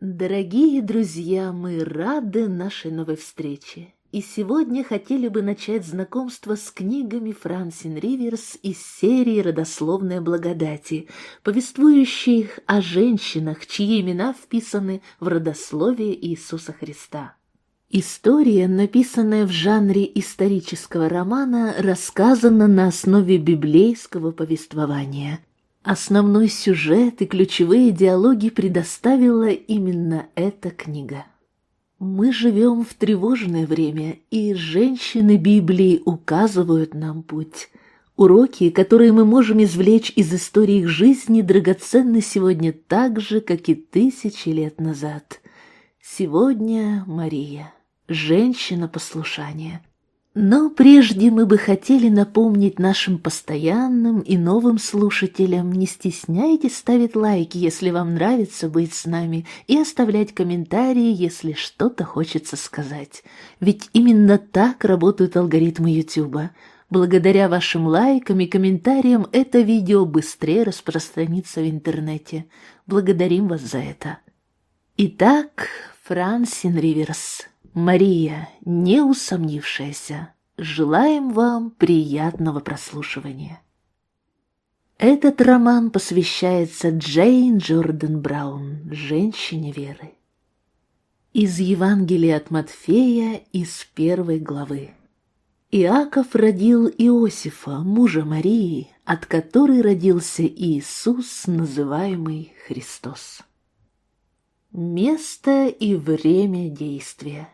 Дорогие друзья, мы рады нашей новой встрече. И сегодня хотели бы начать знакомство с книгами Франсин Риверс из серии «Родословная благодати», повествующих о женщинах, чьи имена вписаны в родословие Иисуса Христа. История, написанная в жанре исторического романа, рассказана на основе библейского повествования. Основной сюжет и ключевые диалоги предоставила именно эта книга. Мы живем в тревожное время, и женщины Библии указывают нам путь. Уроки, которые мы можем извлечь из истории их жизни, драгоценны сегодня так же, как и тысячи лет назад. Сегодня Мария женщина послушания. Но прежде мы бы хотели напомнить нашим постоянным и новым слушателям, не стесняйтесь ставить лайки, если вам нравится быть с нами, и оставлять комментарии, если что-то хочется сказать. Ведь именно так работают алгоритмы YouTube. Благодаря вашим лайкам и комментариям это видео быстрее распространится в интернете. Благодарим вас за это. Итак, Франсин Риверс. Мария, не усомнившаяся, желаем вам приятного прослушивания. Этот роман посвящается Джейн Джордан Браун, женщине веры. Из Евангелия от Матфея из первой главы. Иаков родил Иосифа, мужа Марии, от которой родился Иисус, называемый Христос. Место и время действия.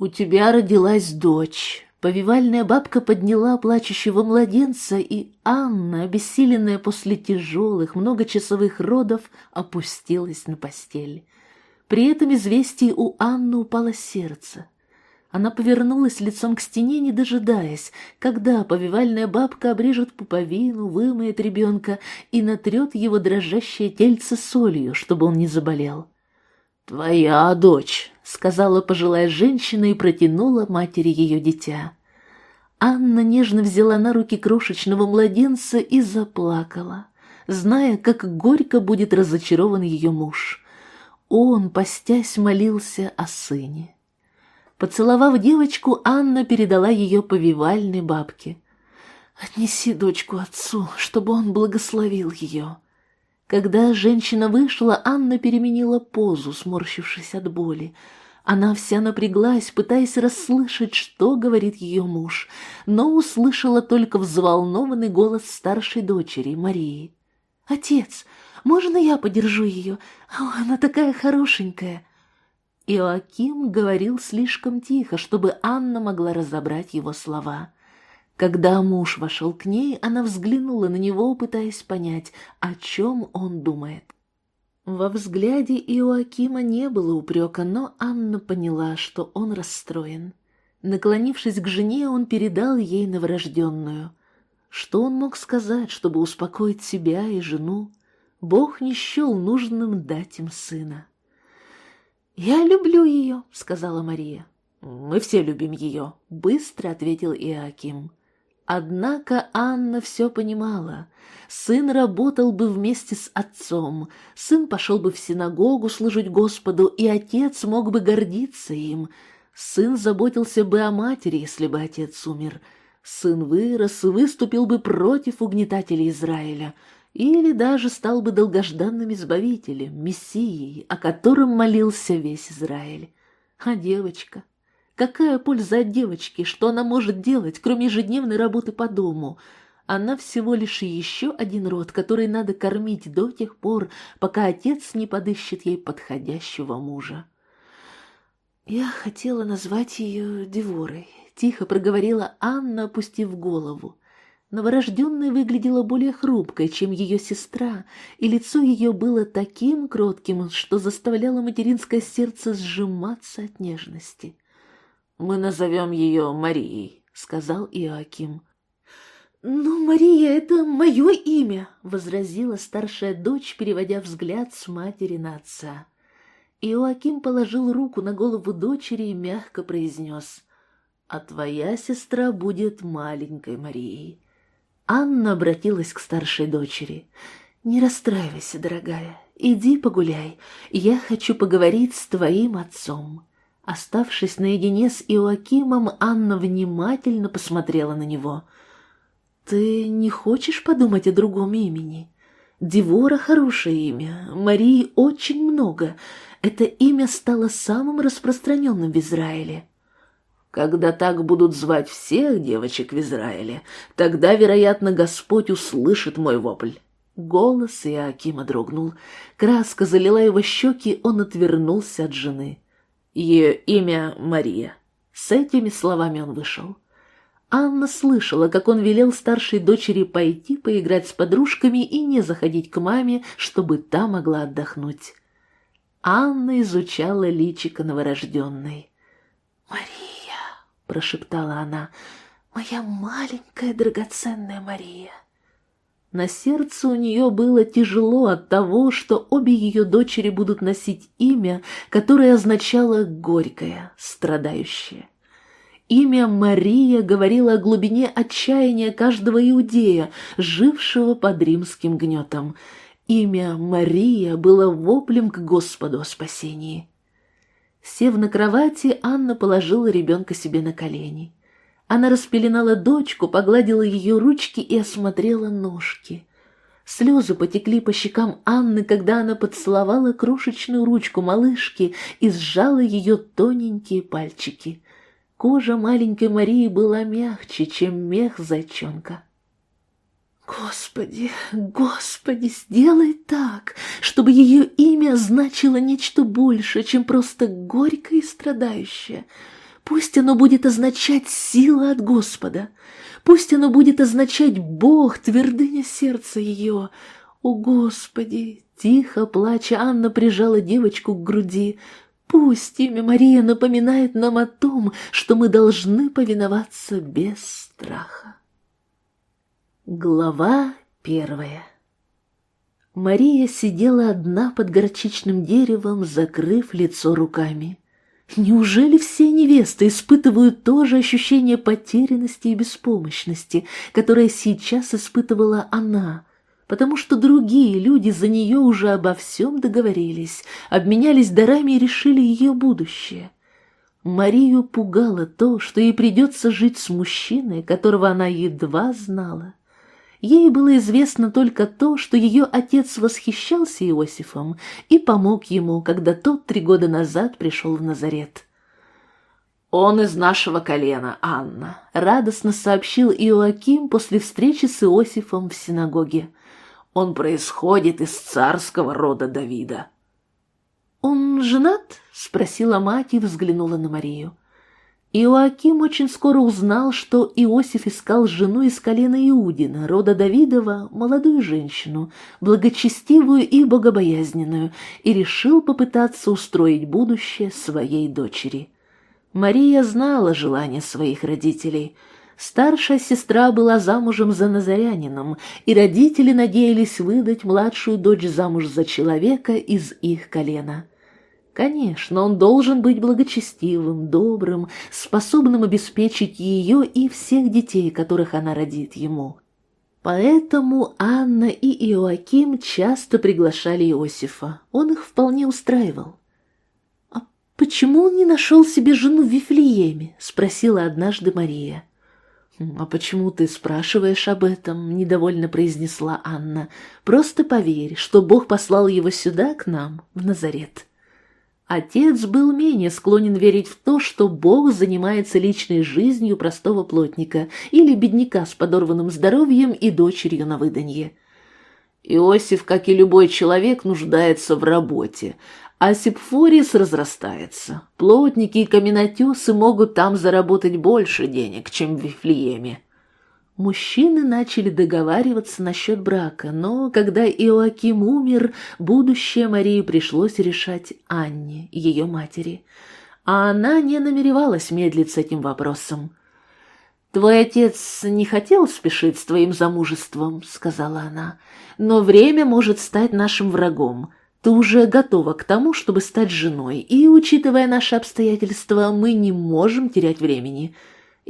«У тебя родилась дочь». Повивальная бабка подняла плачущего младенца, и Анна, обессиленная после тяжелых многочасовых родов, опустилась на постель. При этом известии у Анны упало сердце. Она повернулась лицом к стене, не дожидаясь, когда повивальная бабка обрежет пуповину, вымоет ребенка и натрет его дрожащее тельце солью, чтобы он не заболел. «Твоя дочь», — сказала пожилая женщина и протянула матери ее дитя. Анна нежно взяла на руки крошечного младенца и заплакала, зная, как горько будет разочарован ее муж. Он, постясь, молился о сыне. Поцеловав девочку, Анна передала ее повивальной бабке. «Отнеси дочку отцу, чтобы он благословил ее». Когда женщина вышла, Анна переменила позу, сморщившись от боли. Она вся напряглась, пытаясь расслышать, что говорит ее муж, но услышала только взволнованный голос старшей дочери, Марии. «Отец, можно я подержу ее? О, она такая хорошенькая!» Иоаким говорил слишком тихо, чтобы Анна могла разобрать его слова. Когда муж вошел к ней, она взглянула на него, пытаясь понять, о чем он думает. Во взгляде Иоакима не было упрека, но Анна поняла, что он расстроен. Наклонившись к жене, он передал ей новорожденную. Что он мог сказать, чтобы успокоить себя и жену? Бог не счел нужным дать им сына. «Я люблю ее», — сказала Мария. «Мы все любим ее», — быстро ответил Иоаким. Однако Анна все понимала. Сын работал бы вместе с отцом, сын пошел бы в синагогу служить Господу, и отец мог бы гордиться им. Сын заботился бы о матери, если бы отец умер. Сын вырос и выступил бы против угнетателей Израиля, или даже стал бы долгожданным избавителем, мессией, о котором молился весь Израиль. А девочка? Какая польза от девочки, что она может делать, кроме ежедневной работы по дому? Она всего лишь еще один род, который надо кормить до тех пор, пока отец не подыщет ей подходящего мужа. Я хотела назвать ее Деворой, тихо проговорила Анна, опустив голову. Новорожденная выглядела более хрупкой, чем ее сестра, и лицо ее было таким кротким, что заставляло материнское сердце сжиматься от нежности. «Мы назовем ее Марией», — сказал Иоаким. «Ну, Мария, это мое имя», — возразила старшая дочь, переводя взгляд с матери на отца. Иоаким положил руку на голову дочери и мягко произнес, «А твоя сестра будет маленькой Марией». Анна обратилась к старшей дочери. Не расстраивайся, дорогая, иди погуляй, я хочу поговорить с твоим отцом. Оставшись наедине с Иоакимом, Анна внимательно посмотрела на него. «Ты не хочешь подумать о другом имени? Девора — хорошее имя, Марии очень много. Это имя стало самым распространенным в Израиле». Когда так будут звать всех девочек в Израиле, тогда, вероятно, Господь услышит мой вопль. Голос Иоакима дрогнул. Краска залила его щеки, он отвернулся от жены. Ее имя Мария. С этими словами он вышел. Анна слышала, как он велел старшей дочери пойти поиграть с подружками и не заходить к маме, чтобы та могла отдохнуть. Анна изучала личико новорожденной. «Мария!» — прошептала она. «Моя маленькая драгоценная Мария!» На сердце у нее было тяжело от того, что обе ее дочери будут носить имя, которое означало «горькое», «страдающее». Имя Мария говорило о глубине отчаяния каждого иудея, жившего под римским гнетом. Имя Мария было воплем к Господу о спасении. Сев на кровати, Анна положила ребенка себе на колени. Она распеленала дочку, погладила ее ручки и осмотрела ножки. Слезы потекли по щекам Анны, когда она поцеловала крошечную ручку малышки и сжала ее тоненькие пальчики. Кожа маленькой Марии была мягче, чем мех зайчонка. Господи, Господи, сделай так, чтобы ее имя значило нечто большее, чем просто горькое и страдающее — Пусть оно будет означать сила от Господа. Пусть оно будет означать Бог, твердыня сердца ее. О, Господи! Тихо плача, Анна прижала девочку к груди. Пусть имя Мария напоминает нам о том, что мы должны повиноваться без страха. Глава первая Мария сидела одна под горчичным деревом, закрыв лицо руками. Неужели все невесты испытывают то же ощущение потерянности и беспомощности, которое сейчас испытывала она, потому что другие люди за нее уже обо всем договорились, обменялись дарами и решили ее будущее? Марию пугало то, что ей придется жить с мужчиной, которого она едва знала. Ей было известно только то, что ее отец восхищался Иосифом и помог ему, когда тот три года назад пришел в Назарет. «Он из нашего колена, Анна», — радостно сообщил Иоаким после встречи с Иосифом в синагоге. «Он происходит из царского рода Давида». «Он женат?» — спросила мать и взглянула на Марию. Иоаким очень скоро узнал, что Иосиф искал жену из колена Иудина, рода Давидова, молодую женщину, благочестивую и богобоязненную, и решил попытаться устроить будущее своей дочери. Мария знала желания своих родителей. Старшая сестра была замужем за назарянином, и родители надеялись выдать младшую дочь замуж за человека из их колена. Конечно, он должен быть благочестивым, добрым, способным обеспечить ее и всех детей, которых она родит ему. Поэтому Анна и Иоаким часто приглашали Иосифа. Он их вполне устраивал. «А почему он не нашел себе жену в Вифлееме?» — спросила однажды Мария. «А почему ты спрашиваешь об этом?» — недовольно произнесла Анна. «Просто поверь, что Бог послал его сюда, к нам, в Назарет». Отец был менее склонен верить в то, что Бог занимается личной жизнью простого плотника или бедняка с подорванным здоровьем и дочерью на выданье. Иосиф, как и любой человек, нуждается в работе, а Сепфорис разрастается. Плотники и каменотесы могут там заработать больше денег, чем в Вифлееме. Мужчины начали договариваться насчет брака, но когда Иоаким умер, будущее Марии пришлось решать Анне, ее матери. А она не намеревалась медлить с этим вопросом. «Твой отец не хотел спешить с твоим замужеством», — сказала она, — «но время может стать нашим врагом. Ты уже готова к тому, чтобы стать женой, и, учитывая наши обстоятельства, мы не можем терять времени».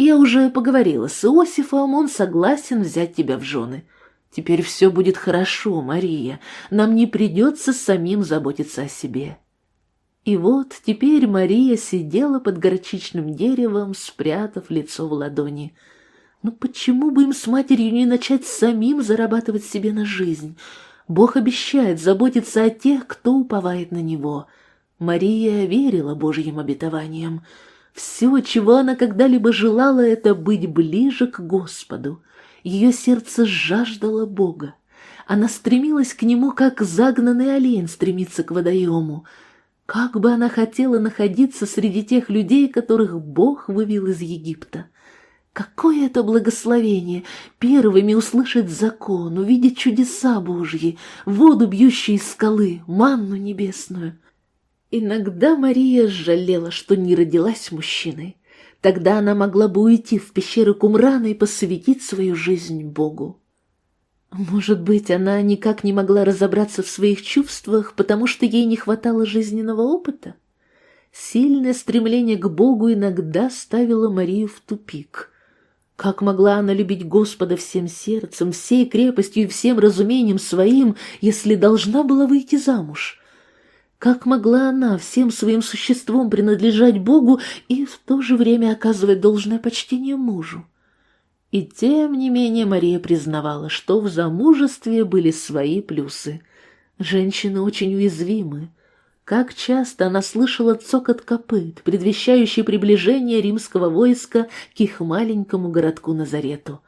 Я уже поговорила с Иосифом, он согласен взять тебя в жены. Теперь все будет хорошо, Мария, нам не придется самим заботиться о себе. И вот теперь Мария сидела под горчичным деревом, спрятав лицо в ладони. Но почему бы им с матерью не начать самим зарабатывать себе на жизнь? Бог обещает заботиться о тех, кто уповает на Него. Мария верила Божьим обетованиям. Все, чего она когда-либо желала, это быть ближе к Господу. Ее сердце жаждало Бога. Она стремилась к Нему, как загнанный олень стремится к водоему — как бы она хотела находиться среди тех людей, которых Бог вывел из Египта. Какое это благословение первыми услышать закон, увидеть чудеса Божьи, воду, бьющую из скалы, манну небесную. Иногда Мария жалела, что не родилась мужчиной. Тогда она могла бы уйти в пещеру Кумрана и посвятить свою жизнь Богу. Может быть, она никак не могла разобраться в своих чувствах, потому что ей не хватало жизненного опыта? Сильное стремление к Богу иногда ставило Марию в тупик. Как могла она любить Господа всем сердцем, всей крепостью и всем разумением своим, если должна была выйти замуж? Как могла она всем своим существом принадлежать Богу и в то же время оказывать должное почтение мужу? И тем не менее Мария признавала, что в замужестве были свои плюсы. Женщины очень уязвимы. Как часто она слышала цокот копыт, предвещающий приближение римского войска к их маленькому городку Назарету.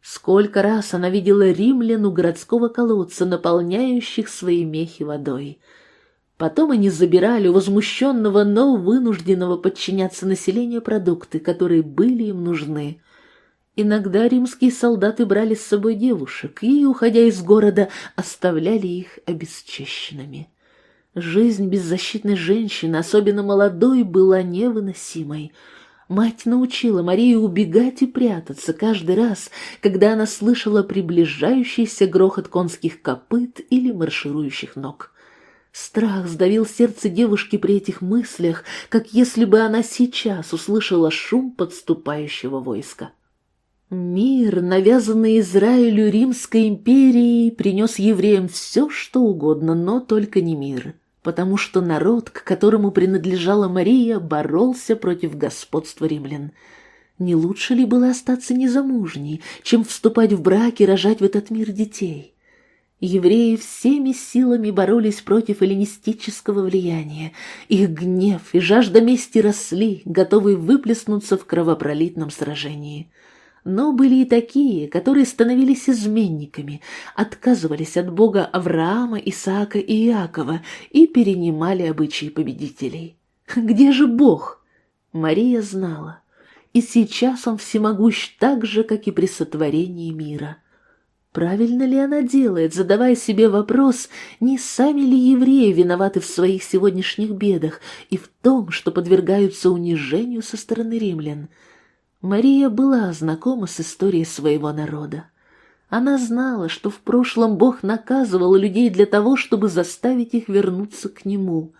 Сколько раз она видела римлян у городского колодца, наполняющих свои мехи водой. Потом они забирали у возмущенного, но вынужденного подчиняться населению продукты, которые были им нужны. Иногда римские солдаты брали с собой девушек и, уходя из города, оставляли их обесчещенными. Жизнь беззащитной женщины, особенно молодой, была невыносимой. Мать научила Марию убегать и прятаться каждый раз, когда она слышала приближающийся грохот конских копыт или марширующих ног. Страх сдавил сердце девушки при этих мыслях, как если бы она сейчас услышала шум подступающего войска. Мир, навязанный Израилю Римской империей, принес евреям все, что угодно, но только не мир, потому что народ, к которому принадлежала Мария, боролся против господства римлян. Не лучше ли было остаться незамужней, чем вступать в брак и рожать в этот мир детей? Евреи всеми силами боролись против эллинистического влияния. Их гнев и жажда мести росли, готовые выплеснуться в кровопролитном сражении. Но были и такие, которые становились изменниками, отказывались от Бога Авраама, Исаака и Иакова и перенимали обычаи победителей. Где же Бог? Мария знала. И сейчас он всемогущ так же, как и при сотворении мира. Правильно ли она делает, задавая себе вопрос, не сами ли евреи виноваты в своих сегодняшних бедах и в том, что подвергаются унижению со стороны римлян – Мария была знакома с историей своего народа. Она знала, что в прошлом Бог наказывал людей для того, чтобы заставить их вернуться к Нему.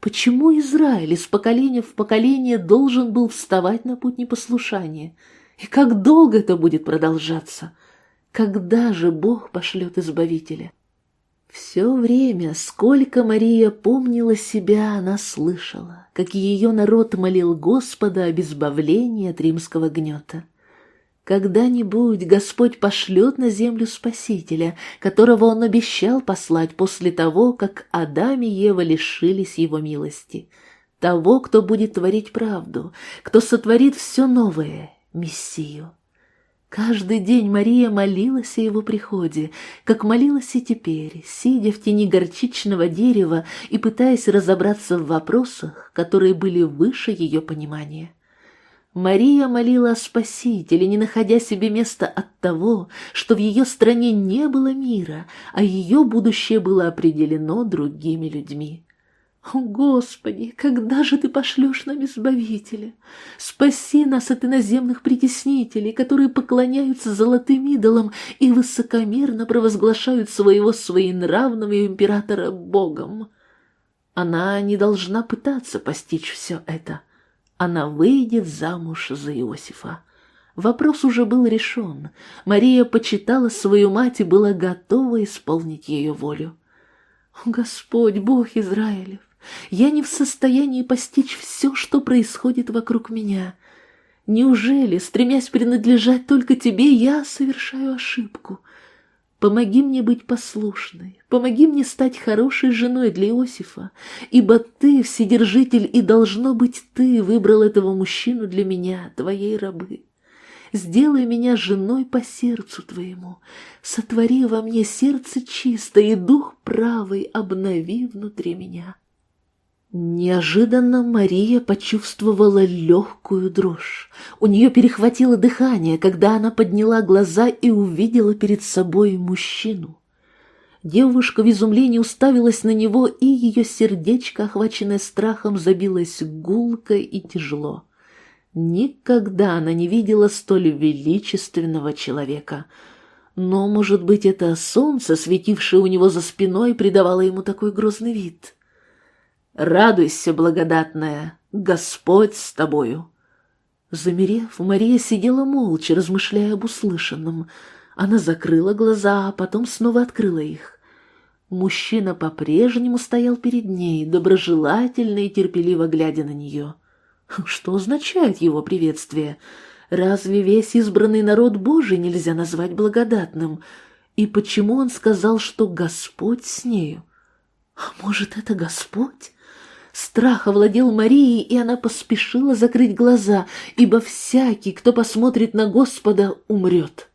Почему Израиль из поколения в поколение должен был вставать на путь непослушания? И как долго это будет продолжаться? Когда же Бог пошлет Избавителя? Все время, сколько Мария помнила себя, она слышала, как ее народ молил Господа об избавлении от римского гнета. Когда-нибудь Господь пошлет на землю Спасителя, которого Он обещал послать после того, как Адам и Ева лишились Его милости, того, кто будет творить правду, кто сотворит все новое, Мессию. Каждый день Мария молилась о его приходе, как молилась и теперь, сидя в тени горчичного дерева и пытаясь разобраться в вопросах, которые были выше ее понимания. Мария молила о Спасителе, не находя себе места от того, что в ее стране не было мира, а ее будущее было определено другими людьми. О, Господи, когда же Ты пошлешь нам Избавителя? Спаси нас от иноземных притеснителей, которые поклоняются золотым идолам и высокомерно провозглашают своего своенравного императора Богом. Она не должна пытаться постичь все это. Она выйдет замуж за Иосифа. Вопрос уже был решен. Мария почитала свою мать и была готова исполнить ее волю. «Господь, Бог Израилев, я не в состоянии постичь все, что происходит вокруг меня. Неужели, стремясь принадлежать только тебе, я совершаю ошибку?» Помоги мне быть послушной, помоги мне стать хорошей женой для Иосифа, ибо ты, Вседержитель, и должно быть ты выбрал этого мужчину для меня, твоей рабы. Сделай меня женой по сердцу твоему, сотвори во мне сердце чистое и дух правый обнови внутри меня. Неожиданно Мария почувствовала легкую дрожь. У нее перехватило дыхание, когда она подняла глаза и увидела перед собой мужчину. Девушка в изумлении уставилась на него, и ее сердечко, охваченное страхом, забилось гулко и тяжело. Никогда она не видела столь величественного человека. Но, может быть, это солнце, светившее у него за спиной, придавало ему такой грозный вид. Радуйся, благодатная, Господь с тобою. Замерев, Мария сидела молча, размышляя об услышанном. Она закрыла глаза, а потом снова открыла их. Мужчина по-прежнему стоял перед ней, доброжелательно и терпеливо глядя на нее. Что означает его приветствие? Разве весь избранный народ Божий нельзя назвать благодатным? И почему он сказал, что Господь с нею? А может, это Господь? Страх овладел Марией, и она поспешила закрыть глаза, ибо всякий, кто посмотрит на Господа, умрет.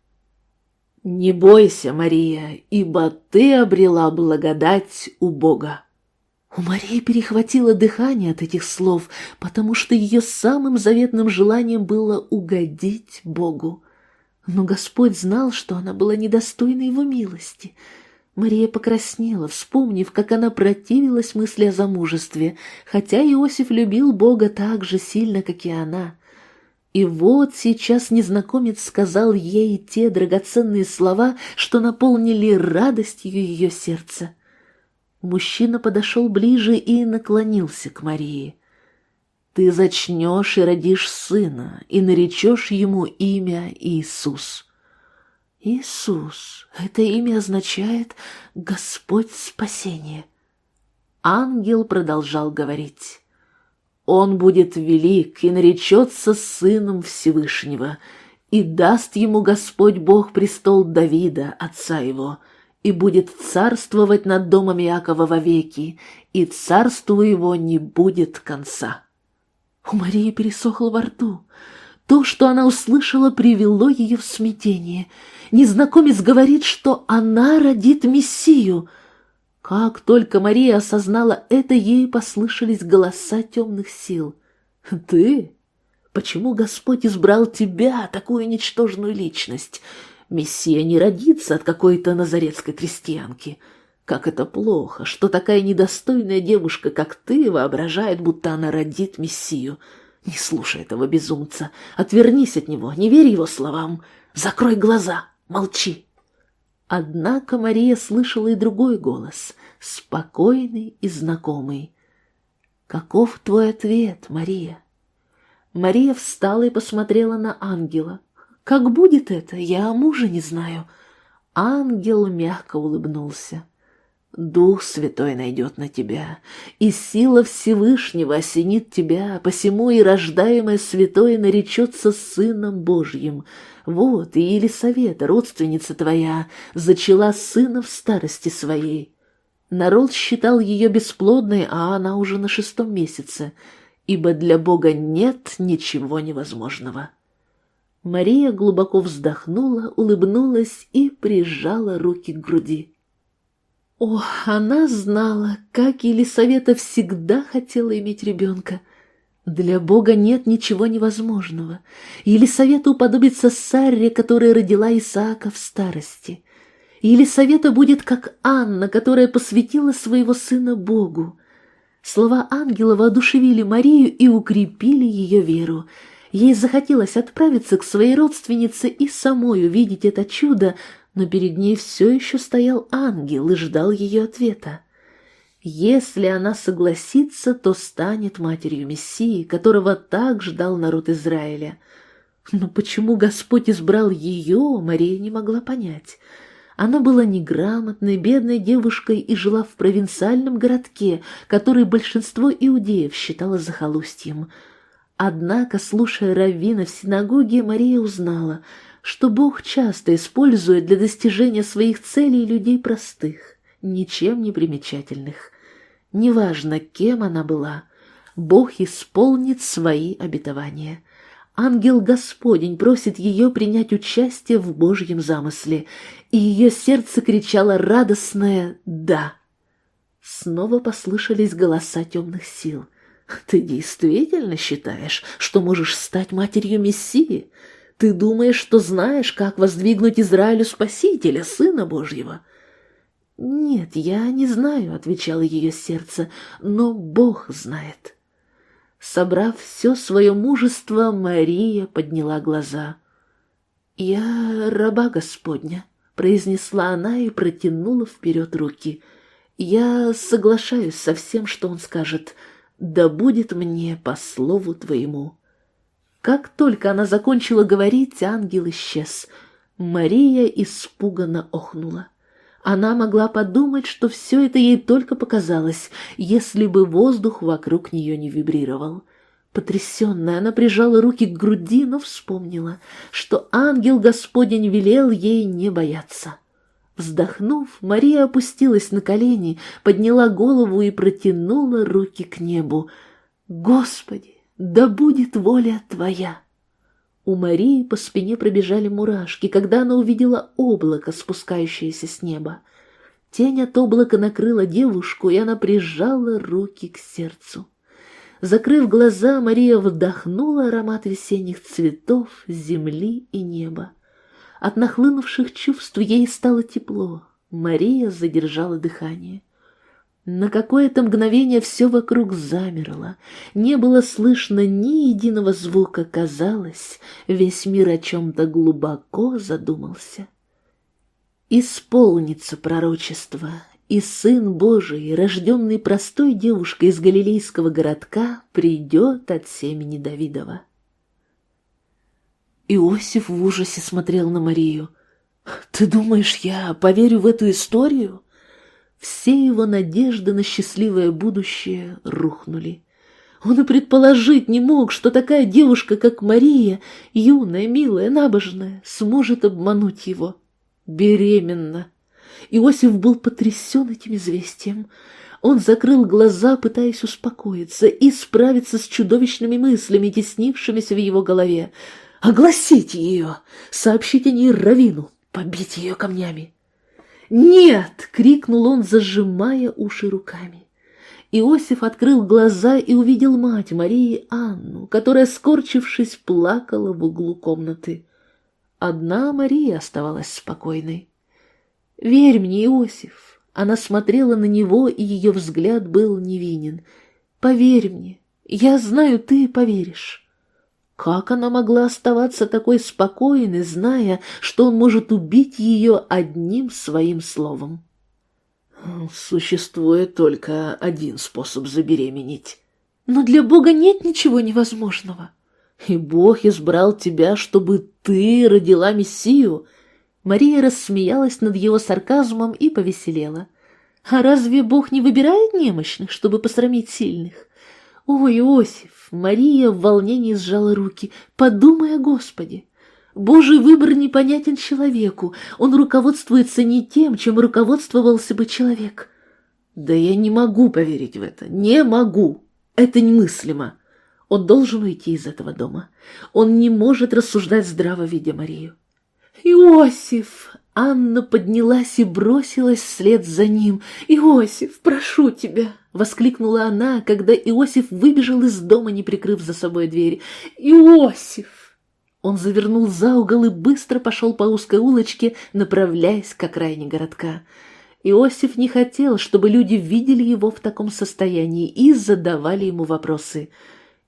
«Не бойся, Мария, ибо ты обрела благодать у Бога». У Марии перехватило дыхание от этих слов, потому что ее самым заветным желанием было угодить Богу. Но Господь знал, что она была недостойна его милости — Мария покраснела, вспомнив, как она противилась мысли о замужестве, хотя Иосиф любил Бога так же сильно, как и она. И вот сейчас незнакомец сказал ей те драгоценные слова, что наполнили радостью ее сердце. Мужчина подошел ближе и наклонился к Марии. «Ты зачнешь и родишь сына, и наречешь ему имя Иисус». Иисус. Это имя означает «Господь спасение». Ангел продолжал говорить. Он будет велик и наречется сыном Всевышнего, и даст ему Господь Бог престол Давида, отца его, и будет царствовать над домом Иакова вовеки, и царству его не будет конца. У Марии пересохло во рту. То, что она услышала, привело ее в смятение — незнакомец говорит, что она родит Мессию. Как только Мария осознала это, ей послышались голоса темных сил. «Ты? Почему Господь избрал тебя, такую ничтожную личность? Мессия не родится от какой-то назаретской крестьянки». Как это плохо, что такая недостойная девушка, как ты, воображает, будто она родит Мессию. Не слушай этого безумца, отвернись от него, не верь его словам, закрой глаза. Молчи!» Однако Мария слышала и другой голос, спокойный и знакомый. «Каков твой ответ, Мария?» Мария встала и посмотрела на ангела. «Как будет это? Я о муже не знаю». Ангел мягко улыбнулся. Дух Святой найдет на тебя, и сила Всевышнего осенит тебя, посему и рождаемое святое наречется Сыном Божьим. Вот и Елисавета, родственница твоя, зачала сына в старости своей. Народ считал ее бесплодной, а она уже на шестом месяце, ибо для Бога нет ничего невозможного. Мария глубоко вздохнула, улыбнулась и прижала руки к груди. О, она знала, как Елисавета всегда хотела иметь ребенка. Для Бога нет ничего невозможного. Елисавета уподобится Сарре, которая родила Исаака в старости. Елисавета будет как Анна, которая посвятила своего сына Богу. Слова ангела воодушевили Марию и укрепили ее веру. Ей захотелось отправиться к своей родственнице и самой увидеть это чудо, но перед ней все еще стоял ангел и ждал ее ответа. Если она согласится, то станет матерью Мессии, которого так ждал народ Израиля. Но почему Господь избрал ее, Мария не могла понять. Она была неграмотной, бедной девушкой и жила в провинциальном городке, который большинство иудеев считало захолустьем. Однако, слушая раввина в синагоге, Мария узнала, что Бог часто использует для достижения своих целей людей простых, ничем не примечательных. Неважно, кем она была, Бог исполнит свои обетования. Ангел Господень просит ее принять участие в Божьем замысле, и ее сердце кричало радостное «да». Снова послышались голоса темных сил. «Ты действительно считаешь, что можешь стать матерью Мессии? Ты думаешь, что знаешь, как воздвигнуть Израилю Спасителя, Сына Божьего?» «Нет, я не знаю», — отвечало ее сердце, — «но Бог знает». Собрав все свое мужество, Мария подняла глаза. «Я раба Господня», — произнесла она и протянула вперед руки. «Я соглашаюсь со всем, что он скажет. Да будет мне по слову твоему». Как только она закончила говорить, ангел исчез. Мария испуганно охнула. Она могла подумать, что все это ей только показалось, если бы воздух вокруг нее не вибрировал. Потрясенная, она прижала руки к груди, но вспомнила, что ангел Господень велел ей не бояться. Вздохнув, Мария опустилась на колени, подняла голову и протянула руки к небу. «Господи, да будет воля Твоя!» У Марии по спине пробежали мурашки, когда она увидела облако, спускающееся с неба. Тень от облака накрыла девушку, и она прижала руки к сердцу. Закрыв глаза, Мария вдохнула аромат весенних цветов, земли и неба. От нахлынувших чувств ей стало тепло. Мария задержала дыхание. На какое-то мгновение все вокруг замерло, не было слышно ни единого звука, казалось, весь мир о чем-то глубоко задумался. Исполнится пророчество, и Сын Божий, рожденный простой девушкой из галилейского городка, придет от семени Давидова. Иосиф в ужасе смотрел на Марию. «Ты думаешь, я поверю в эту историю?» Все его надежды на счастливое будущее рухнули. Он и предположить не мог, что такая девушка, как Мария, юная, милая, набожная, сможет обмануть его. Беременна. Иосиф был потрясен этим известием. Он закрыл глаза, пытаясь успокоиться и справиться с чудовищными мыслями, теснившимися в его голове. Огласить ее, сообщить о ней Равину, побить ее камнями. «Нет!» — крикнул он, зажимая уши руками. Иосиф открыл глаза и увидел мать Марии Анну, которая, скорчившись, плакала в углу комнаты. Одна Мария оставалась спокойной. «Верь мне, Иосиф!» Она смотрела на него, и ее взгляд был невинен. «Поверь мне, я знаю, ты поверишь». Как она могла оставаться такой спокойной, зная, что он может убить ее одним своим словом? Существует только один способ забеременеть. Но для Бога нет ничего невозможного. И Бог избрал тебя, чтобы ты родила Мессию. Мария рассмеялась над его сарказмом и повеселела. А разве Бог не выбирает немощных, чтобы посрамить сильных? О, Иосиф, Мария в волнении сжала руки. «Подумай о Господе! Божий выбор непонятен человеку. Он руководствуется не тем, чем руководствовался бы человек». «Да я не могу поверить в это. Не могу. Это немыслимо. Он должен уйти из этого дома. Он не может рассуждать здраво, видя Марию». «Иосиф!» Анна поднялась и бросилась вслед за ним. «Иосиф, прошу тебя!» — воскликнула она, когда Иосиф выбежал из дома, не прикрыв за собой дверь. «Иосиф!» Он завернул за угол и быстро пошел по узкой улочке, направляясь к окраине городка. Иосиф не хотел, чтобы люди видели его в таком состоянии и задавали ему вопросы.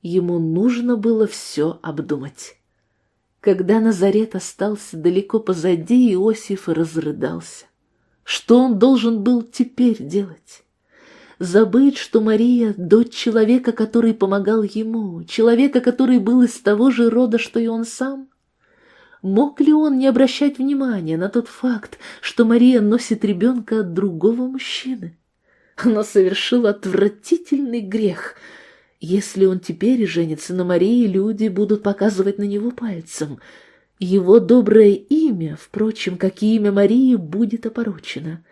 Ему нужно было все обдумать. Когда Назарет остался далеко позади, Иосиф разрыдался. Что он должен был теперь делать? Забыть, что Мария — дочь человека, который помогал ему, человека, который был из того же рода, что и он сам? Мог ли он не обращать внимания на тот факт, что Мария носит ребенка от другого мужчины? Она совершила отвратительный грех. Если он теперь женится на Марии, люди будут показывать на него пальцем. Его доброе имя, впрочем, как и имя Марии, будет опорочено.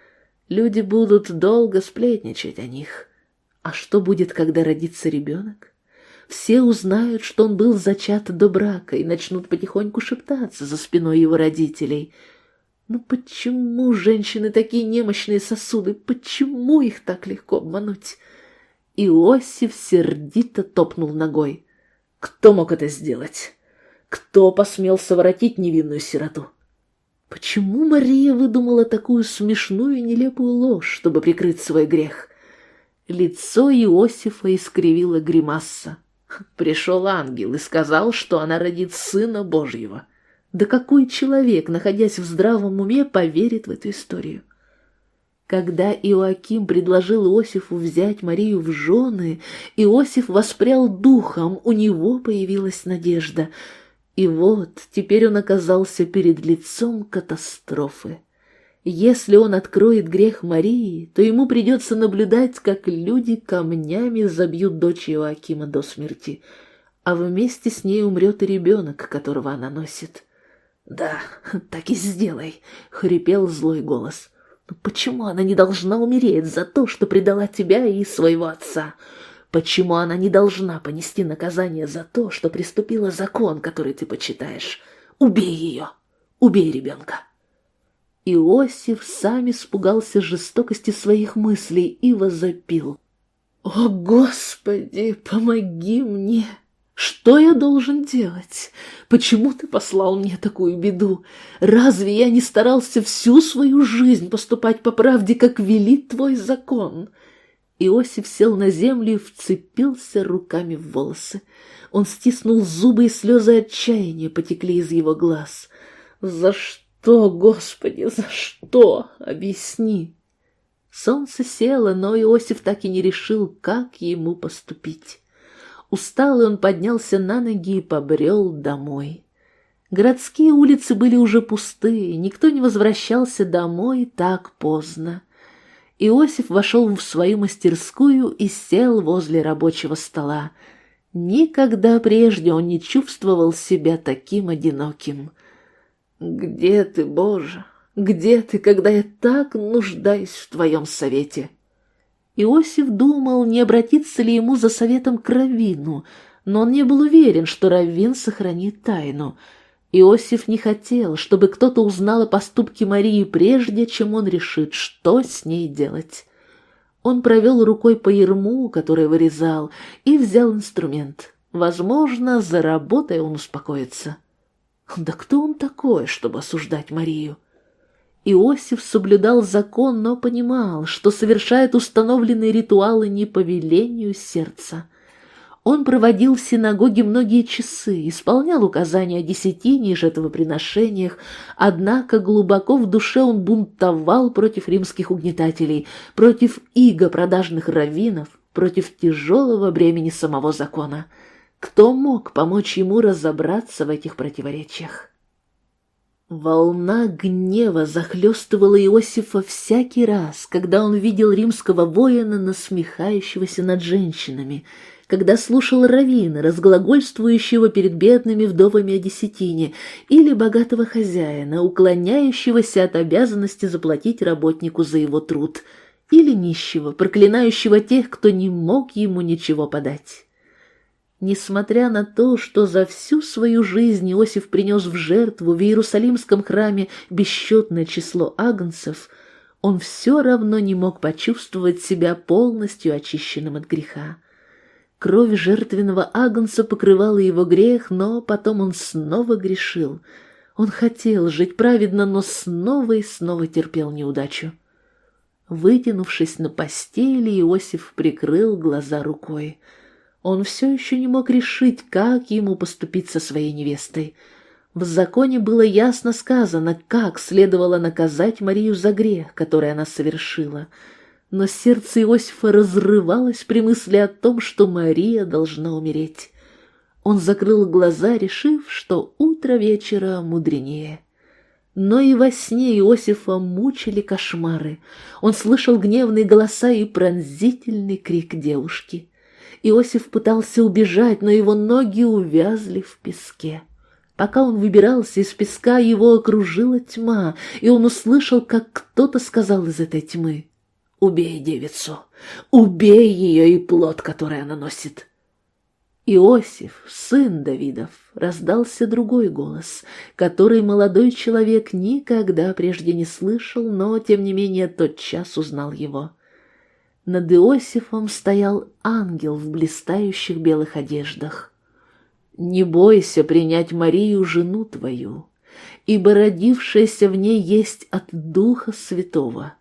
Люди будут долго сплетничать о них. А что будет, когда родится ребенок? Все узнают, что он был зачат до брака, и начнут потихоньку шептаться за спиной его родителей. Но почему женщины такие немощные сосуды? Почему их так легко обмануть? Иосиф сердито топнул ногой. Кто мог это сделать? Кто посмел совратить невинную сироту? Почему Мария выдумала такую смешную и нелепую ложь, чтобы прикрыть свой грех? Лицо Иосифа искривило гримаса. Пришел ангел и сказал, что она родит сына Божьего. Да какой человек, находясь в здравом уме, поверит в эту историю? Когда Иоаким предложил Иосифу взять Марию в жены, Иосиф воспрял духом, у него появилась надежда. И вот теперь он оказался перед лицом катастрофы. Если он откроет грех Марии, то ему придется наблюдать, как люди камнями забьют дочь Иоакима до смерти, а вместе с ней умрет и ребенок, которого она носит. «Да, так и сделай», — хрипел злой голос. «Но почему она не должна умереть за то, что предала тебя и своего отца? Почему она не должна понести наказание за то, что приступила закон, который ты почитаешь? Убей ее! Убей ребенка!» Иосиф сам испугался жестокости своих мыслей и возопил. «О, Господи, помоги мне! Что я должен делать? Почему ты послал мне такую беду? Разве я не старался всю свою жизнь поступать по правде, как велит твой закон?» Иосиф сел на землю и вцепился руками в волосы. Он стиснул зубы, и слезы отчаяния потекли из его глаз. «За что?» Господи, за что? Объясни. Солнце село, но Иосиф так и не решил, как ему поступить. Усталый он поднялся на ноги и побрел домой. Городские улицы были уже пустые, никто не возвращался домой так поздно. Иосиф вошел в свою мастерскую и сел возле рабочего стола. Никогда прежде он не чувствовал себя таким одиноким. «Где ты, Боже? Где ты, когда я так нуждаюсь в твоем совете?» Иосиф думал, не обратиться ли ему за советом к Равину, но он не был уверен, что Равин сохранит тайну. Иосиф не хотел, чтобы кто-то узнал о поступке Марии прежде, чем он решит, что с ней делать. Он провел рукой по ерму, который вырезал, и взял инструмент. Возможно, за работой он успокоится. Да кто он такой, чтобы осуждать Марию? Иосиф соблюдал закон, но понимал, что совершает установленные ритуалы не по велению сердца. Он проводил в синагоге многие часы, исполнял указания о десятине и жертвоприношениях, однако глубоко в душе он бунтовал против римских угнетателей, против иго продажных раввинов, против тяжелого бремени самого закона – кто мог помочь ему разобраться в этих противоречиях? Волна гнева захлестывала Иосифа всякий раз, когда он видел римского воина, насмехающегося над женщинами, когда слушал равина, разглагольствующего перед бедными вдовами о десятине, или богатого хозяина, уклоняющегося от обязанности заплатить работнику за его труд, или нищего, проклинающего тех, кто не мог ему ничего подать. Несмотря на то, что за всю свою жизнь Иосиф принес в жертву в Иерусалимском храме бесчетное число агнцев, он все равно не мог почувствовать себя полностью очищенным от греха. Кровь жертвенного агнца покрывала его грех, но потом он снова грешил. Он хотел жить праведно, но снова и снова терпел неудачу. Вытянувшись на постели, Иосиф прикрыл глаза рукой. Он все еще не мог решить, как ему поступить со своей невестой. В законе было ясно сказано, как следовало наказать Марию за грех, который она совершила. Но сердце Иосифа разрывалось при мысли о том, что Мария должна умереть. Он закрыл глаза, решив, что утро вечера мудренее. Но и во сне Иосифа мучили кошмары. Он слышал гневные голоса и пронзительный крик девушки. Иосиф пытался убежать, но его ноги увязли в песке. Пока он выбирался из песка, его окружила тьма, и он услышал, как кто-то сказал из этой тьмы «Убей девицу! Убей ее и плод, который она носит!» Иосиф, сын Давидов, раздался другой голос, который молодой человек никогда прежде не слышал, но, тем не менее, тотчас узнал его. Над Иосифом стоял ангел в блистающих белых одеждах. Не бойся принять Марию, жену твою, ибо родившаяся в ней есть от Духа Святого.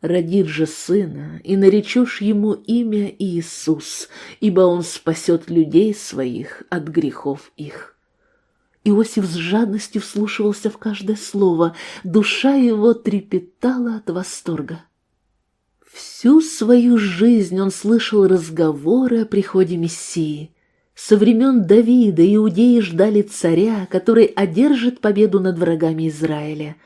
Родит же сына, и наречешь ему имя Иисус, ибо он спасет людей своих от грехов их. Иосиф с жадностью вслушивался в каждое слово, душа его трепетала от восторга. Всю свою жизнь он слышал разговоры о приходе Мессии, со времен Давида иудеи ждали царя, который одержит победу над врагами Израиля.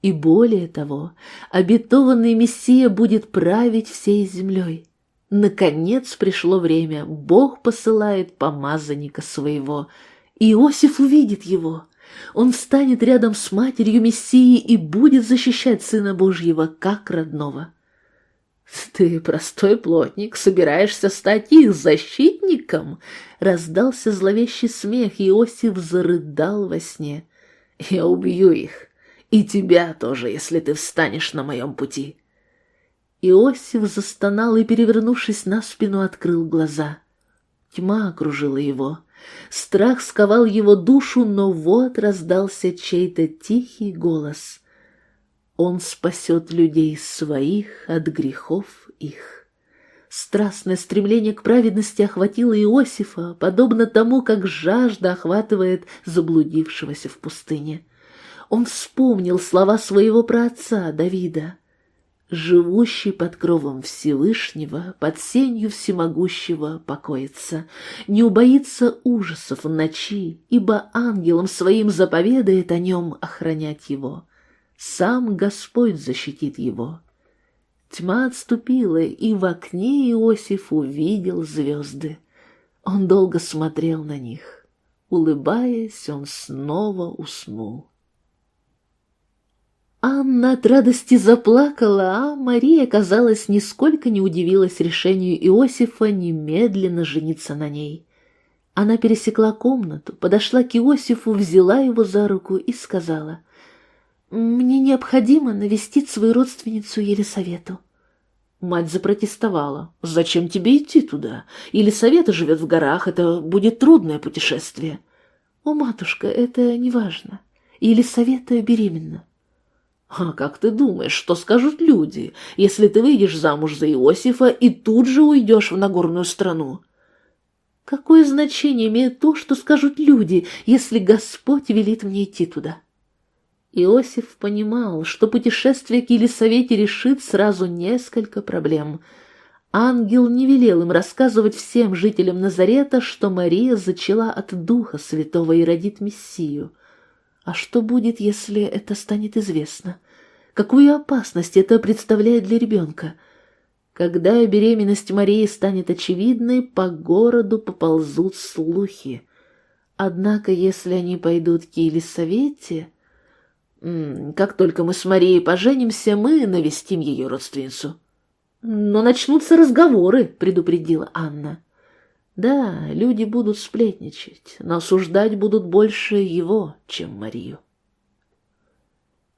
И более того, обетованный Мессия будет править всей землей. Наконец пришло время, Бог посылает помазанника своего. Иосиф увидит его. Он встанет рядом с матерью Мессии и будет защищать Сына Божьего как родного. «Ты, простой плотник, собираешься стать их защитником?» Раздался зловещий смех, и Иосиф зарыдал во сне. «Я убью их, и тебя тоже, если ты встанешь на моем пути». Иосиф застонал и, перевернувшись на спину, открыл глаза. Тьма окружила его. Страх сковал его душу, но вот раздался чей-то тихий голос — он спасет людей своих от грехов их. Страстное стремление к праведности охватило Иосифа, подобно тому, как жажда охватывает заблудившегося в пустыне. Он вспомнил слова своего праотца Давида. «Живущий под кровом Всевышнего, под сенью всемогущего покоится, не убоится ужасов ночи, ибо ангелом своим заповедает о нем охранять его» сам Господь защитит его. Тьма отступила, и в окне Иосиф увидел звезды. Он долго смотрел на них. Улыбаясь, он снова уснул. Анна от радости заплакала, а Мария, казалось, нисколько не удивилась решению Иосифа немедленно жениться на ней. Она пересекла комнату, подошла к Иосифу, взяла его за руку и сказала — мне необходимо навестить свою родственницу Елисавету. Мать запротестовала. «Зачем тебе идти туда? Елисавета живет в горах, это будет трудное путешествие». «О, матушка, это не важно. Елисавета беременна». «А как ты думаешь, что скажут люди, если ты выйдешь замуж за Иосифа и тут же уйдешь в Нагорную страну?» «Какое значение имеет то, что скажут люди, если Господь велит мне идти туда?» Иосиф понимал, что путешествие к Елисавете решит сразу несколько проблем. Ангел не велел им рассказывать всем жителям Назарета, что Мария зачала от Духа Святого и родит Мессию. А что будет, если это станет известно? Какую опасность это представляет для ребенка? Когда беременность Марии станет очевидной, по городу поползут слухи. Однако, если они пойдут к Елисавете... Как только мы с Марией поженимся, мы навестим ее родственницу. Но начнутся разговоры, предупредила Анна. Да, люди будут сплетничать, но осуждать будут больше его, чем Марию.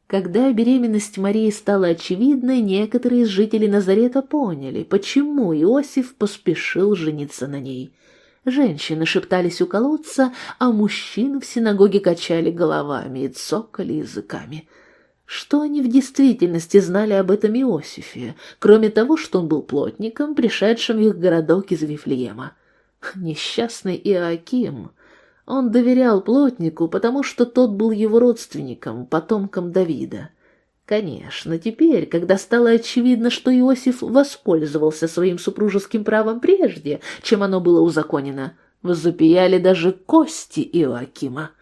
Когда беременность Марии стала очевидной, некоторые из жителей Назарета поняли, почему Иосиф поспешил жениться на ней. Женщины шептались у колодца, а мужчины в синагоге качали головами и цокали языками. Что они в действительности знали об этом Иосифе, кроме того, что он был плотником, пришедшим в их городок из Вифлеема? Несчастный Иоаким. Он доверял плотнику, потому что тот был его родственником, потомком Давида. Конечно, теперь, когда стало очевидно, что Иосиф воспользовался своим супружеским правом прежде, чем оно было узаконено, Возопияли даже кости Иоакима.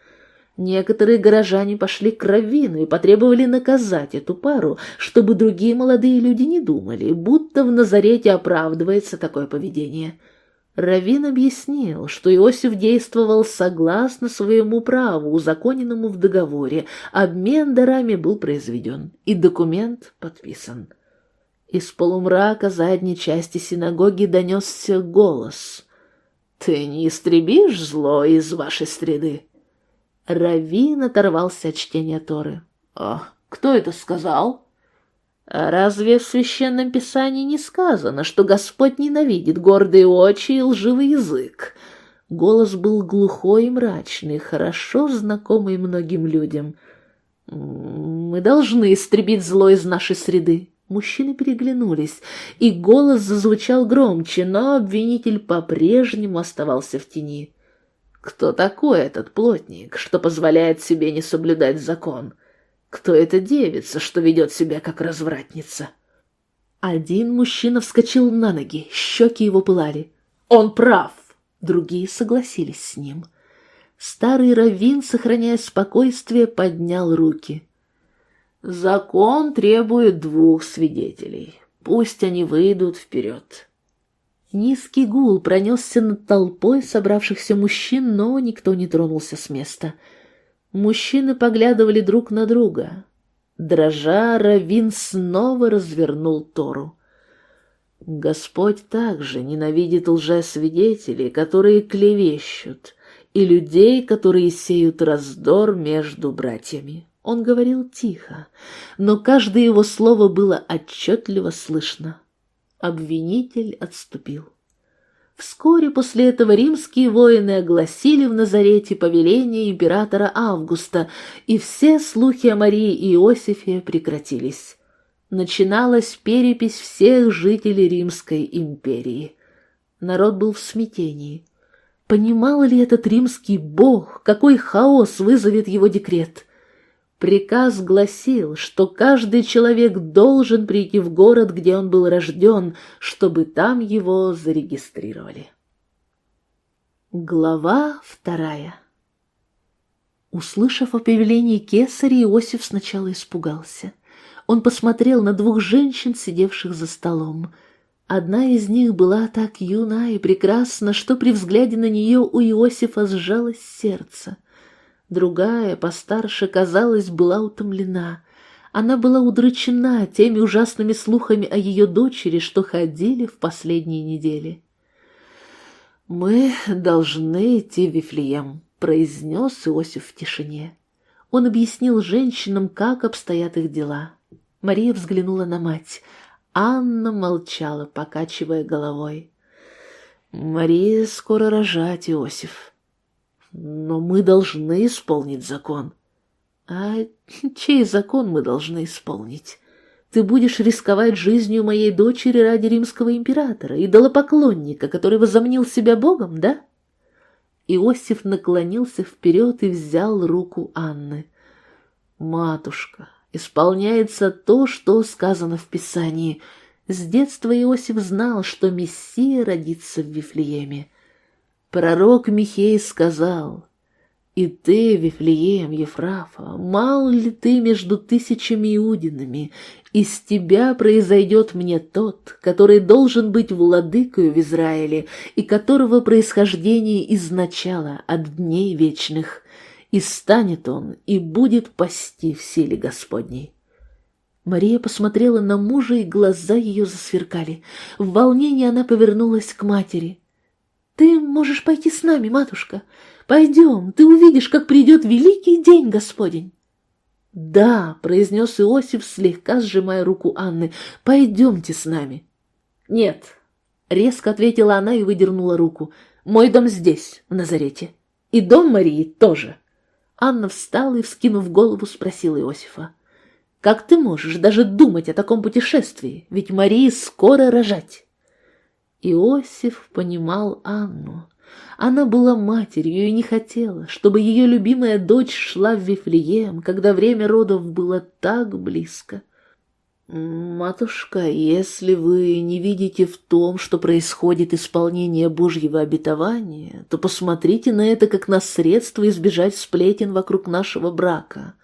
Некоторые горожане пошли к Равину и потребовали наказать эту пару, чтобы другие молодые люди не думали, будто в Назарете оправдывается такое поведение. Равин объяснил, что Иосиф действовал согласно своему праву, узаконенному в договоре, обмен дарами был произведен, и документ подписан. Из полумрака задней части синагоги донесся голос. «Ты не истребишь зло из вашей среды?» Равин оторвался от чтения Торы. «О, кто это сказал?» «А разве в Священном Писании не сказано, что Господь ненавидит гордые очи и лживый язык?» Голос был глухой и мрачный, хорошо знакомый многим людям. «Мы должны истребить зло из нашей среды». Мужчины переглянулись, и голос зазвучал громче, но обвинитель по-прежнему оставался в тени. Кто такой этот плотник, что позволяет себе не соблюдать закон? Кто эта девица, что ведет себя как развратница? Один мужчина вскочил на ноги, щеки его пылали. Он прав! Другие согласились с ним. Старый раввин, сохраняя спокойствие, поднял руки. «Закон требует двух свидетелей. Пусть они выйдут вперед». Низкий гул пронесся над толпой собравшихся мужчин, но никто не тронулся с места. Мужчины поглядывали друг на друга. Дрожа, Равин снова развернул Тору. Господь также ненавидит лжесвидетелей, которые клевещут, и людей, которые сеют раздор между братьями. Он говорил тихо, но каждое его слово было отчетливо слышно. Обвинитель отступил. Вскоре после этого римские воины огласили в Назарете повеление императора Августа, и все слухи о Марии и Иосифе прекратились. Начиналась перепись всех жителей Римской империи. Народ был в смятении. Понимал ли этот римский бог, какой хаос вызовет его декрет? Приказ гласил, что каждый человек должен прийти в город, где он был рожден, чтобы там его зарегистрировали. Глава вторая Услышав о появлении кесаря, Иосиф сначала испугался. Он посмотрел на двух женщин, сидевших за столом. Одна из них была так юна и прекрасна, что при взгляде на нее у Иосифа сжалось сердце — Другая, постарше, казалось, была утомлена. Она была удручена теми ужасными слухами о ее дочери, что ходили в последние недели. «Мы должны идти в Вифлеем», — произнес Иосиф в тишине. Он объяснил женщинам, как обстоят их дела. Мария взглянула на мать. Анна молчала, покачивая головой. «Мария скоро рожать, Иосиф. Но мы должны исполнить закон. А чей закон мы должны исполнить? Ты будешь рисковать жизнью моей дочери ради римского императора, идолопоклонника, который возомнил себя богом, да? Иосиф наклонился вперед и взял руку Анны. «Матушка, исполняется то, что сказано в Писании. С детства Иосиф знал, что Мессия родится в Вифлееме. Пророк Михей сказал, «И ты, Вифлеем, Ефрафа, мал ли ты между тысячами иудинами, из тебя произойдет мне тот, который должен быть владыкою в Израиле, и которого происхождение изначало от дней вечных, и станет он, и будет пасти в силе Господней». Мария посмотрела на мужа, и глаза ее засверкали. В волнении она повернулась к матери. Ты можешь пойти с нами, матушка. Пойдем, ты увидишь, как придет великий день Господень. Да, произнес Иосиф, слегка сжимая руку Анны, пойдемте с нами. Нет, резко ответила она и выдернула руку. Мой дом здесь, в Назарете. И дом Марии тоже. Анна встала и, вскинув голову, спросила Иосифа. «Как ты можешь даже думать о таком путешествии? Ведь Марии скоро рожать». Иосиф понимал Анну. Она была матерью и не хотела, чтобы ее любимая дочь шла в Вифлеем, когда время родов было так близко. «Матушка, если вы не видите в том, что происходит исполнение Божьего обетования, то посмотрите на это как на средство избежать сплетен вокруг нашего брака».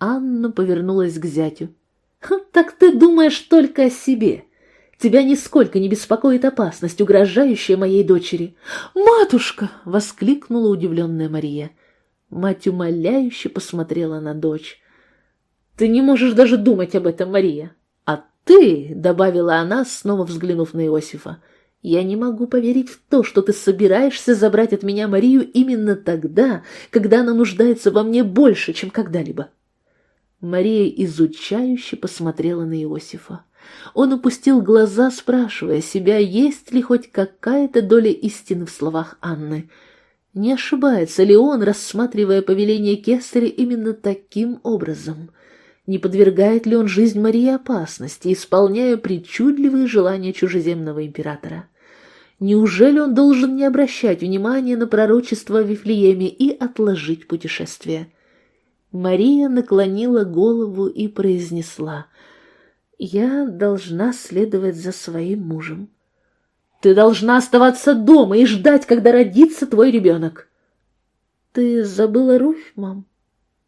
Анна повернулась к зятю. «Так ты думаешь только о себе. Тебя нисколько не беспокоит опасность, угрожающая моей дочери». «Матушка!» — воскликнула удивленная Мария. Мать умоляюще посмотрела на дочь. Ты не можешь даже думать об этом, Мария. А ты, — добавила она, снова взглянув на Иосифа, — я не могу поверить в то, что ты собираешься забрать от меня Марию именно тогда, когда она нуждается во мне больше, чем когда-либо. Мария изучающе посмотрела на Иосифа. Он упустил глаза, спрашивая себя, есть ли хоть какая-то доля истины в словах Анны. Не ошибается ли он, рассматривая повеление Кесаря именно таким образом? Не подвергает ли он жизнь Марии опасности, исполняя причудливые желания чужеземного императора? Неужели он должен не обращать внимания на пророчество в Вифлееме и отложить путешествие? Мария наклонила голову и произнесла, «Я должна следовать за своим мужем». «Ты должна оставаться дома и ждать, когда родится твой ребенок». «Ты забыла Руфь, мам?»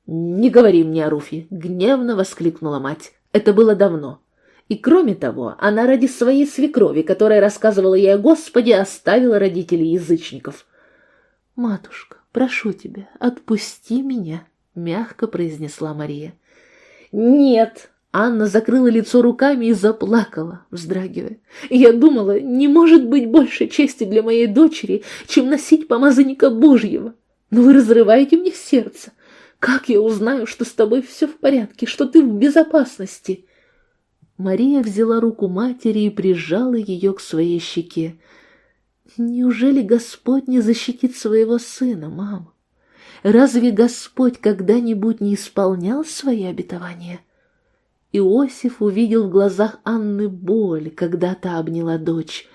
«Не говори мне о Руфе!» — гневно воскликнула мать. Это было давно. И кроме того, она ради своей свекрови, которая рассказывала ей о Господе, оставила родителей язычников. «Матушка, прошу тебя, отпусти меня», — мягко произнесла Мария. «Нет!» Анна закрыла лицо руками и заплакала, вздрагивая. «Я думала, не может быть больше чести для моей дочери, чем носить помазанника Божьего. Но вы разрываете мне сердце. Как я узнаю, что с тобой все в порядке, что ты в безопасности?» Мария взяла руку матери и прижала ее к своей щеке. «Неужели Господь не защитит своего сына, мама? Разве Господь когда-нибудь не исполнял свои обетования?» Иосиф увидел в глазах Анны боль, когда та обняла дочь.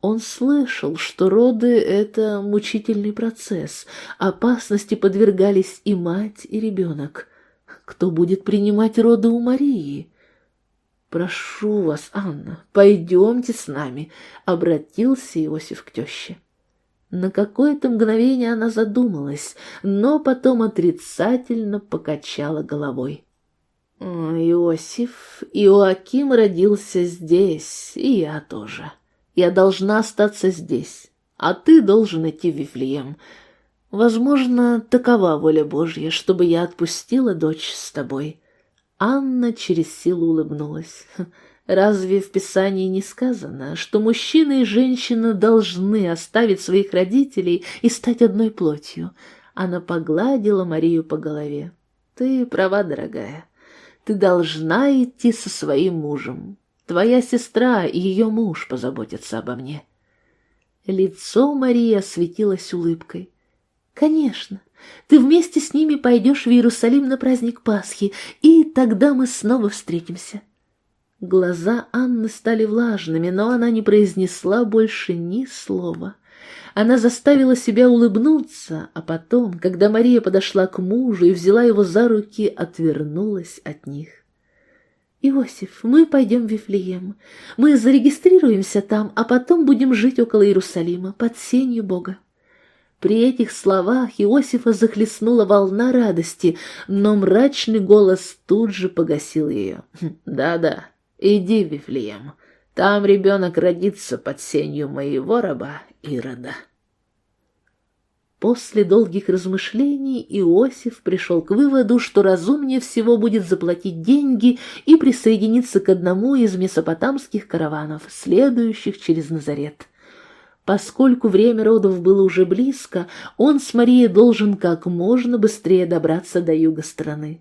Он слышал, что роды — это мучительный процесс, опасности подвергались и мать, и ребенок. Кто будет принимать роды у Марии? «Прошу вас, Анна, пойдемте с нами», — обратился Иосиф к теще. На какое-то мгновение она задумалась, но потом отрицательно покачала головой. «Иосиф, Иоаким родился здесь, и я тоже». Я должна остаться здесь, а ты должен идти в Вифлеем. Возможно, такова воля Божья, чтобы я отпустила дочь с тобой». Анна через силу улыбнулась. Разве в Писании не сказано, что мужчина и женщина должны оставить своих родителей и стать одной плотью? Она погладила Марию по голове. Ты права, дорогая. Ты должна идти со своим мужем. Твоя сестра и ее муж позаботятся обо мне». Лицо Марии осветилось улыбкой. «Конечно, ты вместе с ними пойдешь в Иерусалим на праздник Пасхи, и тогда мы снова встретимся». Глаза Анны стали влажными, но она не произнесла больше ни слова. Она заставила себя улыбнуться, а потом, когда Мария подошла к мужу и взяла его за руки, отвернулась от них. «Иосиф, мы пойдем в Вифлеем. Мы зарегистрируемся там, а потом будем жить около Иерусалима, под сенью Бога». При этих словах Иосифа захлестнула волна радости, но мрачный голос тут же погасил ее. «Хм, «Да-да, иди в Вифлеем. Там ребенок родится под сенью моего раба Ирода». После долгих размышлений Иосиф пришел к выводу, что разумнее всего будет заплатить деньги и присоединиться к одному из месопотамских караванов, следующих через Назарет. Поскольку время родов было уже близко, он с Марией должен как можно быстрее добраться до юга страны.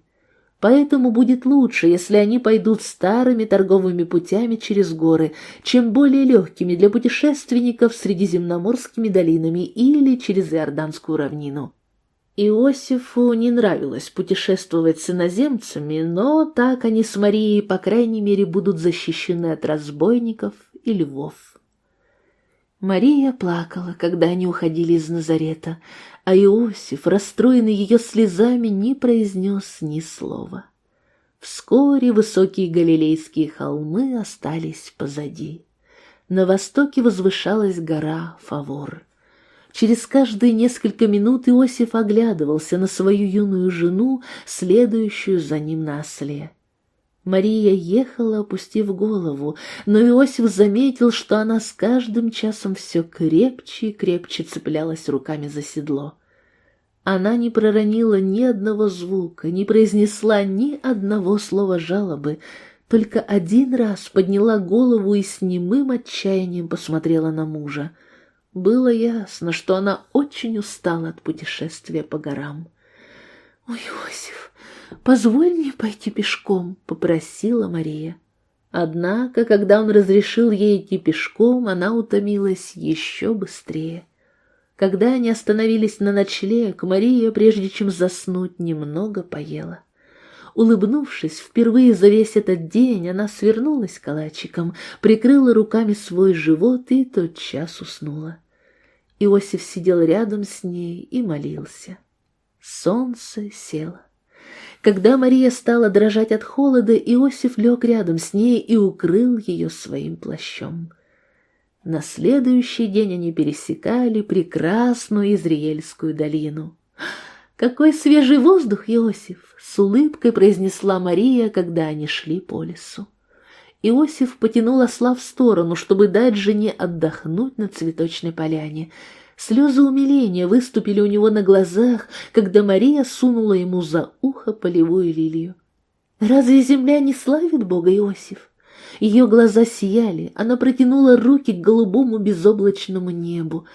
Поэтому будет лучше, если они пойдут старыми торговыми путями через горы, чем более легкими для путешественников средиземноморскими долинами или через Иорданскую равнину. Иосифу не нравилось путешествовать с иноземцами, но так они с Марией, по крайней мере, будут защищены от разбойников и львов. Мария плакала, когда они уходили из Назарета, а Иосиф, расстроенный ее слезами, не произнес ни слова. Вскоре высокие галилейские холмы остались позади. На востоке возвышалась гора Фавор. Через каждые несколько минут Иосиф оглядывался на свою юную жену, следующую за ним на осле. Мария ехала, опустив голову, но Иосиф заметил, что она с каждым часом все крепче и крепче цеплялась руками за седло. Она не проронила ни одного звука, не произнесла ни одного слова жалобы, только один раз подняла голову и с немым отчаянием посмотрела на мужа. Было ясно, что она очень устала от путешествия по горам. — Ой, Иосиф, позволь мне пойти пешком, — попросила Мария. Однако, когда он разрешил ей идти пешком, она утомилась еще быстрее. Когда они остановились на ночлег, Мария, прежде чем заснуть, немного поела. Улыбнувшись впервые за весь этот день, она свернулась калачиком, прикрыла руками свой живот и тотчас уснула. Иосиф сидел рядом с ней и молился. Солнце село. Когда Мария стала дрожать от холода, Иосиф лег рядом с ней и укрыл ее своим плащом. На следующий день они пересекали прекрасную Изриельскую долину. «Какой свежий воздух, Иосиф!» — с улыбкой произнесла Мария, когда они шли по лесу. Иосиф потянул осла в сторону, чтобы дать жене отдохнуть на цветочной поляне. Слезы умиления выступили у него на глазах, когда Мария сунула ему за ухо полевую лилию. «Разве земля не славит Бога, Иосиф?» Ее глаза сияли, она протянула руки к голубому безоблачному небу.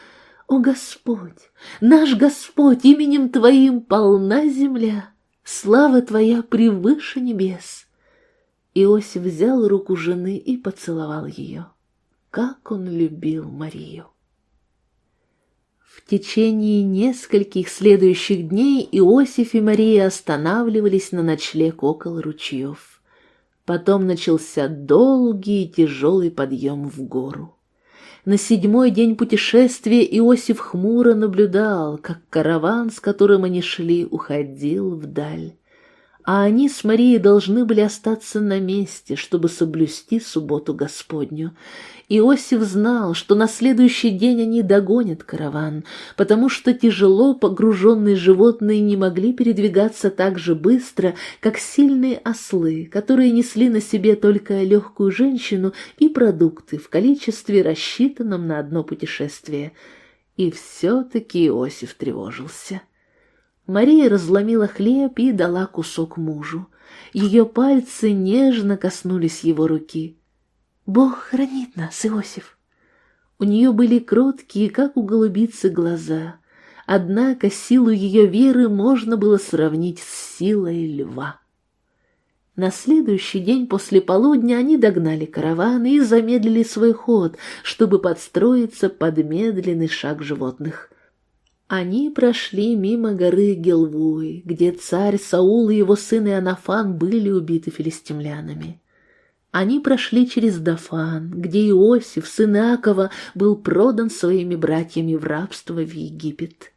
«О Господь, наш Господь, именем Твоим полна земля, слава Твоя превыше небес!» Иосиф взял руку жены и поцеловал ее. Как он любил Марию! В течение нескольких следующих дней Иосиф и Мария останавливались на ночлег около ручьев. Потом начался долгий и тяжелый подъем в гору. На седьмой день путешествия Иосиф хмуро наблюдал, как караван, с которым они шли, уходил вдаль а они с Марией должны были остаться на месте, чтобы соблюсти субботу Господню. Иосиф знал, что на следующий день они догонят караван, потому что тяжело погруженные животные не могли передвигаться так же быстро, как сильные ослы, которые несли на себе только легкую женщину и продукты в количестве, рассчитанном на одно путешествие. И все-таки Иосиф тревожился. Мария разломила хлеб и дала кусок мужу. Ее пальцы нежно коснулись его руки. «Бог хранит нас, Иосиф!» У нее были кроткие, как у голубицы, глаза, однако силу ее веры можно было сравнить с силой льва. На следующий день после полудня они догнали караван и замедлили свой ход, чтобы подстроиться под медленный шаг животных. Они прошли мимо горы Гелвуи, где царь Саул и его сын Иоаннафан были убиты филистимлянами. Они прошли через Дафан, где Иосиф, сын Иакова, был продан своими братьями в рабство в Египет.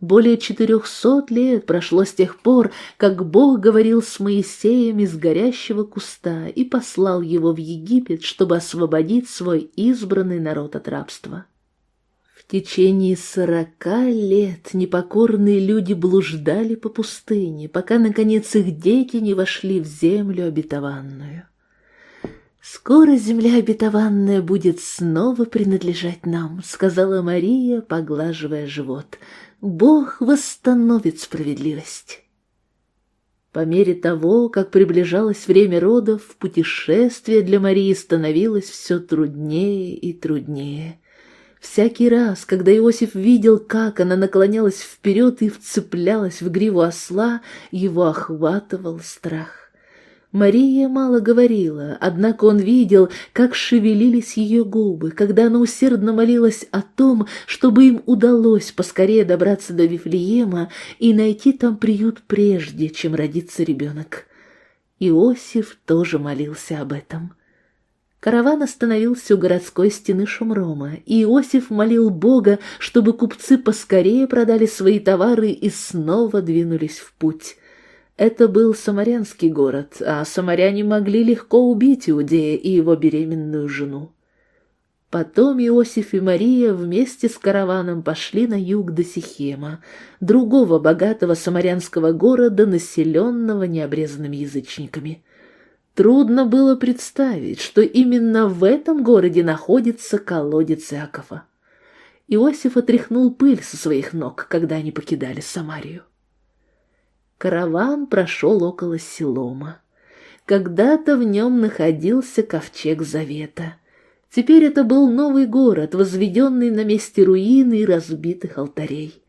Более четырехсот лет прошло с тех пор, как Бог говорил с Моисеем из горящего куста и послал его в Египет, чтобы освободить свой избранный народ от рабства. В течение сорока лет непокорные люди блуждали по пустыне, пока, наконец, их дети не вошли в землю обетованную. «Скоро земля обетованная будет снова принадлежать нам», — сказала Мария, поглаживая живот. «Бог восстановит справедливость». По мере того, как приближалось время родов, путешествие для Марии становилось все труднее и труднее. Всякий раз, когда Иосиф видел, как она наклонялась вперед и вцеплялась в гриву осла, его охватывал страх. Мария мало говорила, однако он видел, как шевелились ее губы, когда она усердно молилась о том, чтобы им удалось поскорее добраться до Вифлеема и найти там приют прежде, чем родится ребенок. Иосиф тоже молился об этом. Караван остановился у городской стены Шумрома, и Иосиф молил Бога, чтобы купцы поскорее продали свои товары и снова двинулись в путь. Это был самарянский город, а самаряне могли легко убить Иудея и его беременную жену. Потом Иосиф и Мария вместе с караваном пошли на юг до Сихема, другого богатого самарянского города, населенного необрезанными язычниками. Трудно было представить, что именно в этом городе находится колодец Иакова. Иосиф отряхнул пыль со своих ног, когда они покидали Самарию. Караван прошел около Силома. Когда-то в нем находился ковчег Завета. Теперь это был новый город, возведенный на месте руины и разбитых алтарей.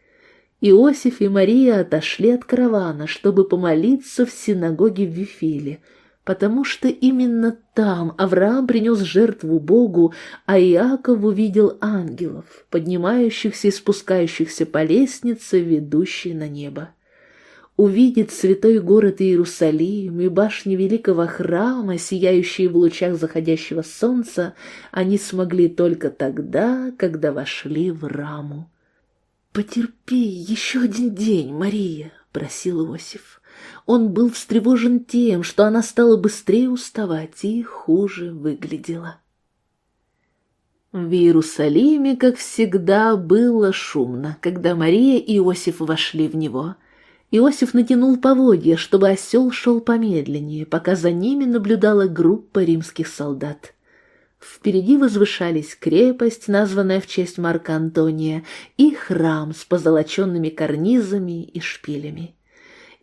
Иосиф и Мария отошли от каравана, чтобы помолиться в синагоге в Вифиле, потому что именно там Авраам принес жертву Богу, а Иаков увидел ангелов, поднимающихся и спускающихся по лестнице, ведущей на небо увидеть святой город Иерусалим и башни великого храма, сияющие в лучах заходящего солнца, они смогли только тогда, когда вошли в раму. «Потерпи еще один день, Мария», — просил Иосиф. Он был встревожен тем, что она стала быстрее уставать и хуже выглядела. В Иерусалиме, как всегда, было шумно, когда Мария и Иосиф вошли в него — Иосиф натянул поводья, чтобы осел шел помедленнее, пока за ними наблюдала группа римских солдат. Впереди возвышались крепость, названная в честь Марка Антония, и храм с позолоченными карнизами и шпилями.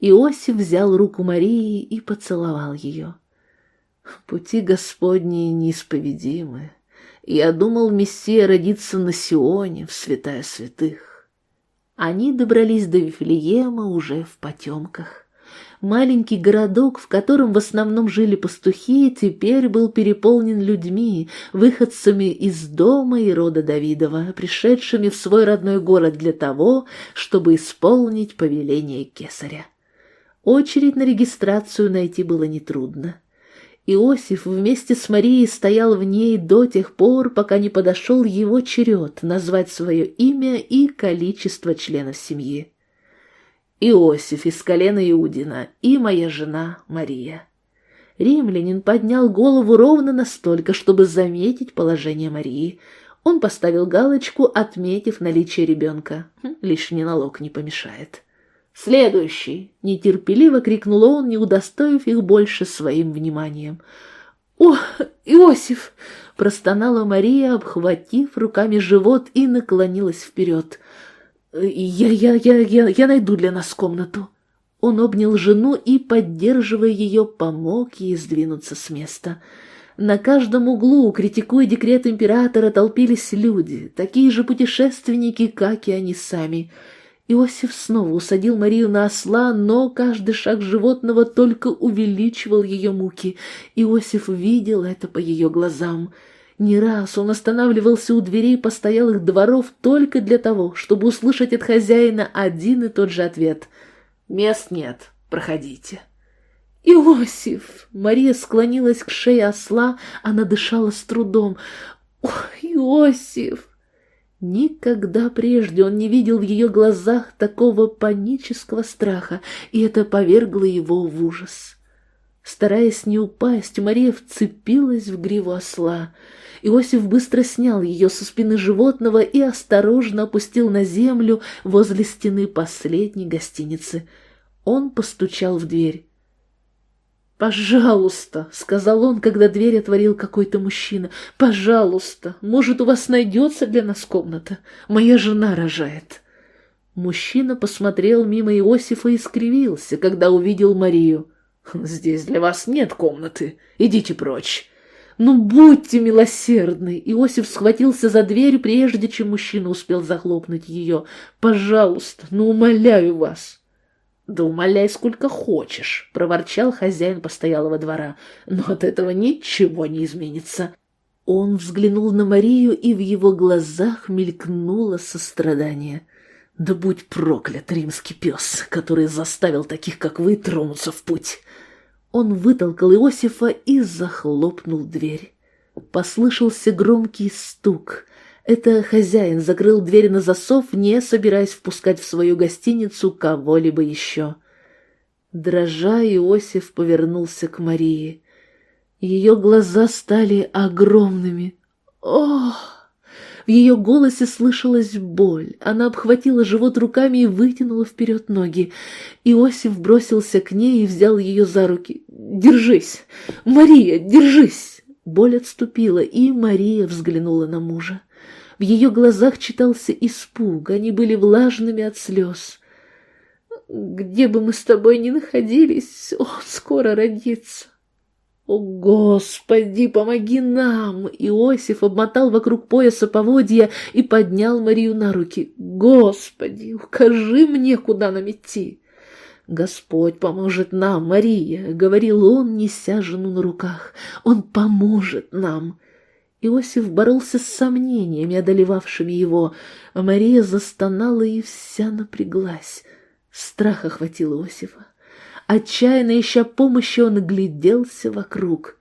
Иосиф взял руку Марии и поцеловал ее. «Пути Господни неисповедимы. Я думал, Мессия родится на Сионе, в святая святых. Они добрались до Вифлеема уже в потемках. Маленький городок, в котором в основном жили пастухи, теперь был переполнен людьми, выходцами из дома и рода Давидова, пришедшими в свой родной город для того, чтобы исполнить повеление кесаря. Очередь на регистрацию найти было нетрудно. Иосиф вместе с Марией стоял в ней до тех пор, пока не подошел его черед назвать свое имя и количество членов семьи. Иосиф из колена Иудина и моя жена Мария. Римлянин поднял голову ровно настолько, чтобы заметить положение Марии. Он поставил галочку, отметив наличие ребенка. Хм, лишний налог не помешает. «Следующий!» — нетерпеливо крикнул он, не удостоив их больше своим вниманием. «О, Иосиф!» — простонала Мария, обхватив руками живот и наклонилась вперед. «Я, я, я, я, я найду для нас комнату». Он обнял жену и, поддерживая ее, помог ей сдвинуться с места. На каждом углу, критикуя декрет императора, толпились люди, такие же путешественники, как и они сами — Иосиф снова усадил Марию на осла, но каждый шаг животного только увеличивал ее муки. Иосиф видел это по ее глазам. Не раз он останавливался у дверей постоялых дворов только для того, чтобы услышать от хозяина один и тот же ответ. «Мест нет, проходите». «Иосиф!» Мария склонилась к шее осла, она дышала с трудом. «О, Иосиф!» Никогда прежде он не видел в ее глазах такого панического страха, и это повергло его в ужас. Стараясь не упасть, Мария вцепилась в гриву осла. Иосиф быстро снял ее со спины животного и осторожно опустил на землю возле стены последней гостиницы. Он постучал в дверь. «Пожалуйста», — сказал он, когда дверь отворил какой-то мужчина, — «пожалуйста, может, у вас найдется для нас комната? Моя жена рожает». Мужчина посмотрел мимо Иосифа и скривился, когда увидел Марию. «Здесь для вас нет комнаты. Идите прочь». «Ну, будьте милосердны!» Иосиф схватился за дверь, прежде чем мужчина успел захлопнуть ее. «Пожалуйста, ну, умоляю вас!» «Да умоляй сколько хочешь», — проворчал хозяин постоялого двора, «но от этого ничего не изменится». Он взглянул на Марию, и в его глазах мелькнуло сострадание. «Да будь проклят, римский пес, который заставил таких, как вы, тронуться в путь!» Он вытолкал Иосифа и захлопнул дверь. Послышался громкий стук. Это хозяин закрыл дверь на засов, не собираясь впускать в свою гостиницу кого-либо еще. Дрожа, Иосиф повернулся к Марии. Ее глаза стали огромными. Ох! В ее голосе слышалась боль. Она обхватила живот руками и вытянула вперед ноги. Иосиф бросился к ней и взял ее за руки. «Держись! Мария, держись!» Боль отступила, и Мария взглянула на мужа. В ее глазах читался испуг, они были влажными от слез. «Где бы мы с тобой ни находились, он скоро родится. «О, Господи, помоги нам!» Иосиф обмотал вокруг пояса поводья и поднял Марию на руки. «Господи, укажи мне, куда нам идти!» «Господь поможет нам, Мария!» — говорил он, неся жену на руках. «Он поможет нам!» Иосиф боролся с сомнениями, одолевавшими его. Мария застонала и вся напряглась. Страх охватил Иосифа. Отчаянно ища помощи, он гляделся вокруг.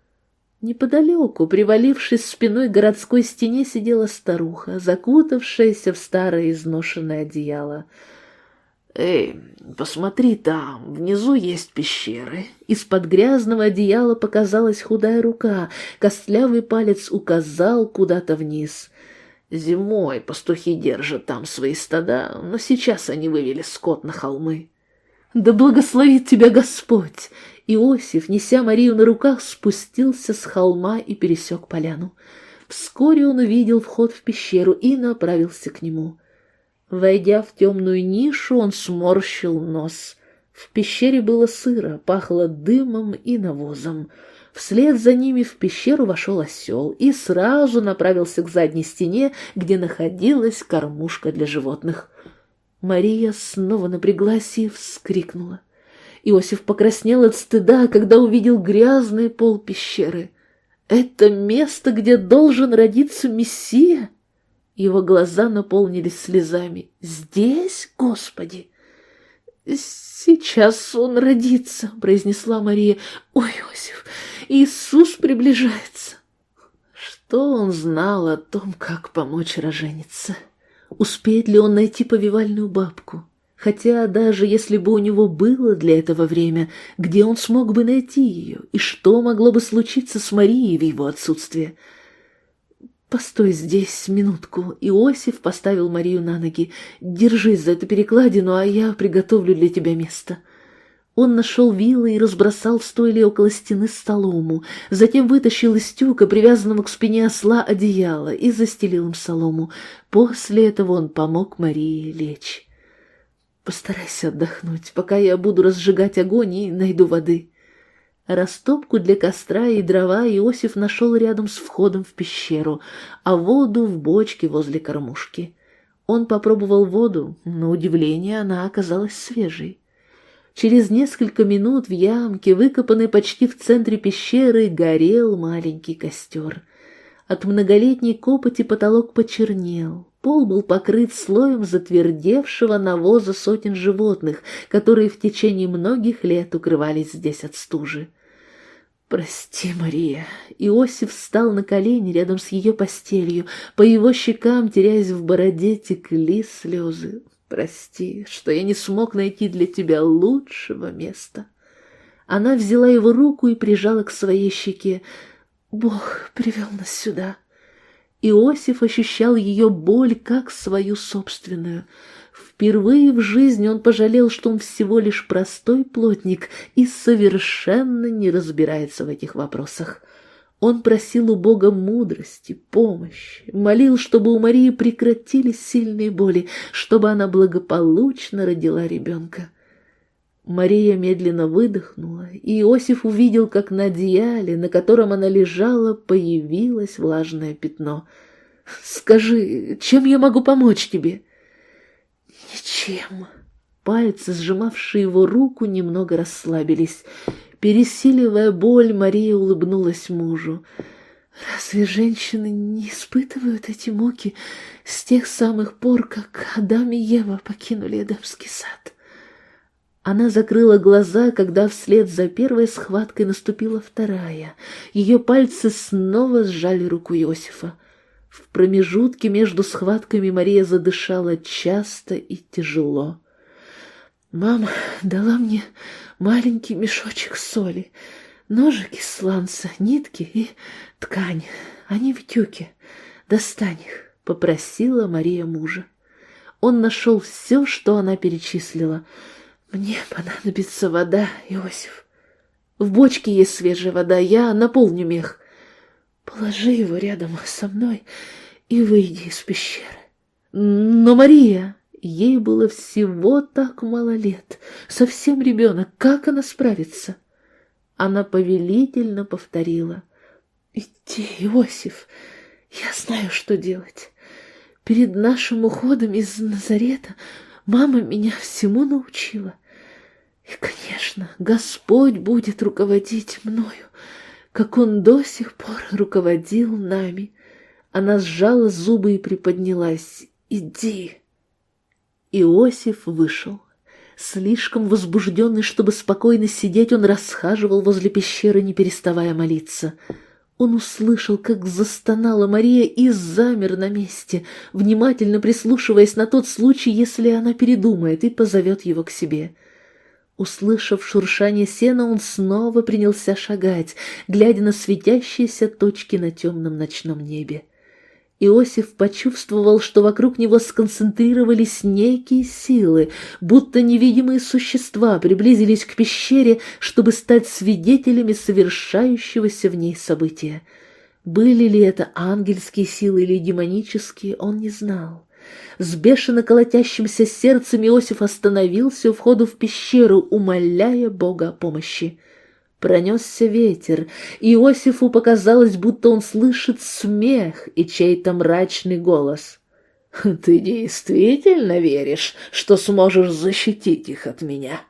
Неподалеку, привалившись спиной к городской стене, сидела старуха, закутавшаяся в старое изношенное одеяло. «Эй, посмотри там, внизу есть пещеры». Из-под грязного одеяла показалась худая рука, костлявый палец указал куда-то вниз. Зимой пастухи держат там свои стада, но сейчас они вывели скот на холмы. Да благословит тебя Господь! Иосиф, неся Марию на руках, спустился с холма и пересек поляну. Вскоре он увидел вход в пещеру и направился к нему. Войдя в темную нишу, он сморщил нос. В пещере было сыро, пахло дымом и навозом. Вслед за ними в пещеру вошел осел и сразу направился к задней стене, где находилась кормушка для животных. Мария снова напряглась и вскрикнула. Иосиф покраснел от стыда, когда увидел грязный пол пещеры. «Это место, где должен родиться Мессия?» Его глаза наполнились слезами. «Здесь, Господи!» «Сейчас он родится», — произнесла Мария. «Ой, Иосиф, Иисус приближается!» Что он знал о том, как помочь роженице? Успеет ли он найти повивальную бабку? Хотя даже если бы у него было для этого время, где он смог бы найти ее, и что могло бы случиться с Марией в его отсутствие? «Постой здесь минутку». Иосиф поставил Марию на ноги. «Держись за эту перекладину, а я приготовлю для тебя место». Он нашел вилы и разбросал в стойле около стены солому, затем вытащил из тюка, привязанного к спине осла, одеяло и застелил им солому. После этого он помог Марии лечь. «Постарайся отдохнуть, пока я буду разжигать огонь и найду воды». Растопку для костра и дрова Иосиф нашел рядом с входом в пещеру, а воду в бочке возле кормушки. Он попробовал воду, но удивление она оказалась свежей. Через несколько минут в ямке, выкопанной почти в центре пещеры, горел маленький костер. От многолетней копоти потолок почернел. Пол был покрыт слоем затвердевшего навоза сотен животных, которые в течение многих лет укрывались здесь от стужи. «Прости, Мария». Иосиф встал на колени рядом с ее постелью. По его щекам, теряясь в бороде, текли слезы. Прости, что я не смог найти для тебя лучшего места. Она взяла его руку и прижала к своей щеке. Бог привел нас сюда. Иосиф ощущал ее боль как свою собственную. Впервые в жизни он пожалел, что он всего лишь простой плотник и совершенно не разбирается в этих вопросах. Он просил у Бога мудрости, помощи, молил, чтобы у Марии прекратились сильные боли, чтобы она благополучно родила ребенка. Мария медленно выдохнула, и Иосиф увидел, как на одеяле, на котором она лежала, появилось влажное пятно. «Скажи, чем я могу помочь тебе?» «Ничем». Пальцы, сжимавшие его руку, немного расслабились. Пересиливая боль, Мария улыбнулась мужу. «Разве женщины не испытывают эти муки с тех самых пор, как Адам и Ева покинули Эдемский сад?» Она закрыла глаза, когда вслед за первой схваткой наступила вторая. Ее пальцы снова сжали руку Иосифа. В промежутке между схватками Мария задышала часто и тяжело. Мама дала мне маленький мешочек соли, ножик из сланца, нитки и ткань. Они в тюке. Достань их, — попросила Мария мужа. Он нашел все, что она перечислила. Мне понадобится вода, Иосиф. В бочке есть свежая вода, я наполню мех. Положи его рядом со мной и выйди из пещеры. Но Мария, ей было всего так мало лет, совсем ребенок, как она справится? Она повелительно повторила. «Иди, Иосиф, я знаю, что делать. Перед нашим уходом из Назарета мама меня всему научила. И, конечно, Господь будет руководить мною, как Он до сих пор руководил нами». Она сжала зубы и приподнялась. «Иди!» Иосиф вышел. Слишком возбужденный, чтобы спокойно сидеть, он расхаживал возле пещеры, не переставая молиться. Он услышал, как застонала Мария и замер на месте, внимательно прислушиваясь на тот случай, если она передумает и позовет его к себе. Услышав шуршание сена, он снова принялся шагать, глядя на светящиеся точки на темном ночном небе. Иосиф почувствовал, что вокруг него сконцентрировались некие силы, будто невидимые существа приблизились к пещере, чтобы стать свидетелями совершающегося в ней события. Были ли это ангельские силы или демонические, он не знал. С бешено колотящимся сердцем Иосиф остановился у входа в пещеру, умоляя Бога о помощи. Пронесся ветер, и Иосифу показалось, будто он слышит смех и чей-то мрачный голос. «Ты действительно веришь, что сможешь защитить их от меня?»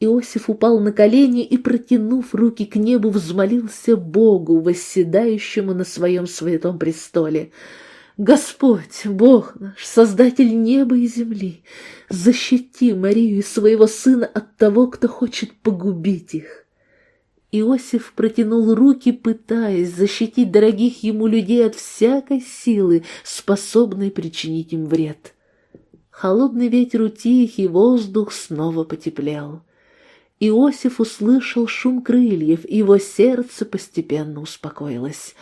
Иосиф упал на колени и, протянув руки к небу, взмолился Богу, восседающему на своем святом престоле. «Господь, Бог наш, Создатель неба и земли, защити Марию и своего сына от того, кто хочет погубить их». Иосиф протянул руки, пытаясь защитить дорогих ему людей от всякой силы, способной причинить им вред. Холодный ветер утих, и воздух снова потеплел. Иосиф услышал шум крыльев, и его сердце постепенно успокоилось.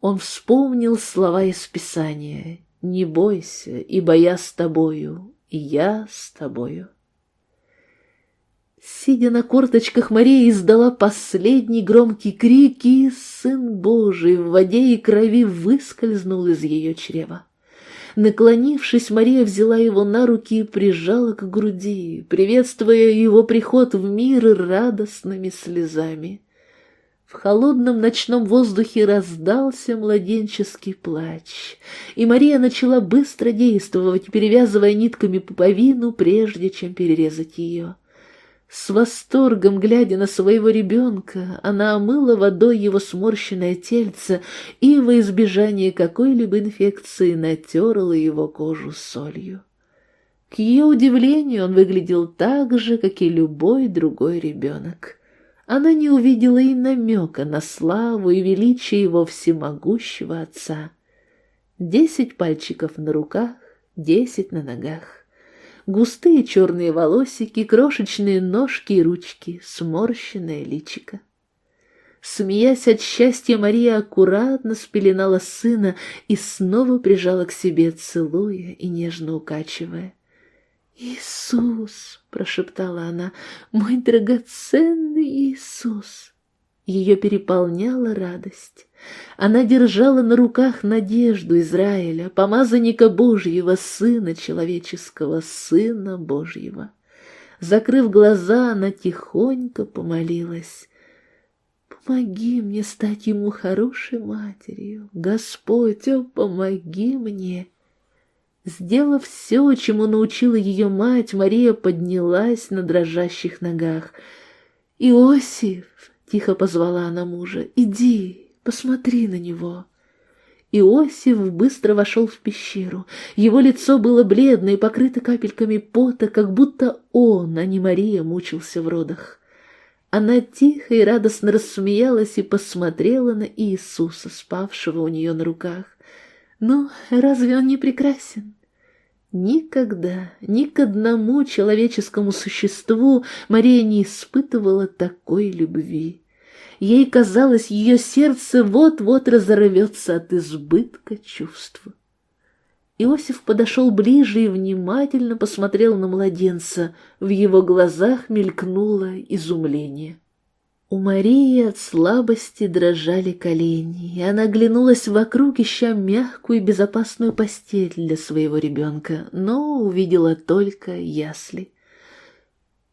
Он вспомнил слова из Писания «Не бойся, ибо я с тобою, и я с тобою». Сидя на корточках, Мария издала последний громкий крик, и Сын Божий в воде и крови выскользнул из ее чрева. Наклонившись, Мария взяла его на руки и прижала к груди, приветствуя его приход в мир радостными слезами. В холодном ночном воздухе раздался младенческий плач, и Мария начала быстро действовать, перевязывая нитками пуповину, прежде чем перерезать ее. С восторгом, глядя на своего ребенка, она омыла водой его сморщенное тельце и во избежание какой-либо инфекции натерла его кожу солью. К ее удивлению он выглядел так же, как и любой другой ребенок. Она не увидела и намека на славу и величие его всемогущего отца. Десять пальчиков на руках, десять на ногах густые черные волосики, крошечные ножки и ручки, сморщенное личико. Смеясь от счастья, Мария аккуратно спеленала сына и снова прижала к себе, целуя и нежно укачивая. «Иисус!» — прошептала она. «Мой драгоценный Иисус!» Ее переполняла радость. Она держала на руках надежду Израиля, помазанника Божьего, Сына Человеческого, Сына Божьего. Закрыв глаза, она тихонько помолилась. «Помоги мне стать ему хорошей матерью, Господь, о, помоги мне!» Сделав все, чему научила ее мать, Мария поднялась на дрожащих ногах. «Иосиф!» — тихо позвала она мужа. «Иди, Посмотри на него!» Иосиф быстро вошел в пещеру. Его лицо было бледное и покрыто капельками пота, как будто он, а не Мария, мучился в родах. Она тихо и радостно рассмеялась и посмотрела на Иисуса, спавшего у нее на руках. «Ну, разве он не прекрасен?» Никогда, ни к одному человеческому существу Мария не испытывала такой любви. Ей казалось, ее сердце вот-вот разорвется от избытка чувств. Иосиф подошел ближе и внимательно посмотрел на младенца. В его глазах мелькнуло изумление. У Марии от слабости дрожали колени, и она оглянулась вокруг, ища мягкую и безопасную постель для своего ребенка, но увидела только ясли.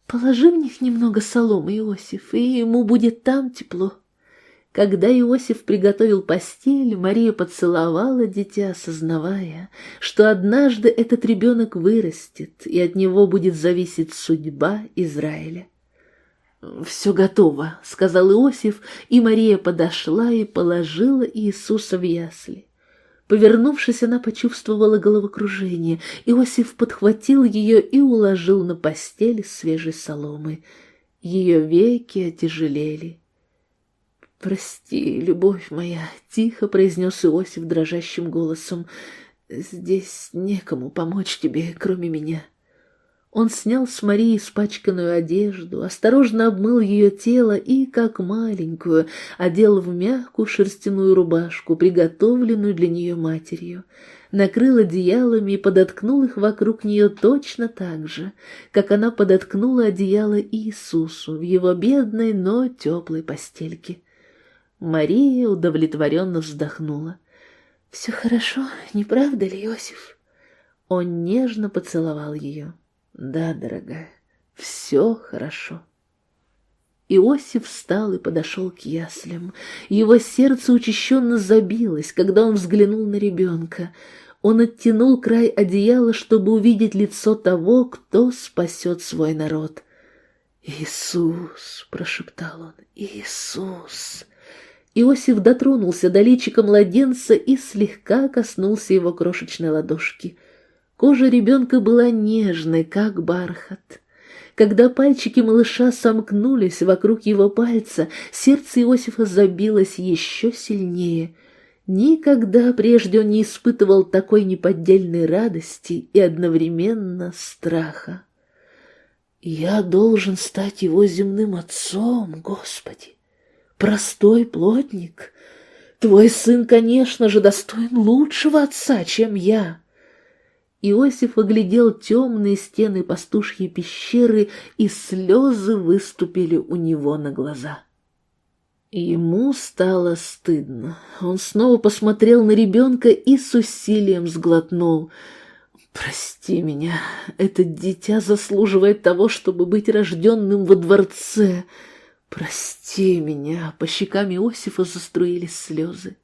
«Положи в них немного соломы, Иосиф, и ему будет там тепло». Когда Иосиф приготовил постель, Мария поцеловала дитя, осознавая, что однажды этот ребенок вырастет, и от него будет зависеть судьба Израиля. «Все готово», — сказал Иосиф, и Мария подошла и положила Иисуса в ясли. Повернувшись, она почувствовала головокружение. Иосиф подхватил ее и уложил на постель свежей соломы. Ее веки отяжелели. «Прости, любовь моя», — тихо произнес Иосиф дрожащим голосом, — «здесь некому помочь тебе, кроме меня». Он снял с Марии испачканную одежду, осторожно обмыл ее тело и, как маленькую, одел в мягкую шерстяную рубашку, приготовленную для нее матерью, накрыл одеялами и подоткнул их вокруг нее точно так же, как она подоткнула одеяло Иисусу в его бедной, но теплой постельке. Мария удовлетворенно вздохнула. «Все хорошо, не правда ли, Иосиф?» Он нежно поцеловал ее. Да, дорогая, все хорошо. Иосиф встал и подошел к яслям. Его сердце учащенно забилось, когда он взглянул на ребенка. Он оттянул край одеяла, чтобы увидеть лицо того, кто спасет свой народ. «Иисус!» — прошептал он. «Иисус!» Иосиф дотронулся до личика младенца и слегка коснулся его крошечной ладошки. Кожа ребенка была нежной, как бархат. Когда пальчики малыша сомкнулись вокруг его пальца, сердце Иосифа забилось еще сильнее. Никогда прежде он не испытывал такой неподдельной радости и одновременно страха. «Я должен стать его земным отцом, Господи! Простой плотник! Твой сын, конечно же, достоин лучшего отца, чем я!» Иосиф оглядел темные стены пастушьей пещеры, и слезы выступили у него на глаза. Ему стало стыдно. Он снова посмотрел на ребенка и с усилием сглотнул. «Прости меня, это дитя заслуживает того, чтобы быть рожденным во дворце. Прости меня!» По щекам Иосифа заструились слезы.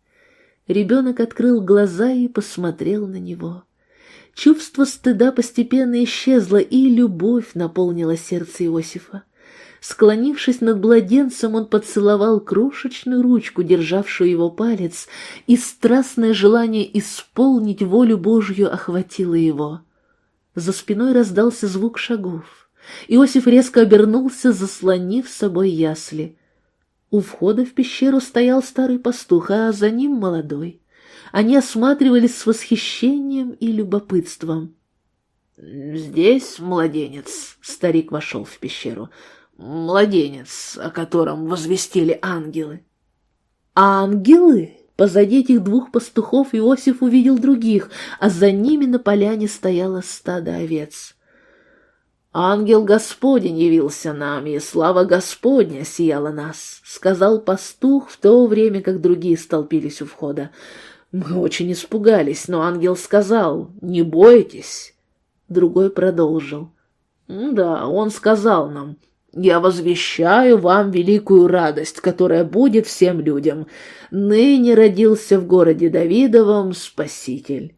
Ребенок открыл глаза и посмотрел на него. Чувство стыда постепенно исчезло, и любовь наполнила сердце Иосифа. Склонившись над младенцем, он поцеловал крошечную ручку, державшую его палец, и страстное желание исполнить волю Божью охватило его. За спиной раздался звук шагов. Иосиф резко обернулся, заслонив собой ясли. У входа в пещеру стоял старый пастух, а за ним молодой. Они осматривались с восхищением и любопытством. «Здесь младенец», — старик вошел в пещеру, — «младенец, о котором возвестили ангелы». «Ангелы?» Позади этих двух пастухов Иосиф увидел других, а за ними на поляне стояло стадо овец. «Ангел Господень явился нам, и слава Господня сияла нас», — сказал пастух в то время, как другие столпились у входа. Мы очень испугались, но ангел сказал «Не бойтесь». Другой продолжил. «Да, он сказал нам, я возвещаю вам великую радость, которая будет всем людям. Ныне родился в городе Давидовом Спаситель».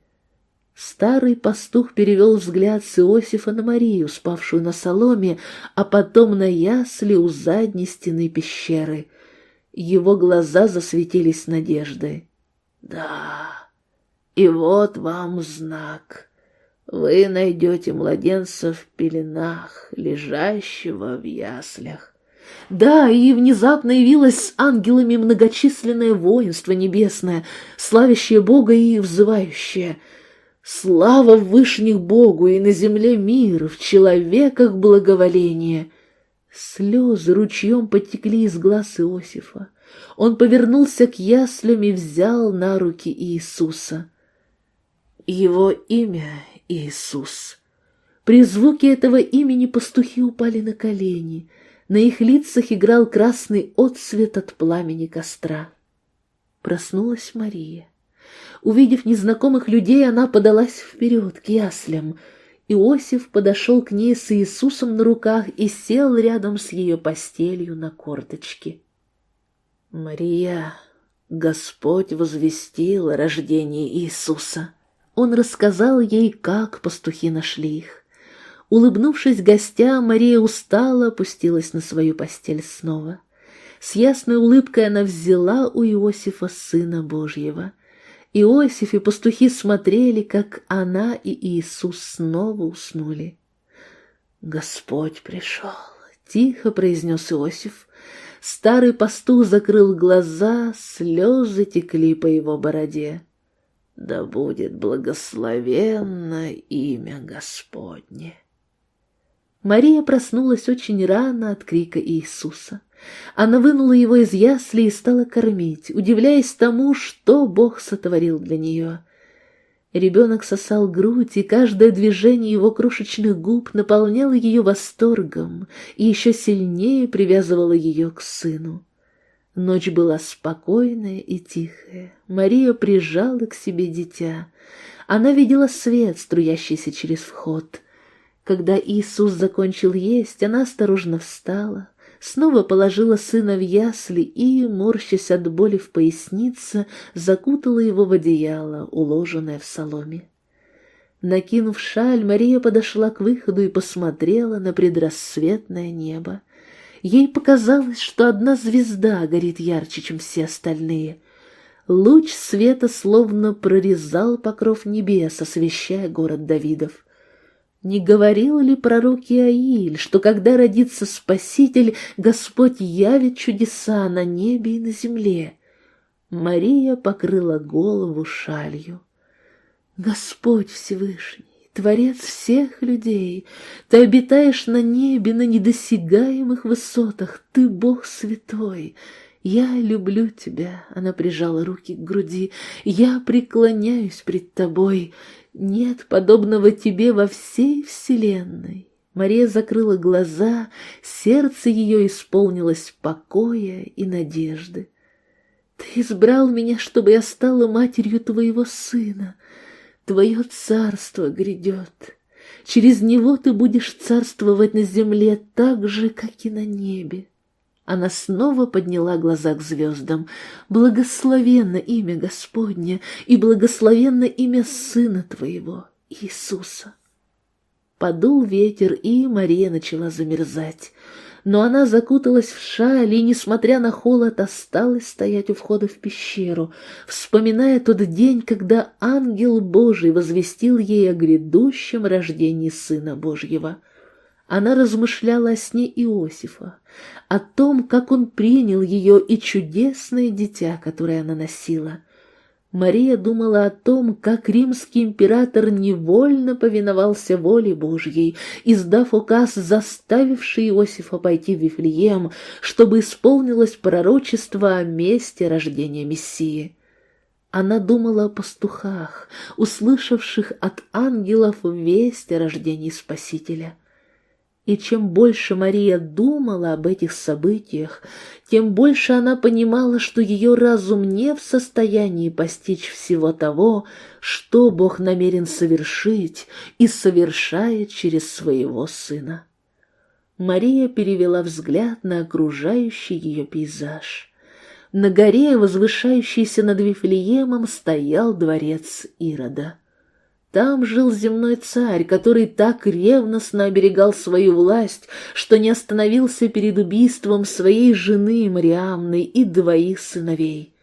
Старый пастух перевел взгляд с Иосифа на Марию, спавшую на соломе, а потом на ясли у задней стены пещеры. Его глаза засветились надеждой. Да, и вот вам знак. Вы найдете младенца в пеленах, лежащего в яслях. Да, и внезапно явилось с ангелами многочисленное воинство небесное, славящее Бога и взывающее. Слава в вышних Богу и на земле мир, в человеках благоволение. Слезы ручьем потекли из глаз Иосифа. Он повернулся к яслям и взял на руки Иисуса. Его имя Иисус. При звуке этого имени пастухи упали на колени. На их лицах играл красный отсвет от пламени костра. Проснулась Мария. Увидев незнакомых людей, она подалась вперед, к яслям. Иосиф подошел к ней с Иисусом на руках и сел рядом с ее постелью на корточке. «Мария, Господь возвестил о рождении Иисуса». Он рассказал ей, как пастухи нашли их. Улыбнувшись гостям, Мария устала, опустилась на свою постель снова. С ясной улыбкой она взяла у Иосифа Сына Божьего — Иосиф и пастухи смотрели, как она и Иисус снова уснули. «Господь пришел», — тихо произнес Иосиф. Старый пастух закрыл глаза, слезы текли по его бороде. «Да будет благословенно имя Господне». Мария проснулась очень рано от крика Иисуса. Она вынула его из ясли и стала кормить, удивляясь тому, что Бог сотворил для нее. Ребенок сосал грудь, и каждое движение его крошечных губ наполняло ее восторгом и еще сильнее привязывало ее к сыну. Ночь была спокойная и тихая. Мария прижала к себе дитя. Она видела свет, струящийся через вход. Когда Иисус закончил есть, она осторожно встала, снова положила сына в ясли и, морщась от боли в пояснице, закутала его в одеяло, уложенное в соломе. Накинув шаль, Мария подошла к выходу и посмотрела на предрассветное небо. Ей показалось, что одна звезда горит ярче, чем все остальные. Луч света словно прорезал покров небес, освещая город Давидов. Не говорил ли пророк Иаиль, что когда родится Спаситель, Господь явит чудеса на небе и на земле? Мария покрыла голову шалью. Господь Всевышний, Творец всех людей, Ты обитаешь на небе, на недосягаемых высотах, Ты Бог святой, «Я люблю тебя», — она прижала руки к груди, «я преклоняюсь пред тобой, нет подобного тебе во всей вселенной». Мария закрыла глаза, сердце ее исполнилось покоя и надежды. «Ты избрал меня, чтобы я стала матерью твоего сына. Твое царство грядет. Через него ты будешь царствовать на земле так же, как и на небе. Она снова подняла глаза к звездам. «Благословенно имя Господне, и благословенно имя Сына Твоего, Иисуса!» Подул ветер, и Мария начала замерзать. Но она закуталась в шаль и, несмотря на холод, осталась стоять у входа в пещеру, вспоминая тот день, когда ангел Божий возвестил ей о грядущем рождении Сына Божьего — она размышляла о сне Иосифа, о том, как он принял ее и чудесное дитя, которое она носила. Мария думала о том, как римский император невольно повиновался воле Божьей, издав указ, заставивший Иосифа пойти в Вифлеем, чтобы исполнилось пророчество о месте рождения Мессии. Она думала о пастухах, услышавших от ангелов весть о рождении Спасителя. И чем больше Мария думала об этих событиях, тем больше она понимала, что ее разум не в состоянии постичь всего того, что Бог намерен совершить и совершает через своего Сына. Мария перевела взгляд на окружающий ее пейзаж. На горе, возвышающейся над Вифлеемом, стоял дворец Ирода. Там жил земной царь, который так ревностно оберегал свою власть, что не остановился перед убийством своей жены Мариамны и двоих сыновей.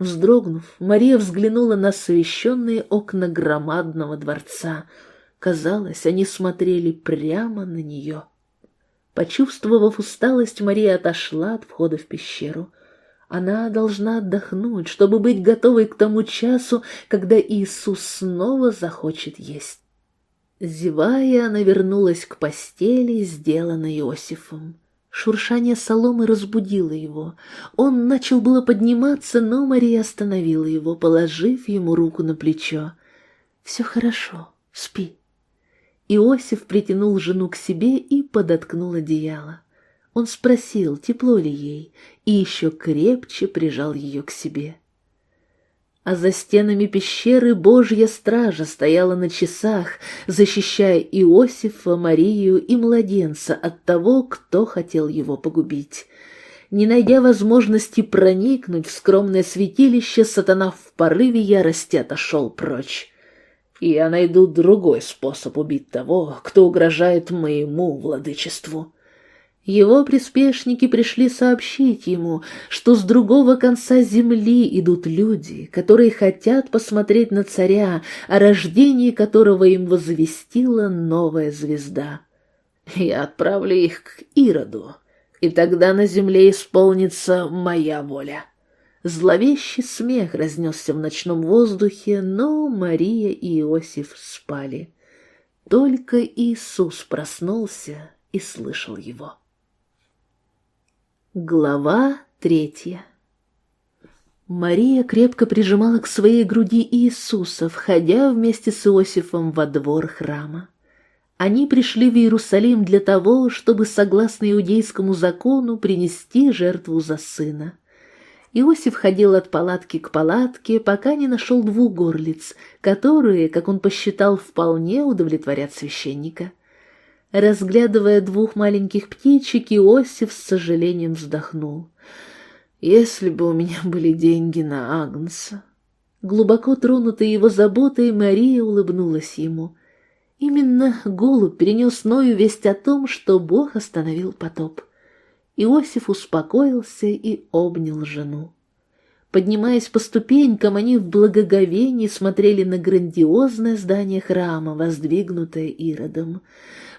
Вздрогнув, Мария взглянула на освещенные окна громадного дворца. Казалось, они смотрели прямо на нее. Почувствовав усталость, Мария отошла от входа в пещеру. Она должна отдохнуть, чтобы быть готовой к тому часу, когда Иисус снова захочет есть. Зевая, она вернулась к постели, сделанной Иосифом. Шуршание соломы разбудило его. Он начал было подниматься, но Мария остановила его, положив ему руку на плечо. «Все хорошо, спи». Иосиф притянул жену к себе и подоткнул одеяло. Он спросил, тепло ли ей, и еще крепче прижал ее к себе. А за стенами пещеры Божья стража стояла на часах, защищая Иосифа, Марию и младенца от того, кто хотел его погубить. Не найдя возможности проникнуть в скромное святилище, сатана в порыве ярости отошел прочь. «Я найду другой способ убить того, кто угрожает моему владычеству», его приспешники пришли сообщить ему, что с другого конца земли идут люди, которые хотят посмотреть на царя, о рождении которого им возвестила новая звезда. Я отправлю их к Ироду, и тогда на земле исполнится моя воля. Зловещий смех разнесся в ночном воздухе, но Мария и Иосиф спали. Только Иисус проснулся и слышал его. Глава третья Мария крепко прижимала к своей груди Иисуса, входя вместе с Иосифом во двор храма. Они пришли в Иерусалим для того, чтобы, согласно иудейскому закону, принести жертву за сына. Иосиф ходил от палатки к палатке, пока не нашел двух горлиц, которые, как он посчитал, вполне удовлетворят священника – Разглядывая двух маленьких птичек, Иосиф с сожалением вздохнул. «Если бы у меня были деньги на Агнца...» Глубоко тронутая его заботой, Мария улыбнулась ему. Именно голубь перенес Ною весть о том, что Бог остановил потоп. Иосиф успокоился и обнял жену. Поднимаясь по ступенькам, они в благоговении смотрели на грандиозное здание храма, воздвигнутое Иродом.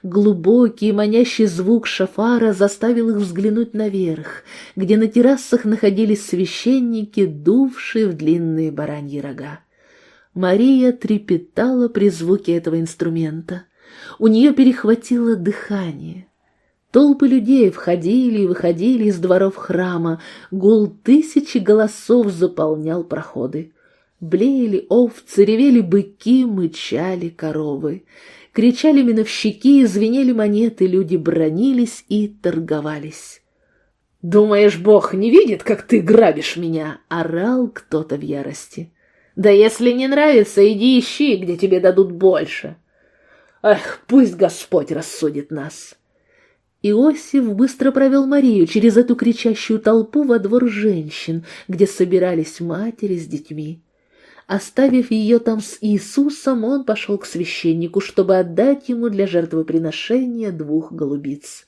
Глубокий манящий звук шафара заставил их взглянуть наверх, где на террасах находились священники, дувшие в длинные бараньи рога. Мария трепетала при звуке этого инструмента. У нее перехватило дыхание. Толпы людей входили и выходили из дворов храма, гул тысячи голосов заполнял проходы. Блеяли овцы, ревели быки, мычали коровы. Кричали миновщики, звенели монеты, люди бронились и торговались. «Думаешь, Бог не видит, как ты грабишь меня?» — орал кто-то в ярости. «Да если не нравится, иди ищи, где тебе дадут больше». «Эх, пусть Господь рассудит нас!» Иосиф быстро провел Марию через эту кричащую толпу во двор женщин, где собирались матери с детьми. Оставив ее там с Иисусом, он пошел к священнику, чтобы отдать ему для жертвоприношения двух голубиц.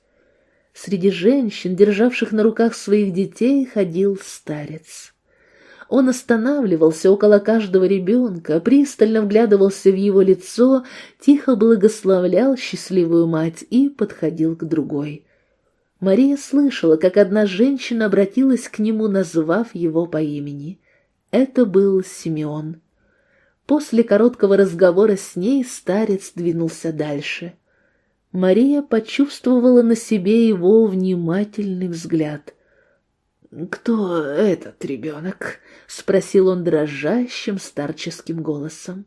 Среди женщин, державших на руках своих детей, ходил старец. Он останавливался около каждого ребенка, пристально вглядывался в его лицо, тихо благословлял счастливую мать и подходил к другой. Мария слышала, как одна женщина обратилась к нему, назвав его по имени. Это был Симеон. После короткого разговора с ней старец двинулся дальше. Мария почувствовала на себе его внимательный взгляд. «Кто этот ребенок?» — спросил он дрожащим старческим голосом.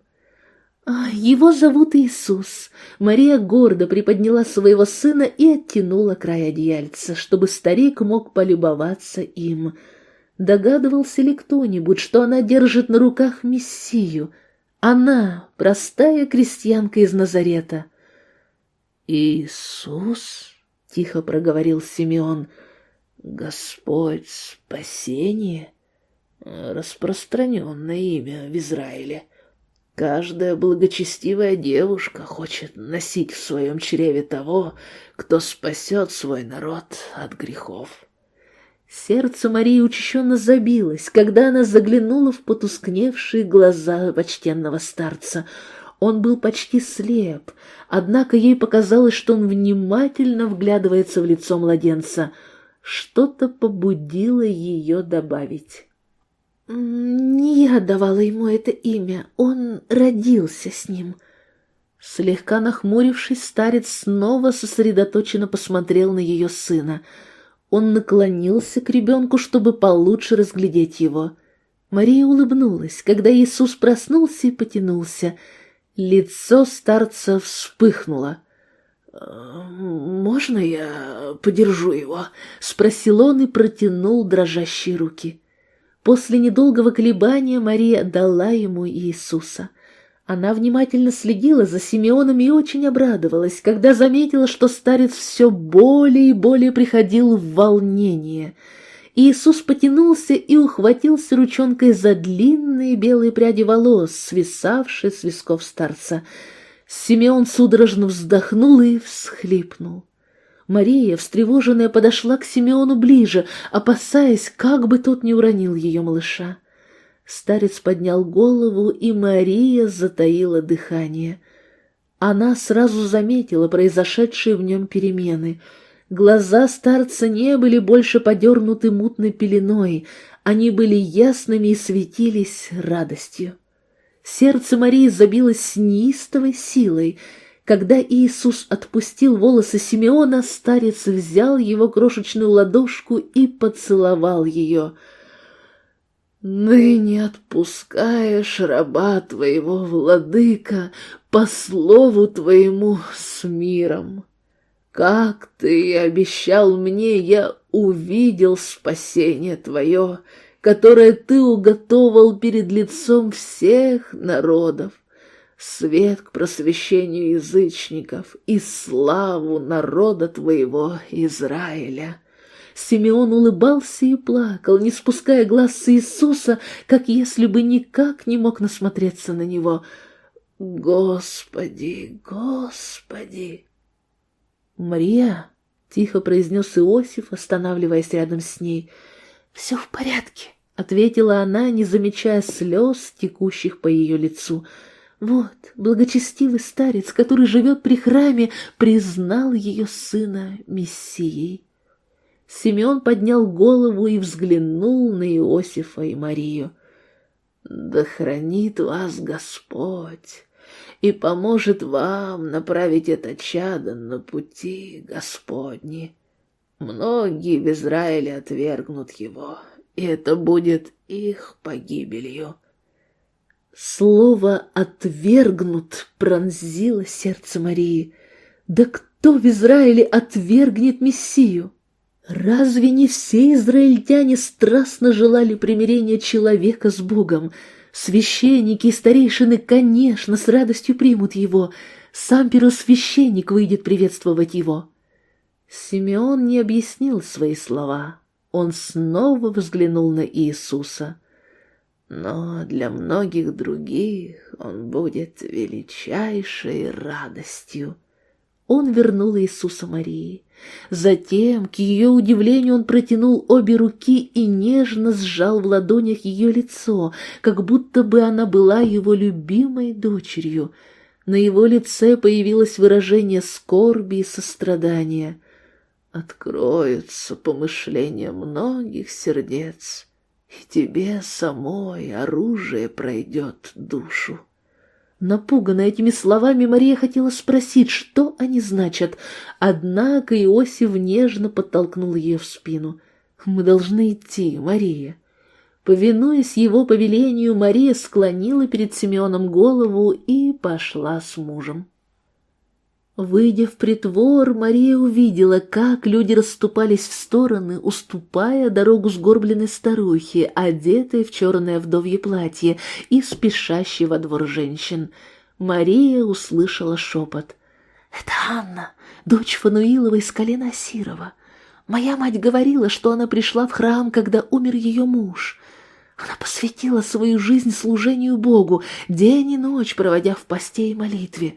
«А, «Его зовут Иисус». Мария гордо приподняла своего сына и оттянула край одеяльца, чтобы старик мог полюбоваться им — Догадывался ли кто-нибудь, что она держит на руках Мессию? Она, простая крестьянка из Назарета. «Иисус?» — тихо проговорил Симеон. «Господь спасение?» Распространенное имя в Израиле. Каждая благочестивая девушка хочет носить в своем чреве того, кто спасет свой народ от грехов. Сердце Марии учащенно забилось, когда она заглянула в потускневшие глаза почтенного старца. Он был почти слеп, однако ей показалось, что он внимательно вглядывается в лицо младенца. что-то побудило ее добавить. «Не я давала ему это имя, он родился с ним». Слегка нахмурившись, старец снова сосредоточенно посмотрел на ее сына. Он наклонился к ребенку, чтобы получше разглядеть его. Мария улыбнулась, когда Иисус проснулся и потянулся. Лицо старца вспыхнуло. «Можно я подержу его?» — спросил он и протянул дрожащие руки. После недолгого колебания Мария дала ему Иисуса — она внимательно следила за Симеоном и очень обрадовалась, когда заметила, что старец все более и более приходил в волнение. Иисус потянулся и ухватился ручонкой за длинные белые пряди волос, свисавшие с висков старца. Симеон судорожно вздохнул и всхлипнул. Мария, встревоженная, подошла к Симеону ближе, опасаясь, как бы тот не уронил ее малыша. Старец поднял голову, и Мария затаила дыхание. Она сразу заметила произошедшие в нем перемены. Глаза старца не были больше подернуты мутной пеленой, они были ясными и светились радостью. Сердце Марии забилось с неистовой силой. Когда Иисус отпустил волосы Симеона, старец взял его крошечную ладошку и поцеловал ее — Ныне отпускаешь раба твоего, владыка, по слову твоему с миром. Как ты обещал мне, я увидел спасение твое, которое ты уготовал перед лицом всех народов, свет к просвещению язычников и славу народа твоего Израиля. Симеон улыбался и плакал, не спуская глаз с Иисуса, как если бы никак не мог насмотреться на него. «Господи, Господи!» «Мария!» — тихо произнес Иосиф, останавливаясь рядом с ней. «Все в порядке», — ответила она, не замечая слез, текущих по ее лицу. «Вот, благочестивый старец, который живет при храме, признал ее сына Мессией». Симеон поднял голову и взглянул на Иосифа и Марию. «Да хранит вас Господь и поможет вам направить это чадо на пути Господни. Многие в Израиле отвергнут его, и это будет их погибелью». Слово «отвергнут» пронзило сердце Марии. «Да кто в Израиле отвергнет Мессию?» Разве не все израильтяне страстно желали примирения человека с Богом? Священники и старейшины, конечно, с радостью примут его. Сам первосвященник выйдет приветствовать его. Симеон не объяснил свои слова. Он снова взглянул на Иисуса. Но для многих других он будет величайшей радостью. Он вернул Иисуса Марии. Затем, к ее удивлению, он протянул обе руки и нежно сжал в ладонях ее лицо, как будто бы она была его любимой дочерью. На его лице появилось выражение скорби и сострадания. «Откроются помышления многих сердец, и тебе самой оружие пройдет душу». Напуганная этими словами, Мария хотела спросить, что они значат, однако Иосиф нежно подтолкнул ее в спину. «Мы должны идти, Мария». Повинуясь его повелению, Мария склонила перед Симеоном голову и пошла с мужем. Выйдя в притвор, Мария увидела, как люди расступались в стороны, уступая дорогу сгорбленной старухе, одетой в черное вдовье платье и спешащей во двор женщин. Мария услышала шепот. «Это Анна, дочь Фануилова из колена Асирова. Моя мать говорила, что она пришла в храм, когда умер ее муж». Она посвятила свою жизнь служению Богу, день и ночь проводя в посте и молитве.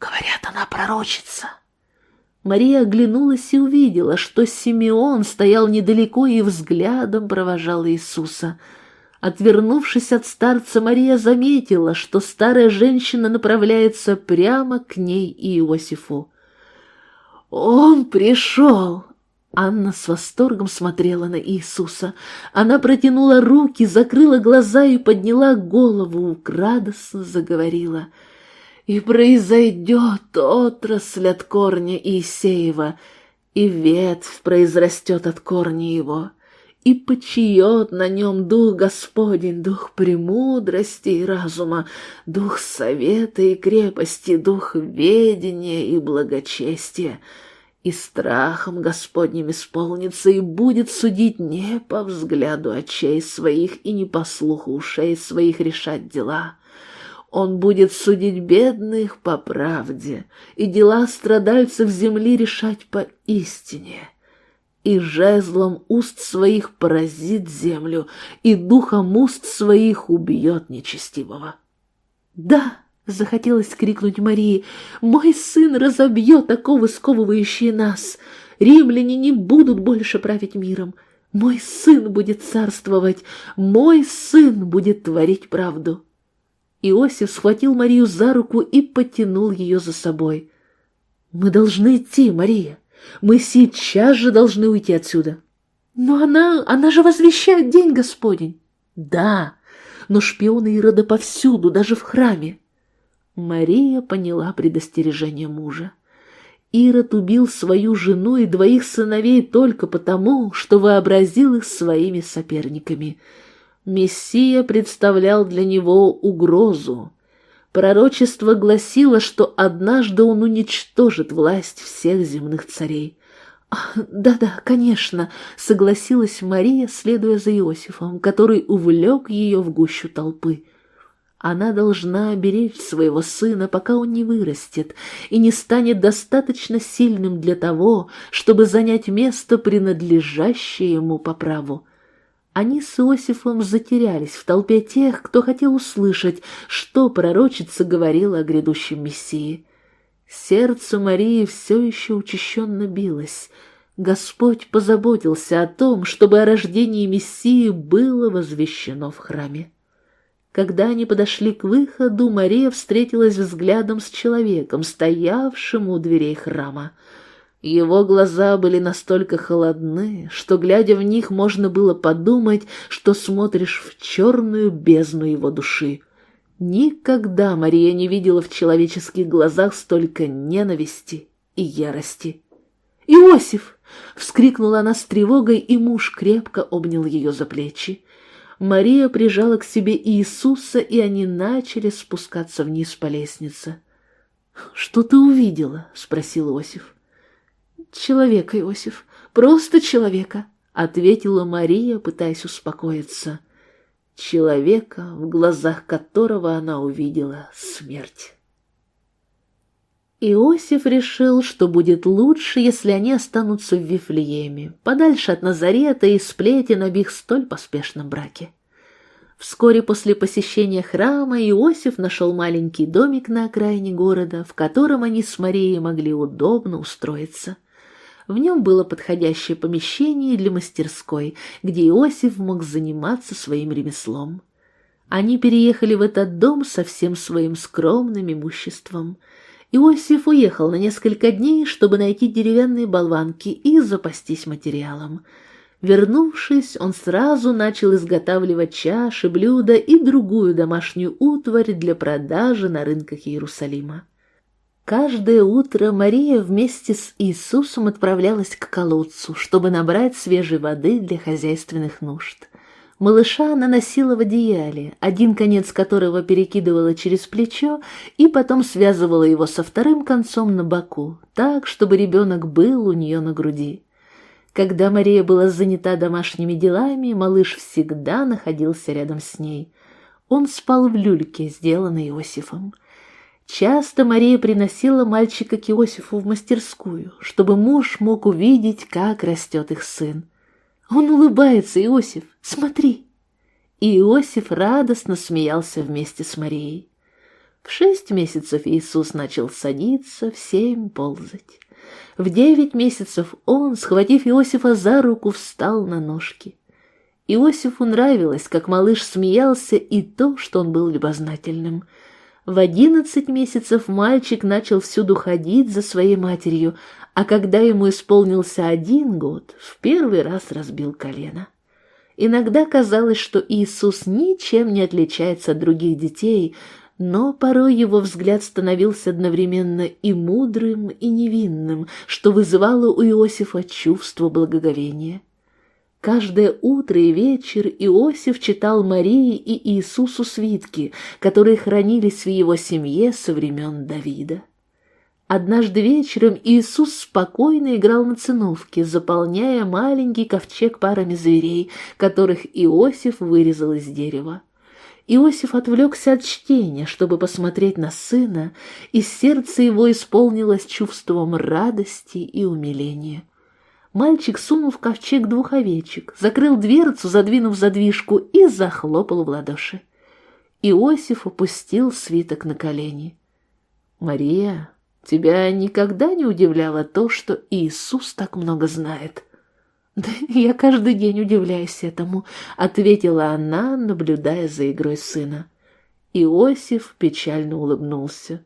Говорят, она пророчица. Мария оглянулась и увидела, что Симеон стоял недалеко и взглядом провожал Иисуса. Отвернувшись от старца, Мария заметила, что старая женщина направляется прямо к ней и Иосифу. «Он пришел! Анна с восторгом смотрела на Иисуса. Она протянула руки, закрыла глаза и подняла голову, радостно заговорила. «И произойдет отрасль от корня Иисеева, и ветвь произрастет от корня его, и почиет на нем дух Господень, дух премудрости и разума, дух совета и крепости, дух ведения и благочестия» и страхом Господним исполнится, и будет судить не по взгляду очей своих и не по слуху ушей своих решать дела. Он будет судить бедных по правде, и дела страдальцев земли решать по истине. И жезлом уст своих поразит землю, и духом уст своих убьет нечестивого. Да, Захотелось крикнуть Марии. «Мой сын разобьет оковы, сковывающие нас! Римляне не будут больше править миром! Мой сын будет царствовать! Мой сын будет творить правду!» Иосиф схватил Марию за руку и потянул ее за собой. «Мы должны идти, Мария! Мы сейчас же должны уйти отсюда!» «Но она... она же возвещает День Господень!» «Да, но шпионы Ирода повсюду, даже в храме!» Мария поняла предостережение мужа. Ирод убил свою жену и двоих сыновей только потому, что вообразил их своими соперниками. Мессия представлял для него угрозу. Пророчество гласило, что однажды он уничтожит власть всех земных царей. «Да-да, конечно», — согласилась Мария, следуя за Иосифом, который увлек ее в гущу толпы. Она должна беречь своего сына, пока он не вырастет и не станет достаточно сильным для того, чтобы занять место, принадлежащее ему по праву. Они с Иосифом затерялись в толпе тех, кто хотел услышать, что пророчица говорила о грядущем Мессии. Сердце Марии все еще учащенно билось. Господь позаботился о том, чтобы о рождении Мессии было возвещено в храме. Когда они подошли к выходу, Мария встретилась взглядом с человеком, стоявшим у дверей храма. Его глаза были настолько холодны, что, глядя в них, можно было подумать, что смотришь в черную бездну его души. Никогда Мария не видела в человеческих глазах столько ненависти и ярости. «Иосиф!» — вскрикнула она с тревогой, и муж крепко обнял ее за плечи. Мария прижала к себе Иисуса, и они начали спускаться вниз по лестнице. «Что ты увидела?» — спросил Иосиф. «Человека, Иосиф, просто человека», — ответила Мария, пытаясь успокоиться. Человека, в глазах которого она увидела смерть. Иосиф решил, что будет лучше, если они останутся в Вифлееме, подальше от Назарета и сплетен об их столь поспешном браке. Вскоре после посещения храма Иосиф нашел маленький домик на окраине города, в котором они с Марией могли удобно устроиться. В нем было подходящее помещение для мастерской, где Иосиф мог заниматься своим ремеслом. Они переехали в этот дом со всем своим скромным имуществом – Иосиф уехал на несколько дней, чтобы найти деревянные болванки и запастись материалом. Вернувшись, он сразу начал изготавливать чаши, блюда и другую домашнюю утварь для продажи на рынках Иерусалима. Каждое утро Мария вместе с Иисусом отправлялась к колодцу, чтобы набрать свежей воды для хозяйственных нужд. Малыша она носила в одеяле, один конец которого перекидывала через плечо и потом связывала его со вторым концом на боку, так, чтобы ребенок был у нее на груди. Когда Мария была занята домашними делами, малыш всегда находился рядом с ней. Он спал в люльке, сделанной Иосифом. Часто Мария приносила мальчика к Иосифу в мастерскую, чтобы муж мог увидеть, как растет их сын. Он улыбается, Иосиф, смотри. И Иосиф радостно смеялся вместе с Марией. В шесть месяцев Иисус начал садиться, в семь ползать. В девять месяцев он, схватив Иосифа за руку, встал на ножки. Иосифу нравилось, как малыш смеялся, и то, что он был любознательным. В одиннадцать месяцев мальчик начал всюду ходить за своей матерью, а когда ему исполнился один год, в первый раз разбил колено. Иногда казалось, что Иисус ничем не отличается от других детей, но порой его взгляд становился одновременно и мудрым, и невинным, что вызывало у Иосифа чувство благоговения. Каждое утро и вечер Иосиф читал Марии и Иисусу свитки, которые хранились в его семье со времен Давида. Однажды вечером Иисус спокойно играл на циновке, заполняя маленький ковчег парами зверей, которых Иосиф вырезал из дерева. Иосиф отвлекся от чтения, чтобы посмотреть на сына, и сердце его исполнилось чувством радости и умиления. Мальчик сунул в ковчег двух овечек, закрыл дверцу, задвинув задвижку, и захлопал в ладоши. Иосиф опустил свиток на колени. «Мария, тебя никогда не удивляло то, что Иисус так много знает?» «Да я каждый день удивляюсь этому», — ответила она, наблюдая за игрой сына. Иосиф печально улыбнулся.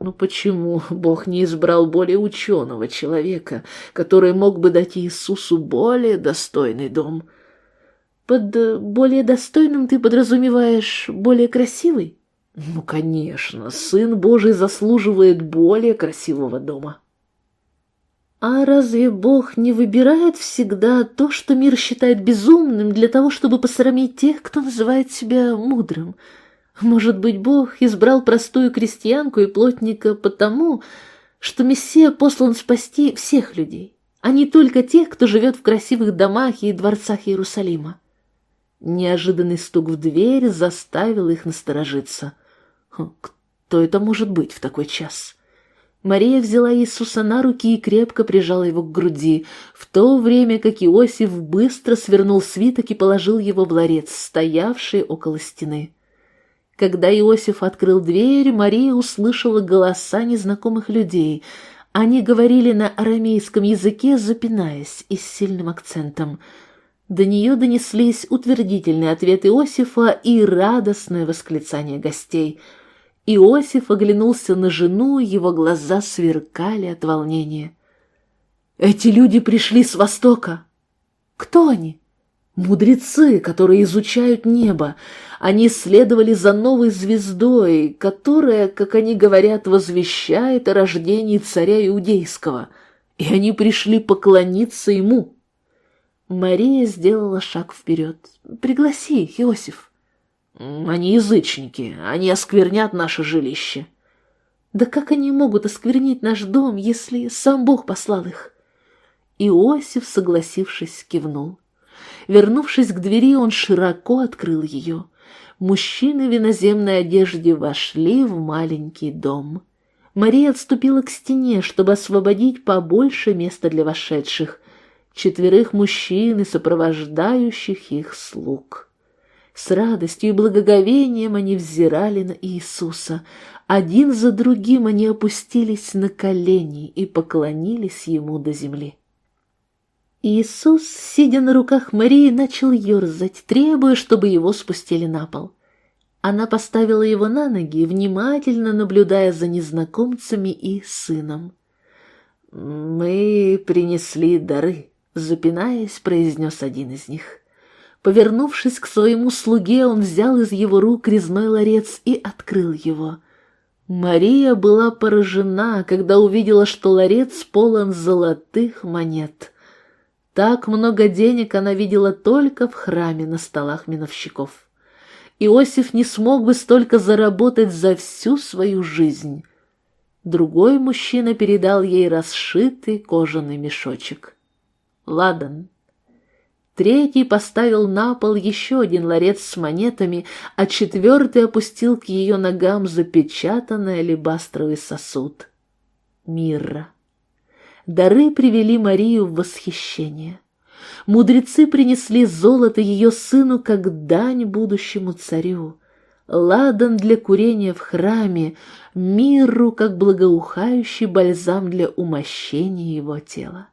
Ну почему Бог не избрал более ученого человека, который мог бы дать Иисусу более достойный дом? Под э, более достойным ты подразумеваешь более красивый? Ну, конечно, Сын Божий заслуживает более красивого дома. А разве Бог не выбирает всегда то, что мир считает безумным, для того, чтобы посрамить тех, кто называет себя мудрым? Может быть, Бог избрал простую крестьянку и плотника потому, что Мессия послан спасти всех людей, а не только тех, кто живет в красивых домах и дворцах Иерусалима. Неожиданный стук в дверь заставил их насторожиться. Хм, кто это может быть в такой час? Мария взяла Иисуса на руки и крепко прижала его к груди, в то время как Иосиф быстро свернул свиток и положил его в ларец, стоявший около стены. Когда Иосиф открыл дверь, Мария услышала голоса незнакомых людей. Они говорили на арамейском языке, запинаясь и с сильным акцентом. До нее донеслись утвердительные ответы Иосифа и радостное восклицание гостей. Иосиф оглянулся на жену, его глаза сверкали от волнения. «Эти люди пришли с востока!» «Кто они?» Мудрецы, которые изучают небо, они следовали за новой звездой, которая, как они говорят, возвещает о рождении царя Иудейского, и они пришли поклониться ему. Мария сделала шаг вперед. «Пригласи их, Иосиф». «Они язычники, они осквернят наше жилище». «Да как они могут осквернить наш дом, если сам Бог послал их?» Иосиф, согласившись, кивнул. Вернувшись к двери, он широко открыл ее. Мужчины в иноземной одежде вошли в маленький дом. Мария отступила к стене, чтобы освободить побольше места для вошедших. Четверых мужчин и сопровождающих их слуг. С радостью и благоговением они взирали на Иисуса. Один за другим они опустились на колени и поклонились Ему до земли. Иисус, сидя на руках Марии, начал ерзать, требуя, чтобы его спустили на пол. Она поставила его на ноги, внимательно наблюдая за незнакомцами и сыном. «Мы принесли дары», — запинаясь, произнес один из них. Повернувшись к своему слуге, он взял из его рук резной ларец и открыл его. Мария была поражена, когда увидела, что ларец полон золотых монет — так много денег она видела только в храме на столах миновщиков. Иосиф не смог бы столько заработать за всю свою жизнь. Другой мужчина передал ей расшитый кожаный мешочек. Ладан. Третий поставил на пол еще один ларец с монетами, а четвертый опустил к ее ногам запечатанный алебастровый сосуд. Мирра. Дары привели Марию в восхищение. Мудрецы принесли золото ее сыну как дань будущему царю, ладан для курения в храме, миру как благоухающий бальзам для умощения его тела.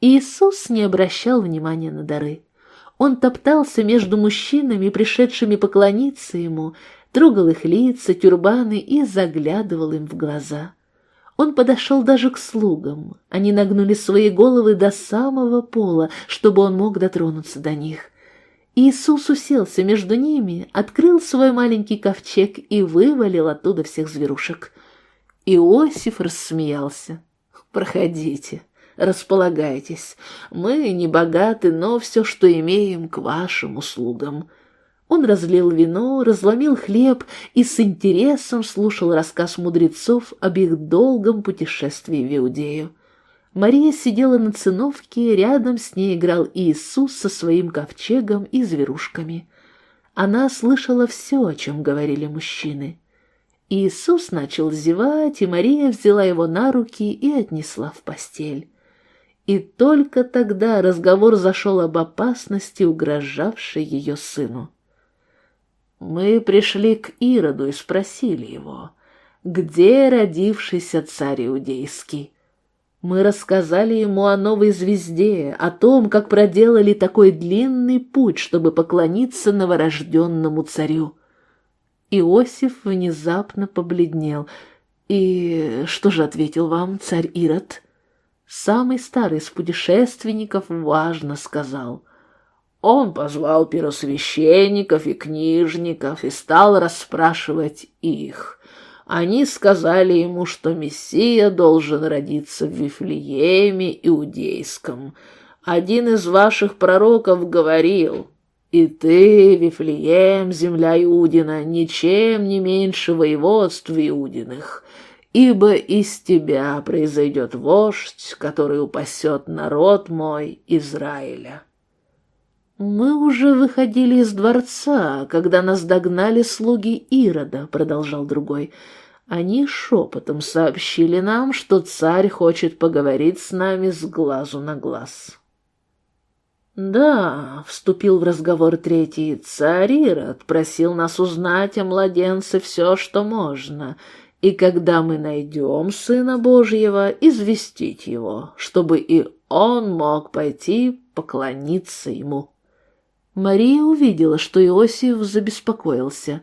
Иисус не обращал внимания на дары. Он топтался между мужчинами, пришедшими поклониться ему, трогал их лица, тюрбаны и заглядывал им в глаза. Он подошел даже к слугам. Они нагнули свои головы до самого пола, чтобы он мог дотронуться до них. Иисус уселся между ними, открыл свой маленький ковчег и вывалил оттуда всех зверушек. Иосиф рассмеялся. «Проходите, располагайтесь. Мы не богаты, но все, что имеем, к вашим услугам». Он разлил вино, разломил хлеб и с интересом слушал рассказ мудрецов об их долгом путешествии в Иудею. Мария сидела на циновке, рядом с ней играл Иисус со своим ковчегом и зверушками. Она слышала все, о чем говорили мужчины. Иисус начал зевать, и Мария взяла его на руки и отнесла в постель. И только тогда разговор зашел об опасности, угрожавшей ее сыну. Мы пришли к Ироду и спросили его, где родившийся царь иудейский. Мы рассказали ему о новой звезде, о том, как проделали такой длинный путь, чтобы поклониться новорожденному царю. Иосиф внезапно побледнел. «И что же ответил вам царь Ирод?» Самый старый из путешественников важно сказал. Он позвал первосвященников и книжников и стал расспрашивать их. Они сказали ему, что Мессия должен родиться в Вифлееме Иудейском. Один из ваших пророков говорил, «И ты, Вифлеем, земля Иудина, ничем не меньше воеводств Иудиных, ибо из тебя произойдет вождь, который упасет народ мой Израиля». «Мы уже выходили из дворца, когда нас догнали слуги Ирода», — продолжал другой. «Они шепотом сообщили нам, что царь хочет поговорить с нами с глазу на глаз». «Да», — вступил в разговор третий, — «царь Ирод просил нас узнать о младенце все, что можно, и когда мы найдем Сына Божьего, известить его, чтобы и он мог пойти поклониться ему». Мария увидела, что Иосиф забеспокоился.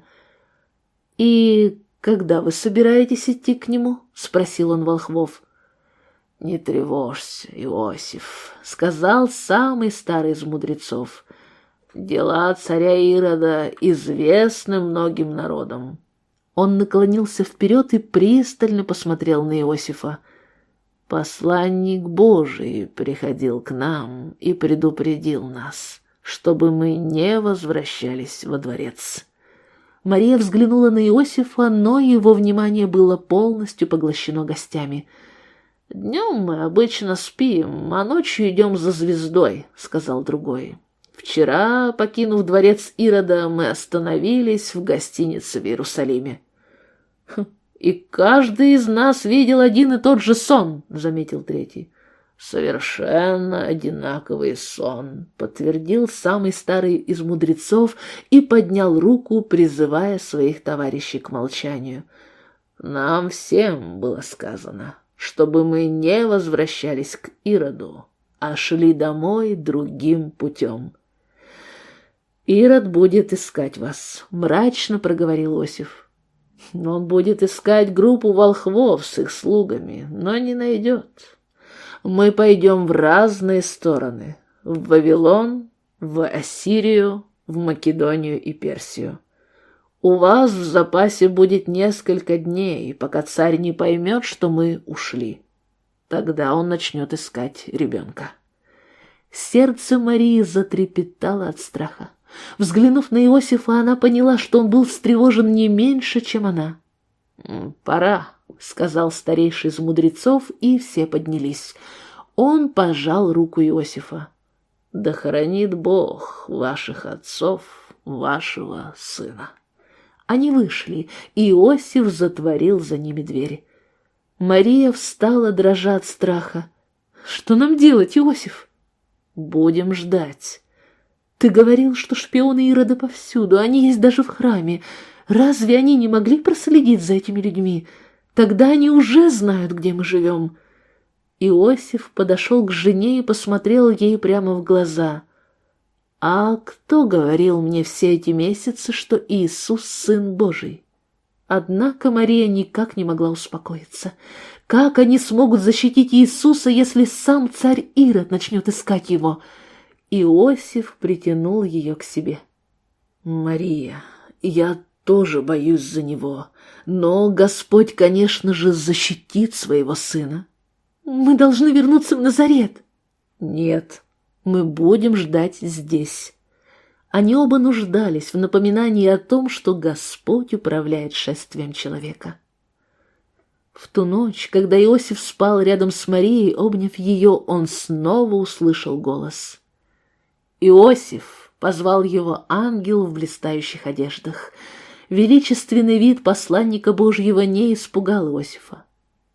«И когда вы собираетесь идти к нему?» — спросил он Волхвов. «Не тревожься, Иосиф», — сказал самый старый из мудрецов. «Дела царя Ирода известны многим народам». Он наклонился вперед и пристально посмотрел на Иосифа. «Посланник Божий приходил к нам и предупредил нас» чтобы мы не возвращались во дворец. Мария взглянула на Иосифа, но его внимание было полностью поглощено гостями. «Днем мы обычно спим, а ночью идем за звездой», — сказал другой. «Вчера, покинув дворец Ирода, мы остановились в гостинице в Иерусалиме». «Хм, «И каждый из нас видел один и тот же сон», — заметил третий. «Совершенно одинаковый сон», — подтвердил самый старый из мудрецов и поднял руку, призывая своих товарищей к молчанию. «Нам всем было сказано, чтобы мы не возвращались к Ироду, а шли домой другим путем». «Ирод будет искать вас», — мрачно проговорил Осиф. «Он будет искать группу волхвов с их слугами, но не найдет» мы пойдем в разные стороны — в Вавилон, в Ассирию, в Македонию и Персию. У вас в запасе будет несколько дней, пока царь не поймет, что мы ушли. Тогда он начнет искать ребенка. Сердце Марии затрепетало от страха. Взглянув на Иосифа, она поняла, что он был встревожен не меньше, чем она. «Пора», — сказал старейший из мудрецов, и все поднялись. Он пожал руку Иосифа. «Да хранит Бог ваших отцов, вашего сына». Они вышли, и Иосиф затворил за ними двери. Мария встала, дрожа от страха. «Что нам делать, Иосиф?» «Будем ждать». «Ты говорил, что шпионы Ирода повсюду, они есть даже в храме. Разве они не могли проследить за этими людьми?» Тогда они уже знают, где мы живем. Иосиф подошел к жене и посмотрел ей прямо в глаза. «А кто говорил мне все эти месяцы, что Иисус — Сын Божий?» Однако Мария никак не могла успокоиться. Как они смогут защитить Иисуса, если сам царь Ирод начнет искать его? Иосиф притянул ее к себе. «Мария, я тоже боюсь за него, но Господь, конечно же, защитит своего сына. Мы должны вернуться в Назарет». «Нет, мы будем ждать здесь». Они оба нуждались в напоминании о том, что Господь управляет шествием человека. В ту ночь, когда Иосиф спал рядом с Марией, обняв ее, он снова услышал голос. «Иосиф!» — позвал его ангел в блистающих одеждах. Величественный вид посланника Божьего не испугал Иосифа.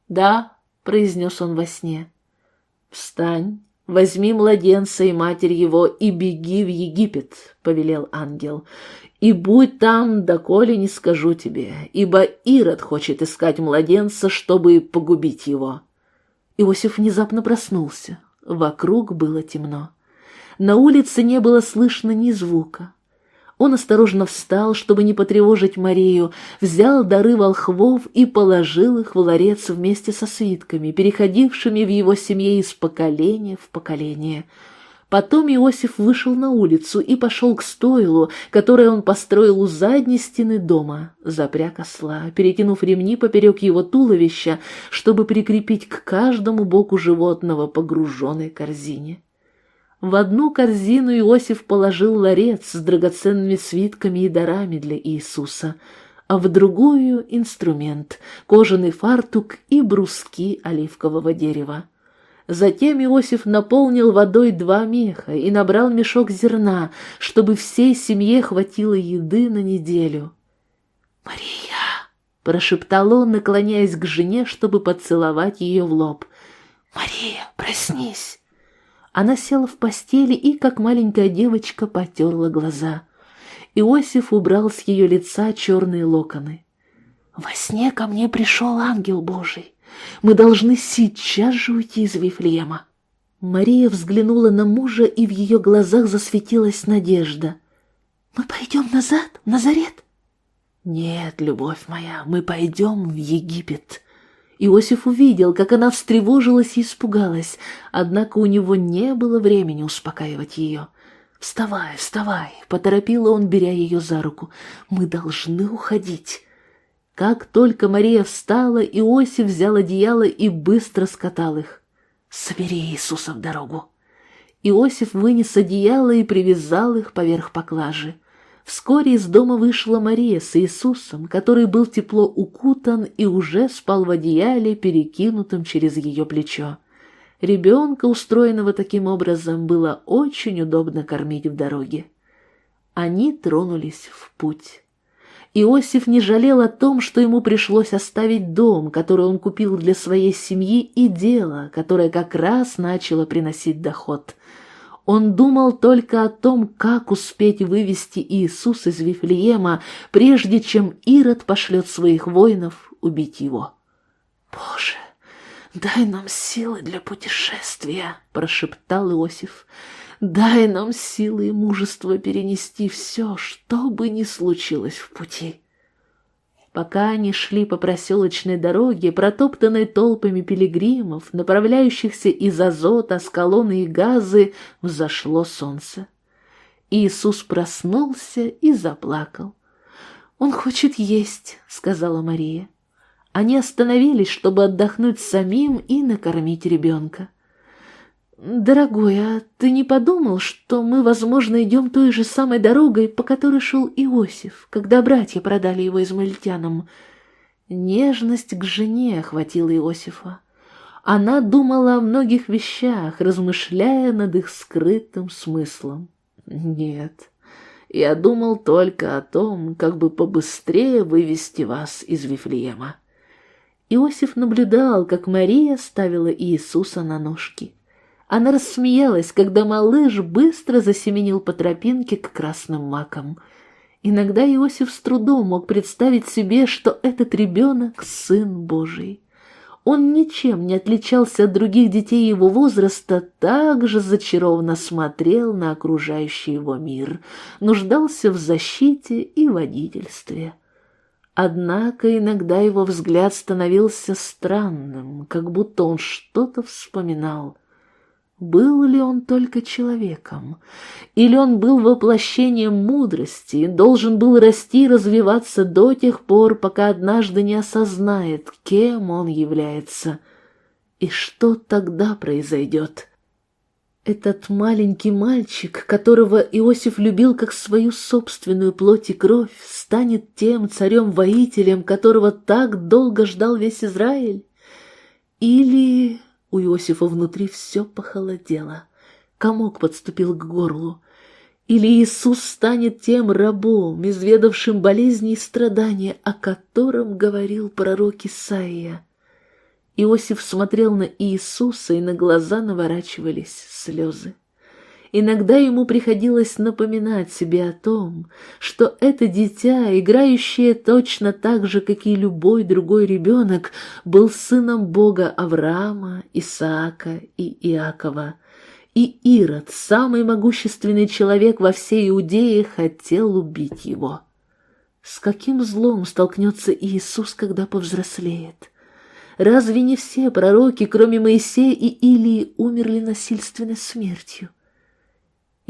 «Да», — произнес он во сне, — «встань, «Возьми младенца и матерь его и беги в Египет», — повелел ангел, «и будь там, доколе не скажу тебе, ибо Ирод хочет искать младенца, чтобы погубить его». Иосиф внезапно проснулся. Вокруг было темно. На улице не было слышно ни звука. Он осторожно встал, чтобы не потревожить Марию, взял дары волхвов и положил их в ларец вместе со свитками, переходившими в его семье из поколения в поколение. Потом Иосиф вышел на улицу и пошел к стойлу, которое он построил у задней стены дома, запряг осла, перетянув ремни поперек его туловища, чтобы прикрепить к каждому боку животного погруженной корзине. В одну корзину Иосиф положил ларец с драгоценными свитками и дарами для Иисуса, а в другую — инструмент, кожаный фартук и бруски оливкового дерева. Затем Иосиф наполнил водой два меха и набрал мешок зерна, чтобы всей семье хватило еды на неделю. «Мария!» — прошептал он, наклоняясь к жене, чтобы поцеловать ее в лоб. «Мария, проснись!» Она села в постели и, как маленькая девочка, потерла глаза. Иосиф убрал с ее лица черные локоны. «Во сне ко мне пришел ангел Божий. Мы должны сейчас же уйти из Вифлеема». Мария взглянула на мужа, и в ее глазах засветилась надежда. «Мы пойдем назад, в Назарет?» «Нет, любовь моя, мы пойдем в Египет». Иосиф увидел, как она встревожилась и испугалась, однако у него не было времени успокаивать ее. «Вставай, вставай!» — поторопила он, беря ее за руку. «Мы должны уходить!» Как только Мария встала, Иосиф взял одеяло и быстро скатал их. «Собери Иисуса в дорогу!» Иосиф вынес одеяло и привязал их поверх поклажи. Вскоре из дома вышла Мария с Иисусом, который был тепло укутан и уже спал в одеяле, перекинутом через ее плечо. Ребенка, устроенного таким образом, было очень удобно кормить в дороге. Они тронулись в путь. Иосиф не жалел о том, что ему пришлось оставить дом, который он купил для своей семьи, и дело, которое как раз начало приносить доход – он думал только о том, как успеть вывести Иисус из Вифлеема, прежде чем Ирод пошлет своих воинов убить его. «Боже, дай нам силы для путешествия», — прошептал Иосиф. «Дай нам силы и мужество перенести все, что бы ни случилось в пути». Пока они шли по проселочной дороге, протоптанной толпами пилигримов, направляющихся из азота, скалоны и газы, взошло солнце. Иисус проснулся и заплакал. «Он хочет есть», — сказала Мария. Они остановились, чтобы отдохнуть самим и накормить ребенка. «Дорогой, а ты не подумал, что мы, возможно, идем той же самой дорогой, по которой шел Иосиф, когда братья продали его измаильтянам?» Нежность к жене охватила Иосифа. Она думала о многих вещах, размышляя над их скрытым смыслом. «Нет, я думал только о том, как бы побыстрее вывести вас из Вифлеема». Иосиф наблюдал, как Мария ставила Иисуса на ножки. Она рассмеялась, когда малыш быстро засеменил по тропинке к красным макам. Иногда Иосиф с трудом мог представить себе, что этот ребенок — сын Божий. Он ничем не отличался от других детей его возраста, так же зачарованно смотрел на окружающий его мир, нуждался в защите и водительстве. Однако иногда его взгляд становился странным, как будто он что-то вспоминал. Был ли он только человеком? Или он был воплощением мудрости и должен был расти и развиваться до тех пор, пока однажды не осознает, кем он является? И что тогда произойдет? Этот маленький мальчик, которого Иосиф любил как свою собственную плоть и кровь, станет тем царем-воителем, которого так долго ждал весь Израиль? Или у Иосифа внутри все похолодело, комок подступил к горлу? Или Иисус станет тем рабом, изведавшим болезни и страдания, о котором говорил пророк Исаия? Иосиф смотрел на Иисуса, и на глаза наворачивались слезы. Иногда ему приходилось напоминать себе о том, что это дитя, играющее точно так же, как и любой другой ребенок, был сыном Бога Авраама, Исаака и Иакова. И Ирод, самый могущественный человек во всей Иудее, хотел убить его. С каким злом столкнется Иисус, когда повзрослеет? Разве не все пророки, кроме Моисея и Илии, умерли насильственной смертью?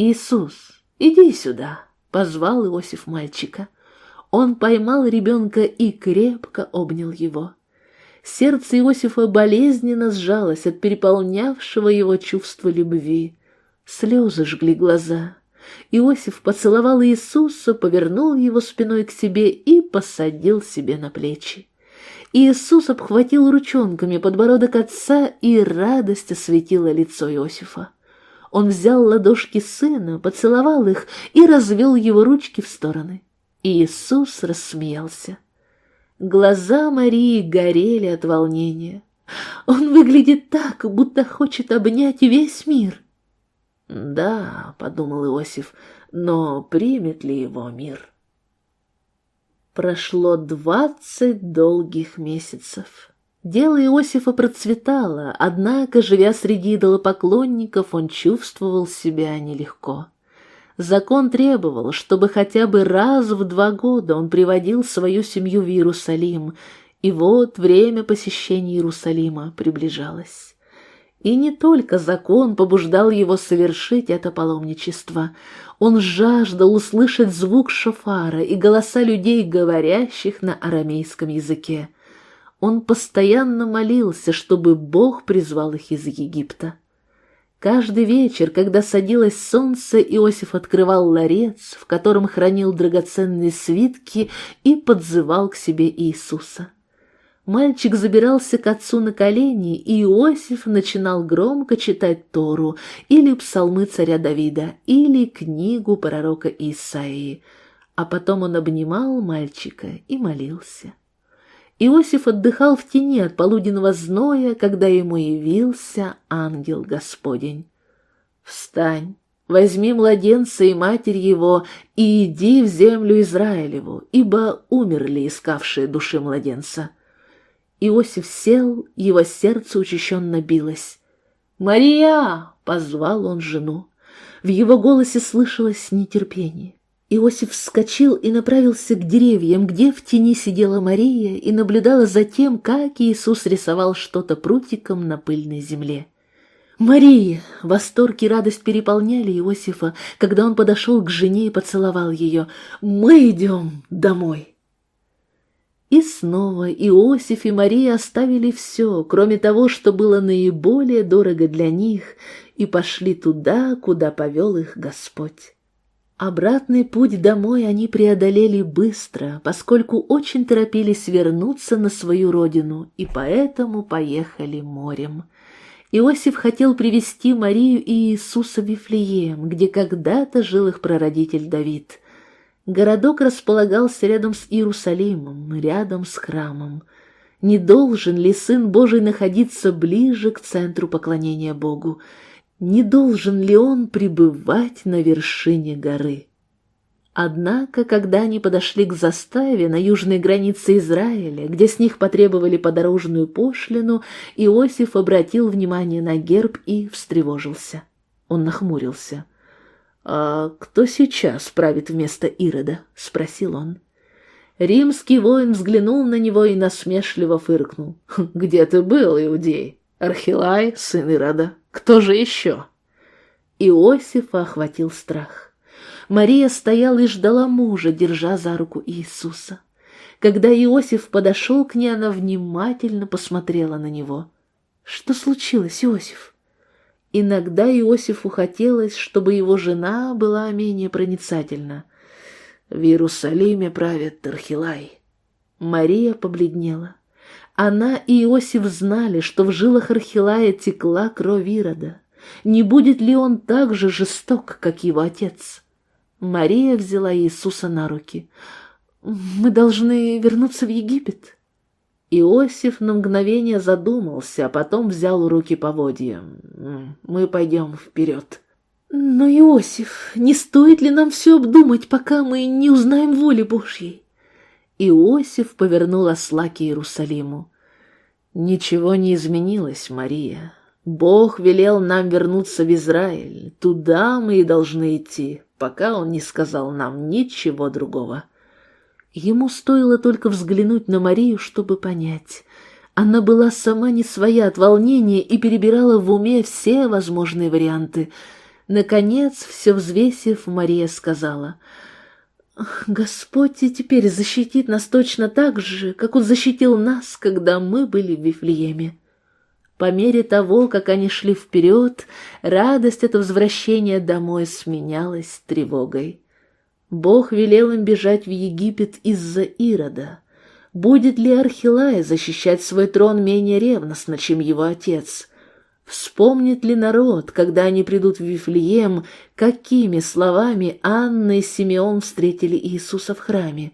«Иисус, иди сюда!» — позвал Иосиф мальчика. Он поймал ребенка и крепко обнял его. Сердце Иосифа болезненно сжалось от переполнявшего его чувства любви. Слезы жгли глаза. Иосиф поцеловал Иисуса, повернул его спиной к себе и посадил себе на плечи. Иисус обхватил ручонками подбородок отца, и радость осветила лицо Иосифа. Он взял ладошки сына, поцеловал их и развел его ручки в стороны. Иисус рассмеялся. Глаза Марии горели от волнения. Он выглядит так, будто хочет обнять весь мир. «Да», — подумал Иосиф, — «но примет ли его мир?» Прошло двадцать долгих месяцев. Дело Иосифа процветало, однако, живя среди идолопоклонников, он чувствовал себя нелегко. Закон требовал, чтобы хотя бы раз в два года он приводил свою семью в Иерусалим, и вот время посещения Иерусалима приближалось. И не только закон побуждал его совершить это паломничество. Он жаждал услышать звук шофара и голоса людей, говорящих на арамейском языке. Он постоянно молился, чтобы Бог призвал их из Египта. Каждый вечер, когда садилось солнце, Иосиф открывал ларец, в котором хранил драгоценные свитки, и подзывал к себе Иисуса. Мальчик забирался к отцу на колени, и Иосиф начинал громко читать Тору, или псалмы царя Давида, или книгу пророка Исаии. А потом он обнимал мальчика и молился. Иосиф отдыхал в тени от полуденного зноя, когда ему явился ангел Господень. «Встань, возьми младенца и матерь его, и иди в землю Израилеву, ибо умерли искавшие души младенца». Иосиф сел, его сердце учащенно билось. «Мария!» — позвал он жену. В его голосе слышалось нетерпение. Иосиф вскочил и направился к деревьям, где в тени сидела Мария и наблюдала за тем, как Иисус рисовал что-то прутиком на пыльной земле. «Мария!» — восторг и радость переполняли Иосифа, когда он подошел к жене и поцеловал ее. «Мы идем домой!» И снова Иосиф и Мария оставили все, кроме того, что было наиболее дорого для них, и пошли туда, куда повел их Господь. Обратный путь домой они преодолели быстро, поскольку очень торопились вернуться на свою родину, и поэтому поехали морем. Иосиф хотел привести Марию и Иисуса в Вифлеем, где когда-то жил их прародитель Давид – Городок располагался рядом с Иерусалимом, рядом с храмом. Не должен ли Сын Божий находиться ближе к центру поклонения Богу? Не должен ли он пребывать на вершине горы? Однако, когда они подошли к заставе на южной границе Израиля, где с них потребовали подорожную пошлину, Иосиф обратил внимание на герб и встревожился. Он нахмурился — «А кто сейчас правит вместо Ирода?» — спросил он. Римский воин взглянул на него и насмешливо фыркнул. «Где ты был, Иудей? Архилай, сын Ирода? Кто же еще?» Иосифа охватил страх. Мария стояла и ждала мужа, держа за руку Иисуса. Когда Иосиф подошел к ней, она внимательно посмотрела на него. «Что случилось, Иосиф?» Иногда Иосифу хотелось, чтобы его жена была менее проницательна. В Иерусалиме правит Тархилай. Мария побледнела. Она и Иосиф знали, что в жилах Архилая текла кровь Ирода. Не будет ли он так же жесток, как его отец? Мария взяла Иисуса на руки. «Мы должны вернуться в Египет». Иосиф на мгновение задумался, а потом взял руки поводья. «Мы пойдем вперед». «Но, Иосиф, не стоит ли нам все обдумать, пока мы не узнаем воли Божьей?» Иосиф повернул осла к Иерусалиму. «Ничего не изменилось, Мария. Бог велел нам вернуться в Израиль. Туда мы и должны идти, пока Он не сказал нам ничего другого». Ему стоило только взглянуть на Марию, чтобы понять. Она была сама не своя от волнения и перебирала в уме все возможные варианты. Наконец, все взвесив, Мария сказала, «Господь и теперь защитит нас точно так же, как Он защитил нас, когда мы были в Вифлееме». По мере того, как они шли вперед, радость от возвращения домой сменялась тревогой. Бог велел им бежать в Египет из-за Ирода. Будет ли Архилай защищать свой трон менее ревностно, чем его отец? Вспомнит ли народ, когда они придут в Вифлеем, какими словами Анна и Симеон встретили Иисуса в храме?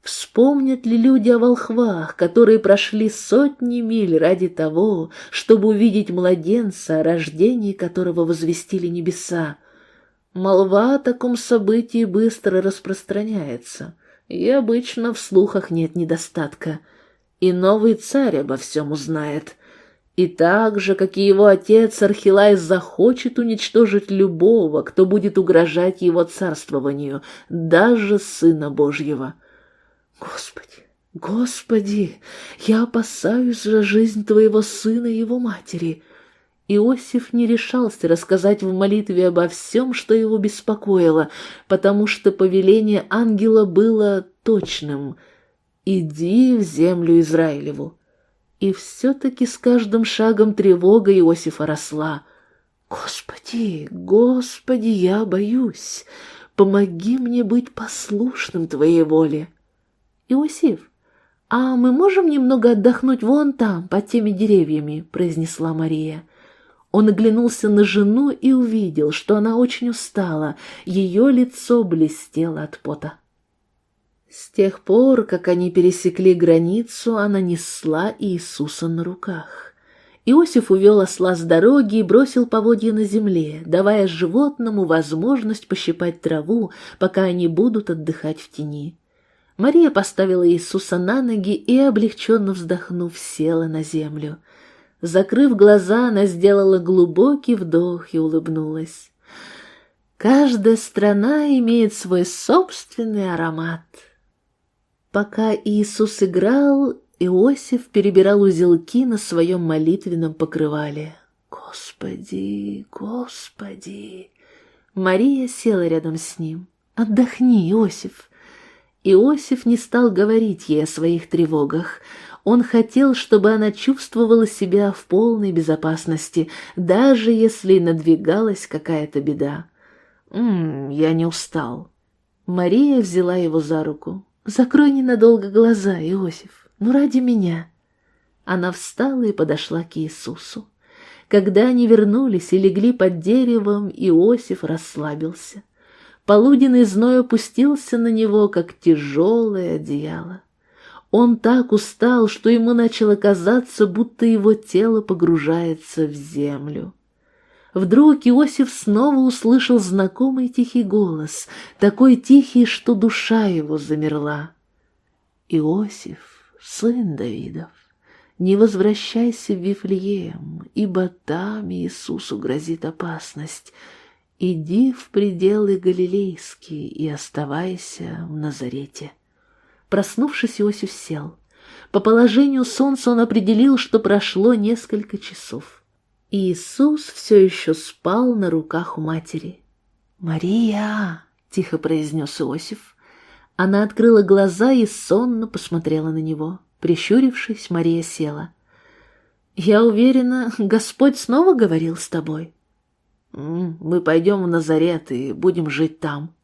Вспомнят ли люди о волхвах, которые прошли сотни миль ради того, чтобы увидеть младенца, о рождении которого возвестили небеса? Молва о таком событии быстро распространяется, и обычно в слухах нет недостатка. И новый царь обо всем узнает. И так же, как и его отец, Архилай захочет уничтожить любого, кто будет угрожать его царствованию, даже Сына Божьего. Господи, Господи, я опасаюсь за жизнь твоего сына и его матери. Иосиф не решался рассказать в молитве обо всем, что его беспокоило, потому что повеление ангела было точным «Иди в землю Израилеву». И все-таки с каждым шагом тревога Иосифа росла. «Господи, Господи, я боюсь! Помоги мне быть послушным Твоей воле!» «Иосиф, а мы можем немного отдохнуть вон там, под теми деревьями?» — произнесла Мария. Он оглянулся на жену и увидел, что она очень устала, ее лицо блестело от пота. С тех пор, как они пересекли границу, она несла Иисуса на руках. Иосиф увел осла с дороги и бросил поводья на земле, давая животному возможность пощипать траву, пока они будут отдыхать в тени. Мария поставила Иисуса на ноги и, облегченно вздохнув, села на землю — Закрыв глаза, она сделала глубокий вдох и улыбнулась. Каждая страна имеет свой собственный аромат. Пока Иисус играл, Иосиф перебирал узелки на своем молитвенном покрывале. «Господи, Господи!» Мария села рядом с ним. «Отдохни, Иосиф!» Иосиф не стал говорить ей о своих тревогах. Он хотел, чтобы она чувствовала себя в полной безопасности, даже если надвигалась какая-то беда. «М я не устал». Мария взяла его за руку. «Закрой ненадолго глаза, Иосиф, ну ради меня». Она встала и подошла к Иисусу. Когда они вернулись и легли под деревом, Иосиф расслабился. Полуденный зной опустился на него, как тяжелое одеяло. Он так устал, что ему начало казаться, будто его тело погружается в землю. Вдруг Иосиф снова услышал знакомый тихий голос, такой тихий, что душа его замерла. «Иосиф, сын Давидов, не возвращайся в Вифлеем, ибо там Иисусу грозит опасность. Иди в пределы Галилейские и оставайся в Назарете». Проснувшись, Иосиф сел. По положению солнца он определил, что прошло несколько часов. Иисус все еще спал на руках у матери. «Мария!» — тихо произнес Иосиф. Она открыла глаза и сонно посмотрела на него. Прищурившись, Мария села. «Я уверена, Господь снова говорил с тобой?» «Мы пойдем в Назарет и будем жить там».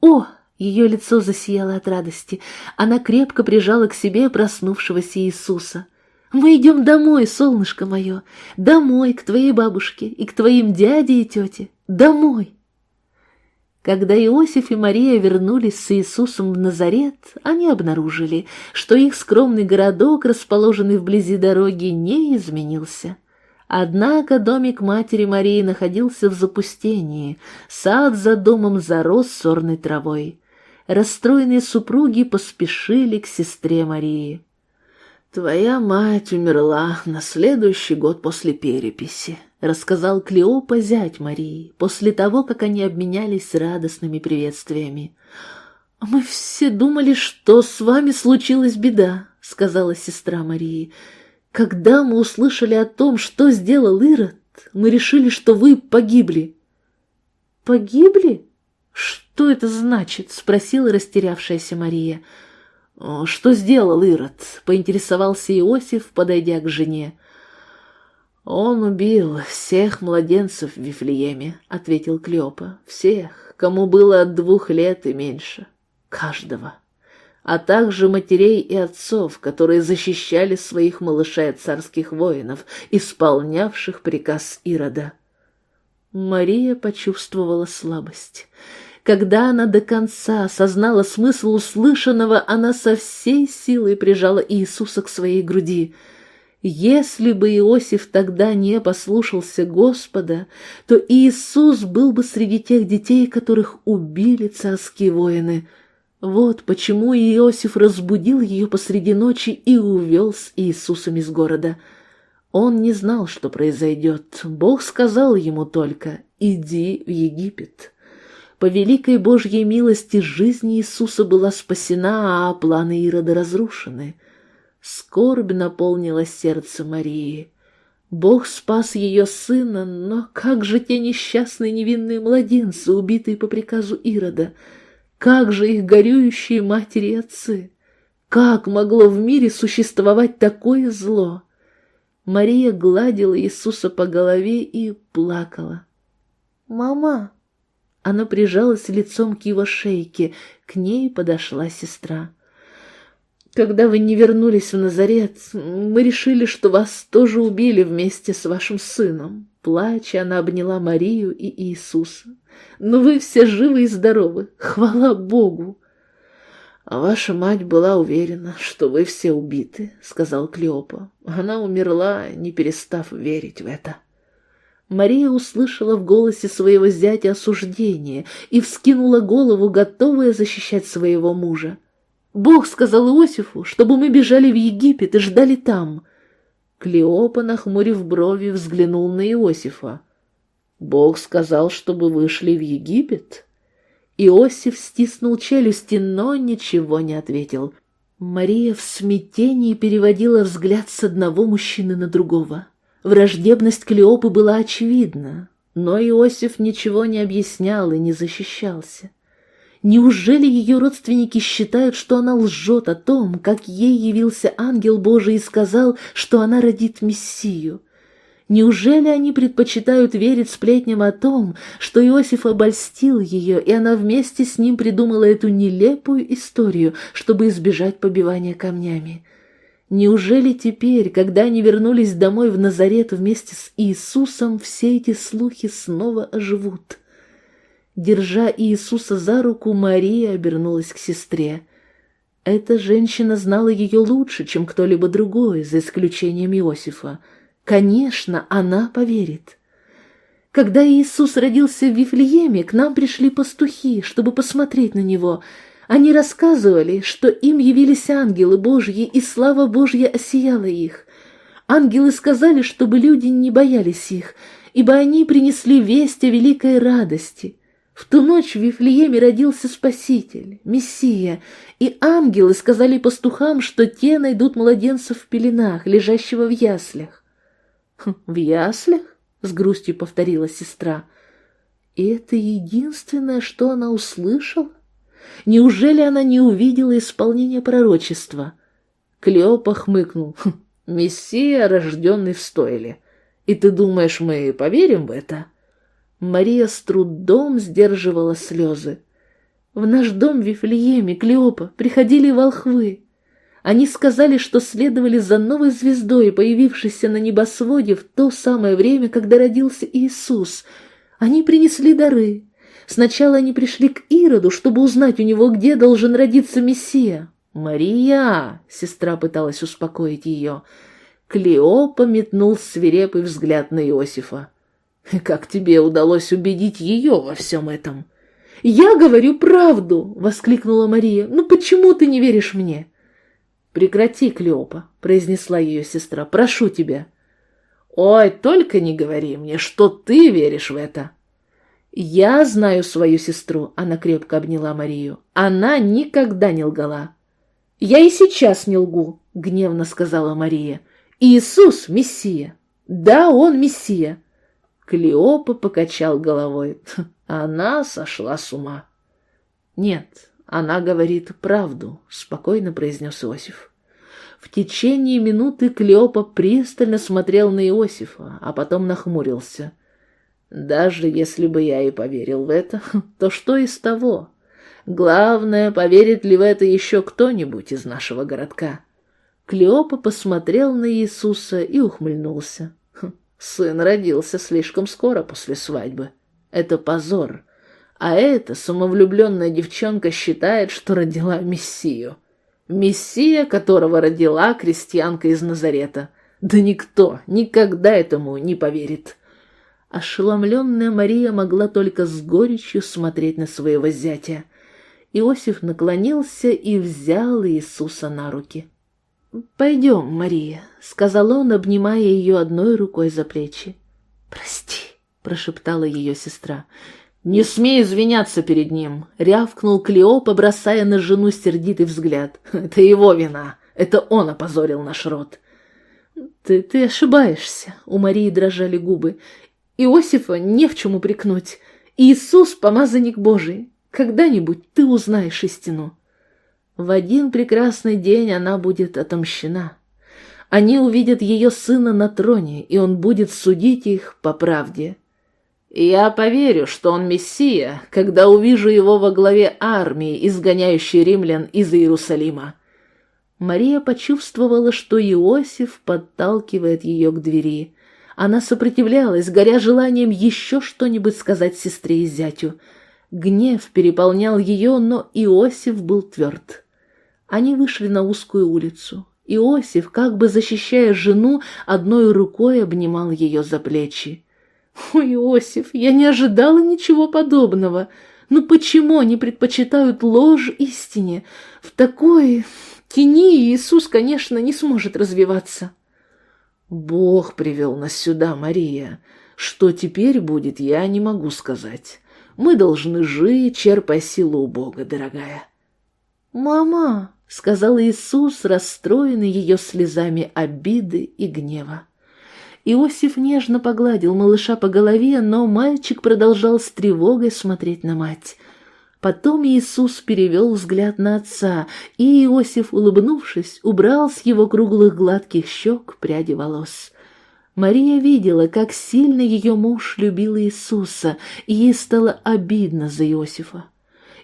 «О!» — ее лицо засияло от радости. Она крепко прижала к себе проснувшегося Иисуса. «Мы идем домой, солнышко мое, домой, к твоей бабушке и к твоим дяде и тете, домой!» Когда Иосиф и Мария вернулись с Иисусом в Назарет, они обнаружили, что их скромный городок, расположенный вблизи дороги, не изменился. Однако домик матери Марии находился в запустении, сад за домом зарос сорной травой. Расстроенные супруги поспешили к сестре Марии. «Твоя мать умерла на следующий год после переписи», рассказал Клеопа зять Марии, после того, как они обменялись радостными приветствиями. «Мы все думали, что с вами случилась беда», — сказала сестра Марии. «Когда мы услышали о том, что сделал Ирод, мы решили, что вы погибли». «Погибли? Что это значит?» — спросила растерявшаяся Мария. «Что сделал Ирод?» — поинтересовался Иосиф, подойдя к жене. «Он убил всех младенцев в Вифлееме», — ответил Клёпа. «Всех, кому было от двух лет и меньше. Каждого. А также матерей и отцов, которые защищали своих малышей от царских воинов, исполнявших приказ Ирода». Мария почувствовала слабость. Когда она до конца осознала смысл услышанного, она со всей силой прижала Иисуса к своей груди — если бы Иосиф тогда не послушался Господа, то Иисус был бы среди тех детей, которых убили царские воины. Вот почему Иосиф разбудил ее посреди ночи и увел с Иисусом из города. Он не знал, что произойдет. Бог сказал ему только «иди в Египет». По великой Божьей милости жизнь Иисуса была спасена, а планы Ирода разрушены. Скорбь наполнила сердце Марии. Бог спас ее сына, но как же те несчастные невинные младенцы, убитые по приказу Ирода? Как же их горюющие матери и отцы? Как могло в мире существовать такое зло? Мария гладила Иисуса по голове и плакала. «Мама!» Она прижалась лицом к его шейке, к ней подошла сестра. Когда вы не вернулись в Назарет, мы решили, что вас тоже убили вместе с вашим сыном. Плача, она обняла Марию и Иисуса. Но вы все живы и здоровы, хвала Богу. А ваша мать была уверена, что вы все убиты, сказал Клеопа. Она умерла, не перестав верить в это. Мария услышала в голосе своего зятя осуждение и вскинула голову, готовая защищать своего мужа. Бог сказал Иосифу, чтобы мы бежали в Египет и ждали там. Клеопа, нахмурив брови, взглянул на Иосифа. Бог сказал, чтобы вышли в Египет. Иосиф стиснул челюсти, но ничего не ответил. Мария в смятении переводила взгляд с одного мужчины на другого. Враждебность Клеопы была очевидна, но Иосиф ничего не объяснял и не защищался. Неужели ее родственники считают, что она лжет о том, как ей явился ангел Божий и сказал, что она родит Мессию? Неужели они предпочитают верить сплетням о том, что Иосиф обольстил ее, и она вместе с ним придумала эту нелепую историю, чтобы избежать побивания камнями? Неужели теперь, когда они вернулись домой в Назарет вместе с Иисусом, все эти слухи снова оживут? Держа Иисуса за руку, Мария обернулась к сестре. Эта женщина знала ее лучше, чем кто-либо другой, за исключением Иосифа. Конечно, она поверит. Когда Иисус родился в Вифлееме, к нам пришли пастухи, чтобы посмотреть на него. Они рассказывали, что им явились ангелы Божьи, и слава Божья осияла их. Ангелы сказали, чтобы люди не боялись их, ибо они принесли весть о великой радости — В ту ночь в Вифлееме родился Спаситель, Мессия, и ангелы сказали пастухам, что те найдут младенца в пеленах, лежащего в яслях. «Хм, «В яслях?» — с грустью повторила сестра. «И это единственное, что она услышала? Неужели она не увидела исполнения пророчества?» Клеопа хмыкнул. «Хм, «Мессия, рожденный в стойле. И ты думаешь, мы поверим в это?» Мария с трудом сдерживала слезы. В наш дом в Вифлееме, Клеопа, приходили волхвы. Они сказали, что следовали за новой звездой, появившейся на небосводе в то самое время, когда родился Иисус. Они принесли дары. Сначала они пришли к Ироду, чтобы узнать у него, где должен родиться Мессия. «Мария!» — сестра пыталась успокоить ее. Клеопа метнул свирепый взгляд на Иосифа. Как тебе удалось убедить ее во всем этом? Я говорю правду, воскликнула Мария. Ну почему ты не веришь мне? Прекрати, Клеопа, произнесла ее сестра. Прошу тебя. Ой, только не говори мне, что ты веришь в это. Я знаю свою сестру, она крепко обняла Марию. Она никогда не лгала. Я и сейчас не лгу, гневно сказала Мария. Иисус — Мессия. Да, он Мессия. Клеопа покачал головой. Она сошла с ума. Нет, она говорит правду, спокойно произнес Иосиф. В течение минуты Клеопа пристально смотрел на Иосифа, а потом нахмурился. Даже если бы я и поверил в это, то что из того? Главное, поверит ли в это еще кто-нибудь из нашего городка. Клеопа посмотрел на Иисуса и ухмыльнулся. Сын родился слишком скоро после свадьбы. Это позор. А эта самовлюбленная девчонка считает, что родила Мессию. Мессия, которого родила крестьянка из Назарета. Да никто никогда этому не поверит. Ошеломленная Мария могла только с горечью смотреть на своего зятя. Иосиф наклонился и взял Иисуса на руки. «Пойдем, Мария», — сказал он, обнимая ее одной рукой за плечи. «Прости», — прошептала ее сестра. «Не смей извиняться перед ним», — рявкнул Клеопа, бросая на жену сердитый взгляд. «Это его вина. Это он опозорил наш род». «Ты, ты ошибаешься», — у Марии дрожали губы. «Иосифа не в чем упрекнуть. Иисус — помазанник Божий. Когда-нибудь ты узнаешь истину». В один прекрасный день она будет отомщена. Они увидят ее сына на троне, и он будет судить их по правде. Я поверю, что он Мессия, когда увижу его во главе армии, изгоняющей римлян из Иерусалима. Мария почувствовала, что Иосиф подталкивает ее к двери. Она сопротивлялась, горя желанием еще что-нибудь сказать сестре и зятю. Гнев переполнял ее, но Иосиф был тверд. Они вышли на узкую улицу. Иосиф, как бы защищая жену, одной рукой обнимал ее за плечи. «О, Иосиф, я не ожидала ничего подобного. Но почему они предпочитают ложь истине? В такой тени Иисус, конечно, не сможет развиваться». «Бог привел нас сюда, Мария. Что теперь будет, я не могу сказать. Мы должны жить, черпая силу у Бога, дорогая». «Мама!» — сказал Иисус, расстроенный ее слезами обиды и гнева. Иосиф нежно погладил малыша по голове, но мальчик продолжал с тревогой смотреть на мать. Потом Иисус перевел взгляд на отца, и Иосиф, улыбнувшись, убрал с его круглых гладких щек пряди волос. Мария видела, как сильно ее муж любил Иисуса, и ей стало обидно за Иосифа.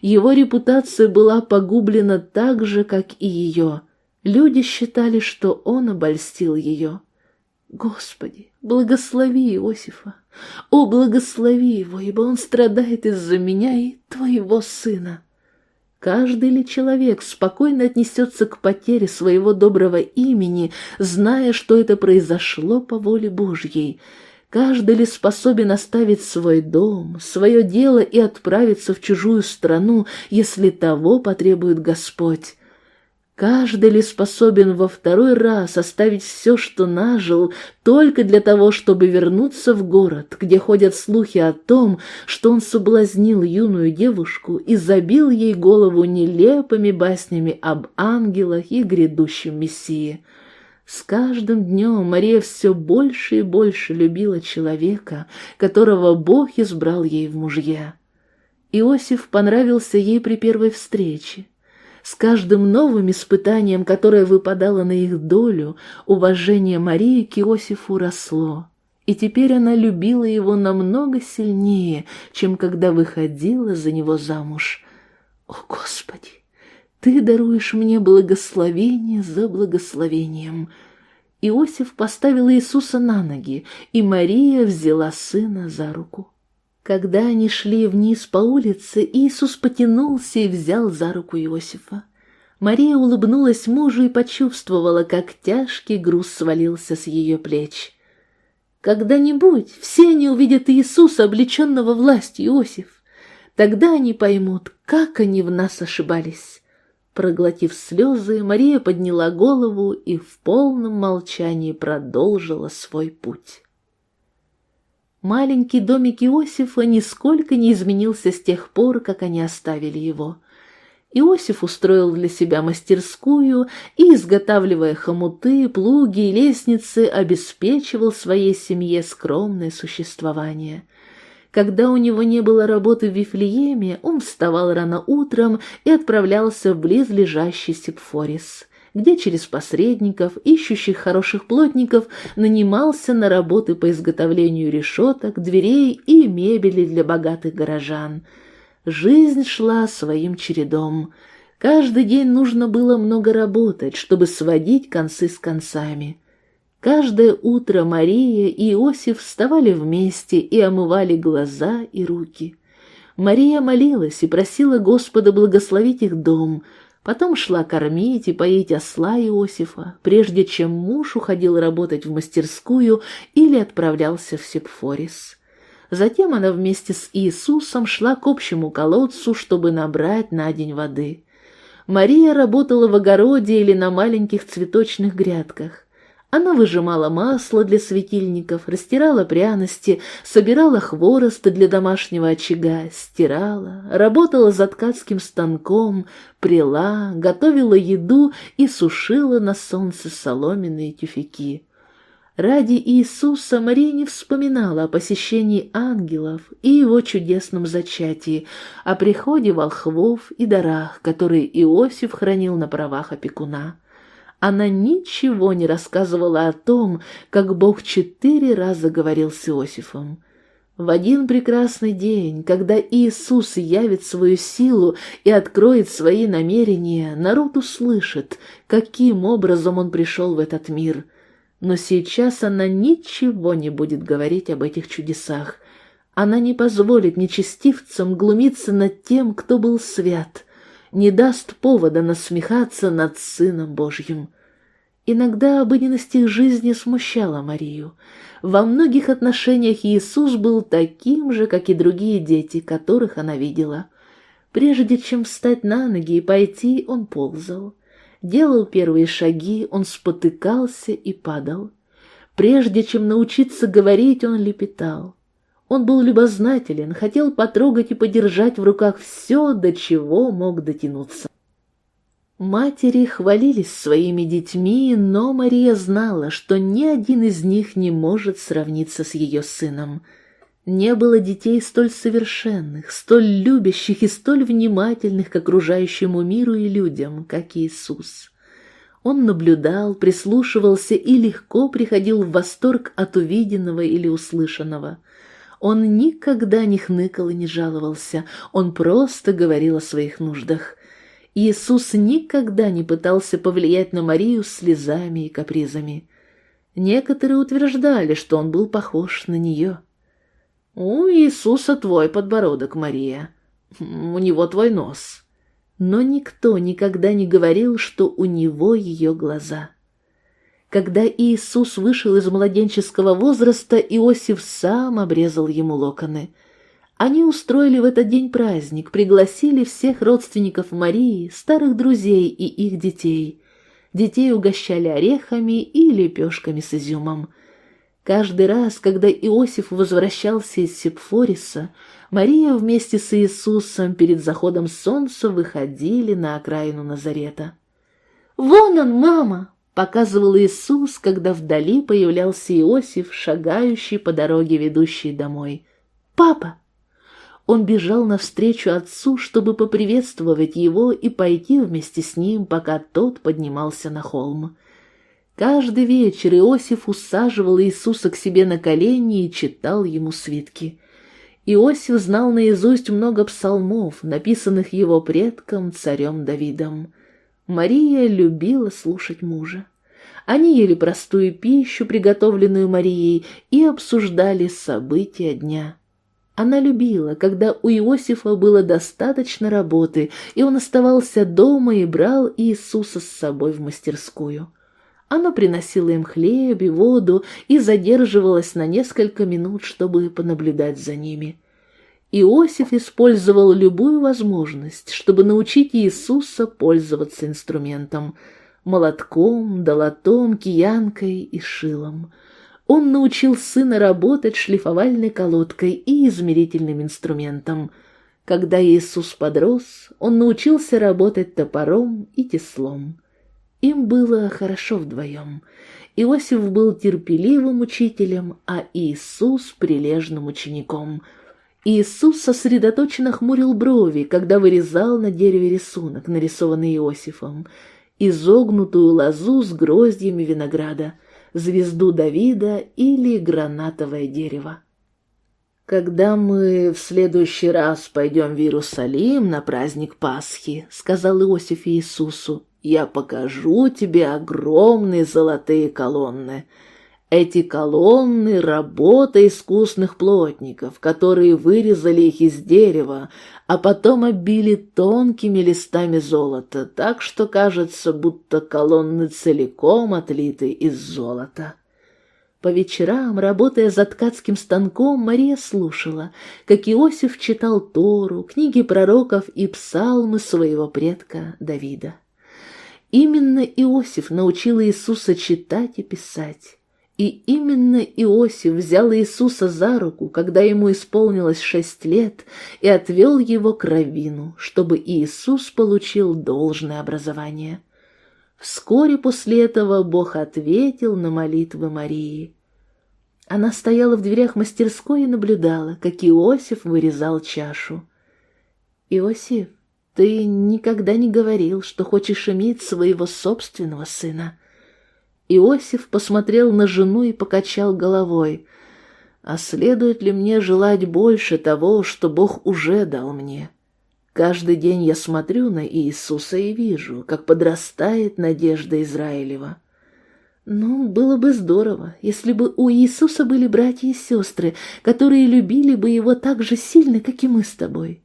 Его репутация была погублена так же, как и ее. Люди считали, что он обольстил ее. Господи, благослови Иосифа. О, благослови его, ибо он страдает из-за меня и твоего сына. Каждый ли человек спокойно отнесется к потере своего доброго имени, зная, что это произошло по воле Божьей — Каждый ли способен оставить свой дом, свое дело и отправиться в чужую страну, если того потребует Господь? Каждый ли способен во второй раз оставить все, что нажил, только для того, чтобы вернуться в город, где ходят слухи о том, что он соблазнил юную девушку и забил ей голову нелепыми баснями об ангелах и грядущем Мессии? С каждым днем Мария все больше и больше любила человека, которого Бог избрал ей в мужья. Иосиф понравился ей при первой встрече. С каждым новым испытанием, которое выпадало на их долю, уважение Марии к Иосифу росло, и теперь она любила его намного сильнее, чем когда выходила за него замуж. О, Господи! Ты даруешь мне благословение за благословением. Иосиф поставил Иисуса на ноги, и Мария взяла сына за руку. Когда они шли вниз по улице, Иисус потянулся и взял за руку Иосифа. Мария улыбнулась мужу и почувствовала, как тяжкий груз свалился с ее плеч. «Когда-нибудь все они увидят Иисуса, облеченного властью, Иосиф. Тогда они поймут, как они в нас ошибались». Проглотив слезы, Мария подняла голову и в полном молчании продолжила свой путь. Маленький домик Иосифа нисколько не изменился с тех пор, как они оставили его. Иосиф устроил для себя мастерскую и, изготавливая хомуты, плуги и лестницы, обеспечивал своей семье скромное существование. Когда у него не было работы в Вифлееме, он вставал рано утром и отправлялся в близлежащий Сепфорис где через посредников, ищущих хороших плотников, нанимался на работы по изготовлению решеток, дверей и мебели для богатых горожан. Жизнь шла своим чередом. Каждый день нужно было много работать, чтобы сводить концы с концами. Каждое утро Мария и Иосиф вставали вместе и омывали глаза и руки. Мария молилась и просила Господа благословить их дом — Потом шла кормить и поить осла Иосифа, прежде чем муж уходил работать в мастерскую или отправлялся в Сепфорис. Затем она вместе с Иисусом шла к общему колодцу, чтобы набрать на день воды. Мария работала в огороде или на маленьких цветочных грядках. Она выжимала масло для светильников, растирала пряности, собирала хворост для домашнего очага, стирала, работала за ткацким станком, прила, готовила еду и сушила на солнце соломенные тюфяки. Ради Иисуса Мария не вспоминала о посещении ангелов и его чудесном зачатии, о приходе волхвов и дарах, которые Иосиф хранил на правах опекуна она ничего не рассказывала о том, как Бог четыре раза говорил с Иосифом. В один прекрасный день, когда Иисус явит свою силу и откроет свои намерения, народ услышит, каким образом он пришел в этот мир. Но сейчас она ничего не будет говорить об этих чудесах. Она не позволит нечестивцам глумиться над тем, кто был свят — не даст повода насмехаться над Сыном Божьим. Иногда обыденность их жизни смущала Марию. Во многих отношениях Иисус был таким же, как и другие дети, которых она видела. Прежде чем встать на ноги и пойти, он ползал. Делал первые шаги, он спотыкался и падал. Прежде чем научиться говорить, он лепетал. Он был любознателен, хотел потрогать и подержать в руках все, до чего мог дотянуться. Матери хвалились своими детьми, но Мария знала, что ни один из них не может сравниться с ее сыном. Не было детей столь совершенных, столь любящих и столь внимательных к окружающему миру и людям, как Иисус. Он наблюдал, прислушивался и легко приходил в восторг от увиденного или услышанного – он никогда не хныкал и не жаловался, он просто говорил о своих нуждах. Иисус никогда не пытался повлиять на Марию слезами и капризами. Некоторые утверждали, что он был похож на нее. «У Иисуса твой подбородок, Мария. У него твой нос». Но никто никогда не говорил, что у него ее глаза. Когда Иисус вышел из младенческого возраста, Иосиф сам обрезал ему локоны. Они устроили в этот день праздник, пригласили всех родственников Марии, старых друзей и их детей. Детей угощали орехами и лепешками с изюмом. Каждый раз, когда Иосиф возвращался из Сепфориса, Мария вместе с Иисусом перед заходом солнца выходили на окраину Назарета. «Вон он, мама!» — показывал Иисус, когда вдали появлялся Иосиф, шагающий по дороге, ведущей домой. «Папа!» Он бежал навстречу отцу, чтобы поприветствовать его и пойти вместе с ним, пока тот поднимался на холм. Каждый вечер Иосиф усаживал Иисуса к себе на колени и читал ему свитки. Иосиф знал наизусть много псалмов, написанных его предком, царем Давидом. Мария любила слушать мужа. Они ели простую пищу, приготовленную Марией, и обсуждали события дня. Она любила, когда у Иосифа было достаточно работы, и он оставался дома и брал Иисуса с собой в мастерскую. Она приносила им хлеб и воду и задерживалась на несколько минут, чтобы понаблюдать за ними. Иосиф использовал любую возможность, чтобы научить Иисуса пользоваться инструментом – молотком, долотом, киянкой и шилом. Он научил сына работать шлифовальной колодкой и измерительным инструментом. Когда Иисус подрос, он научился работать топором и теслом. Им было хорошо вдвоем. Иосиф был терпеливым учителем, а Иисус — прилежным учеником. Иисус сосредоточенно хмурил брови, когда вырезал на дереве рисунок, нарисованный Иосифом, изогнутую лозу с гроздьями винограда, звезду Давида или гранатовое дерево. «Когда мы в следующий раз пойдем в Иерусалим на праздник Пасхи», — сказал Иосиф Иисусу, я покажу тебе огромные золотые колонны. Эти колонны — работа искусных плотников, которые вырезали их из дерева, а потом обили тонкими листами золота, так что кажется, будто колонны целиком отлиты из золота. По вечерам, работая за ткацким станком, Мария слушала, как Иосиф читал Тору, книги пророков и псалмы своего предка Давида. Именно Иосиф научил Иисуса читать и писать. И именно Иосиф взял Иисуса за руку, когда ему исполнилось шесть лет, и отвел его к раввину, чтобы Иисус получил должное образование. Вскоре после этого Бог ответил на молитвы Марии. Она стояла в дверях мастерской и наблюдала, как Иосиф вырезал чашу. «Иосиф, ты никогда не говорил, что хочешь иметь своего собственного сына. Иосиф посмотрел на жену и покачал головой. А следует ли мне желать больше того, что Бог уже дал мне? Каждый день я смотрю на Иисуса и вижу, как подрастает надежда Израилева. Ну, было бы здорово, если бы у Иисуса были братья и сестры, которые любили бы его так же сильно, как и мы с тобой.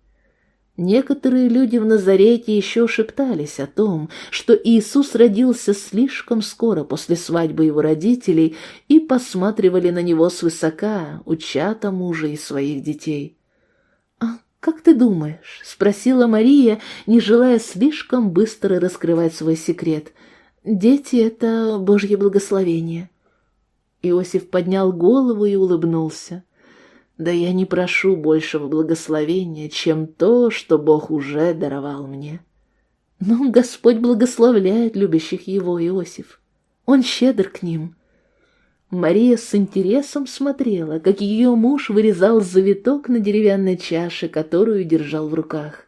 Некоторые люди в Назарете еще шептались о том, что Иисус родился слишком скоро после свадьбы его родителей и посматривали на него свысока, уча тому же и своих детей. «А как ты думаешь?» — спросила Мария, не желая слишком быстро раскрывать свой секрет. «Дети — это Божье благословение». Иосиф поднял голову и улыбнулся. Да я не прошу большего благословения, чем то, что Бог уже даровал мне. Но Господь благословляет любящих Его, Иосиф. Он щедр к ним. Мария с интересом смотрела, как ее муж вырезал завиток на деревянной чаше, которую держал в руках.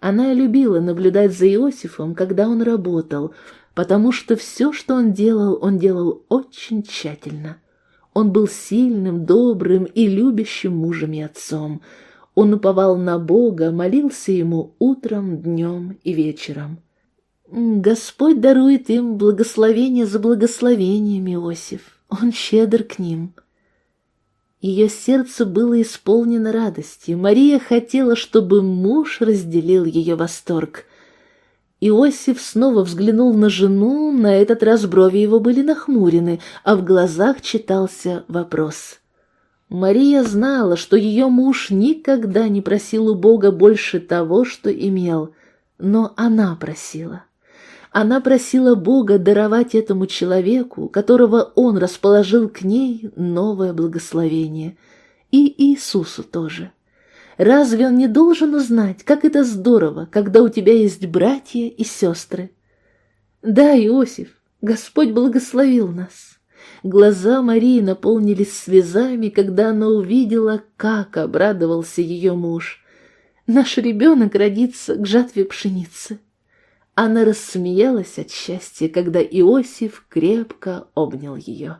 Она любила наблюдать за Иосифом, когда он работал, потому что все, что он делал, он делал очень тщательно. Он был сильным, добрым и любящим мужем и отцом. Он уповал на Бога, молился ему утром, днем и вечером. Господь дарует им благословение за благословением, Иосиф. Он щедр к ним. Ее сердце было исполнено радости. Мария хотела, чтобы муж разделил ее восторг. Иосиф снова взглянул на жену, на этот раз брови его были нахмурены, а в глазах читался вопрос. Мария знала, что ее муж никогда не просил у Бога больше того, что имел, но она просила. Она просила Бога даровать этому человеку, которого он расположил к ней, новое благословение. И Иисусу тоже. Разве он не должен узнать, как это здорово, когда у тебя есть братья и сестры? Да, Иосиф, Господь благословил нас. Глаза Марии наполнились слезами, когда она увидела, как обрадовался ее муж. Наш ребенок родится к жатве пшеницы. Она рассмеялась от счастья, когда Иосиф крепко обнял ее.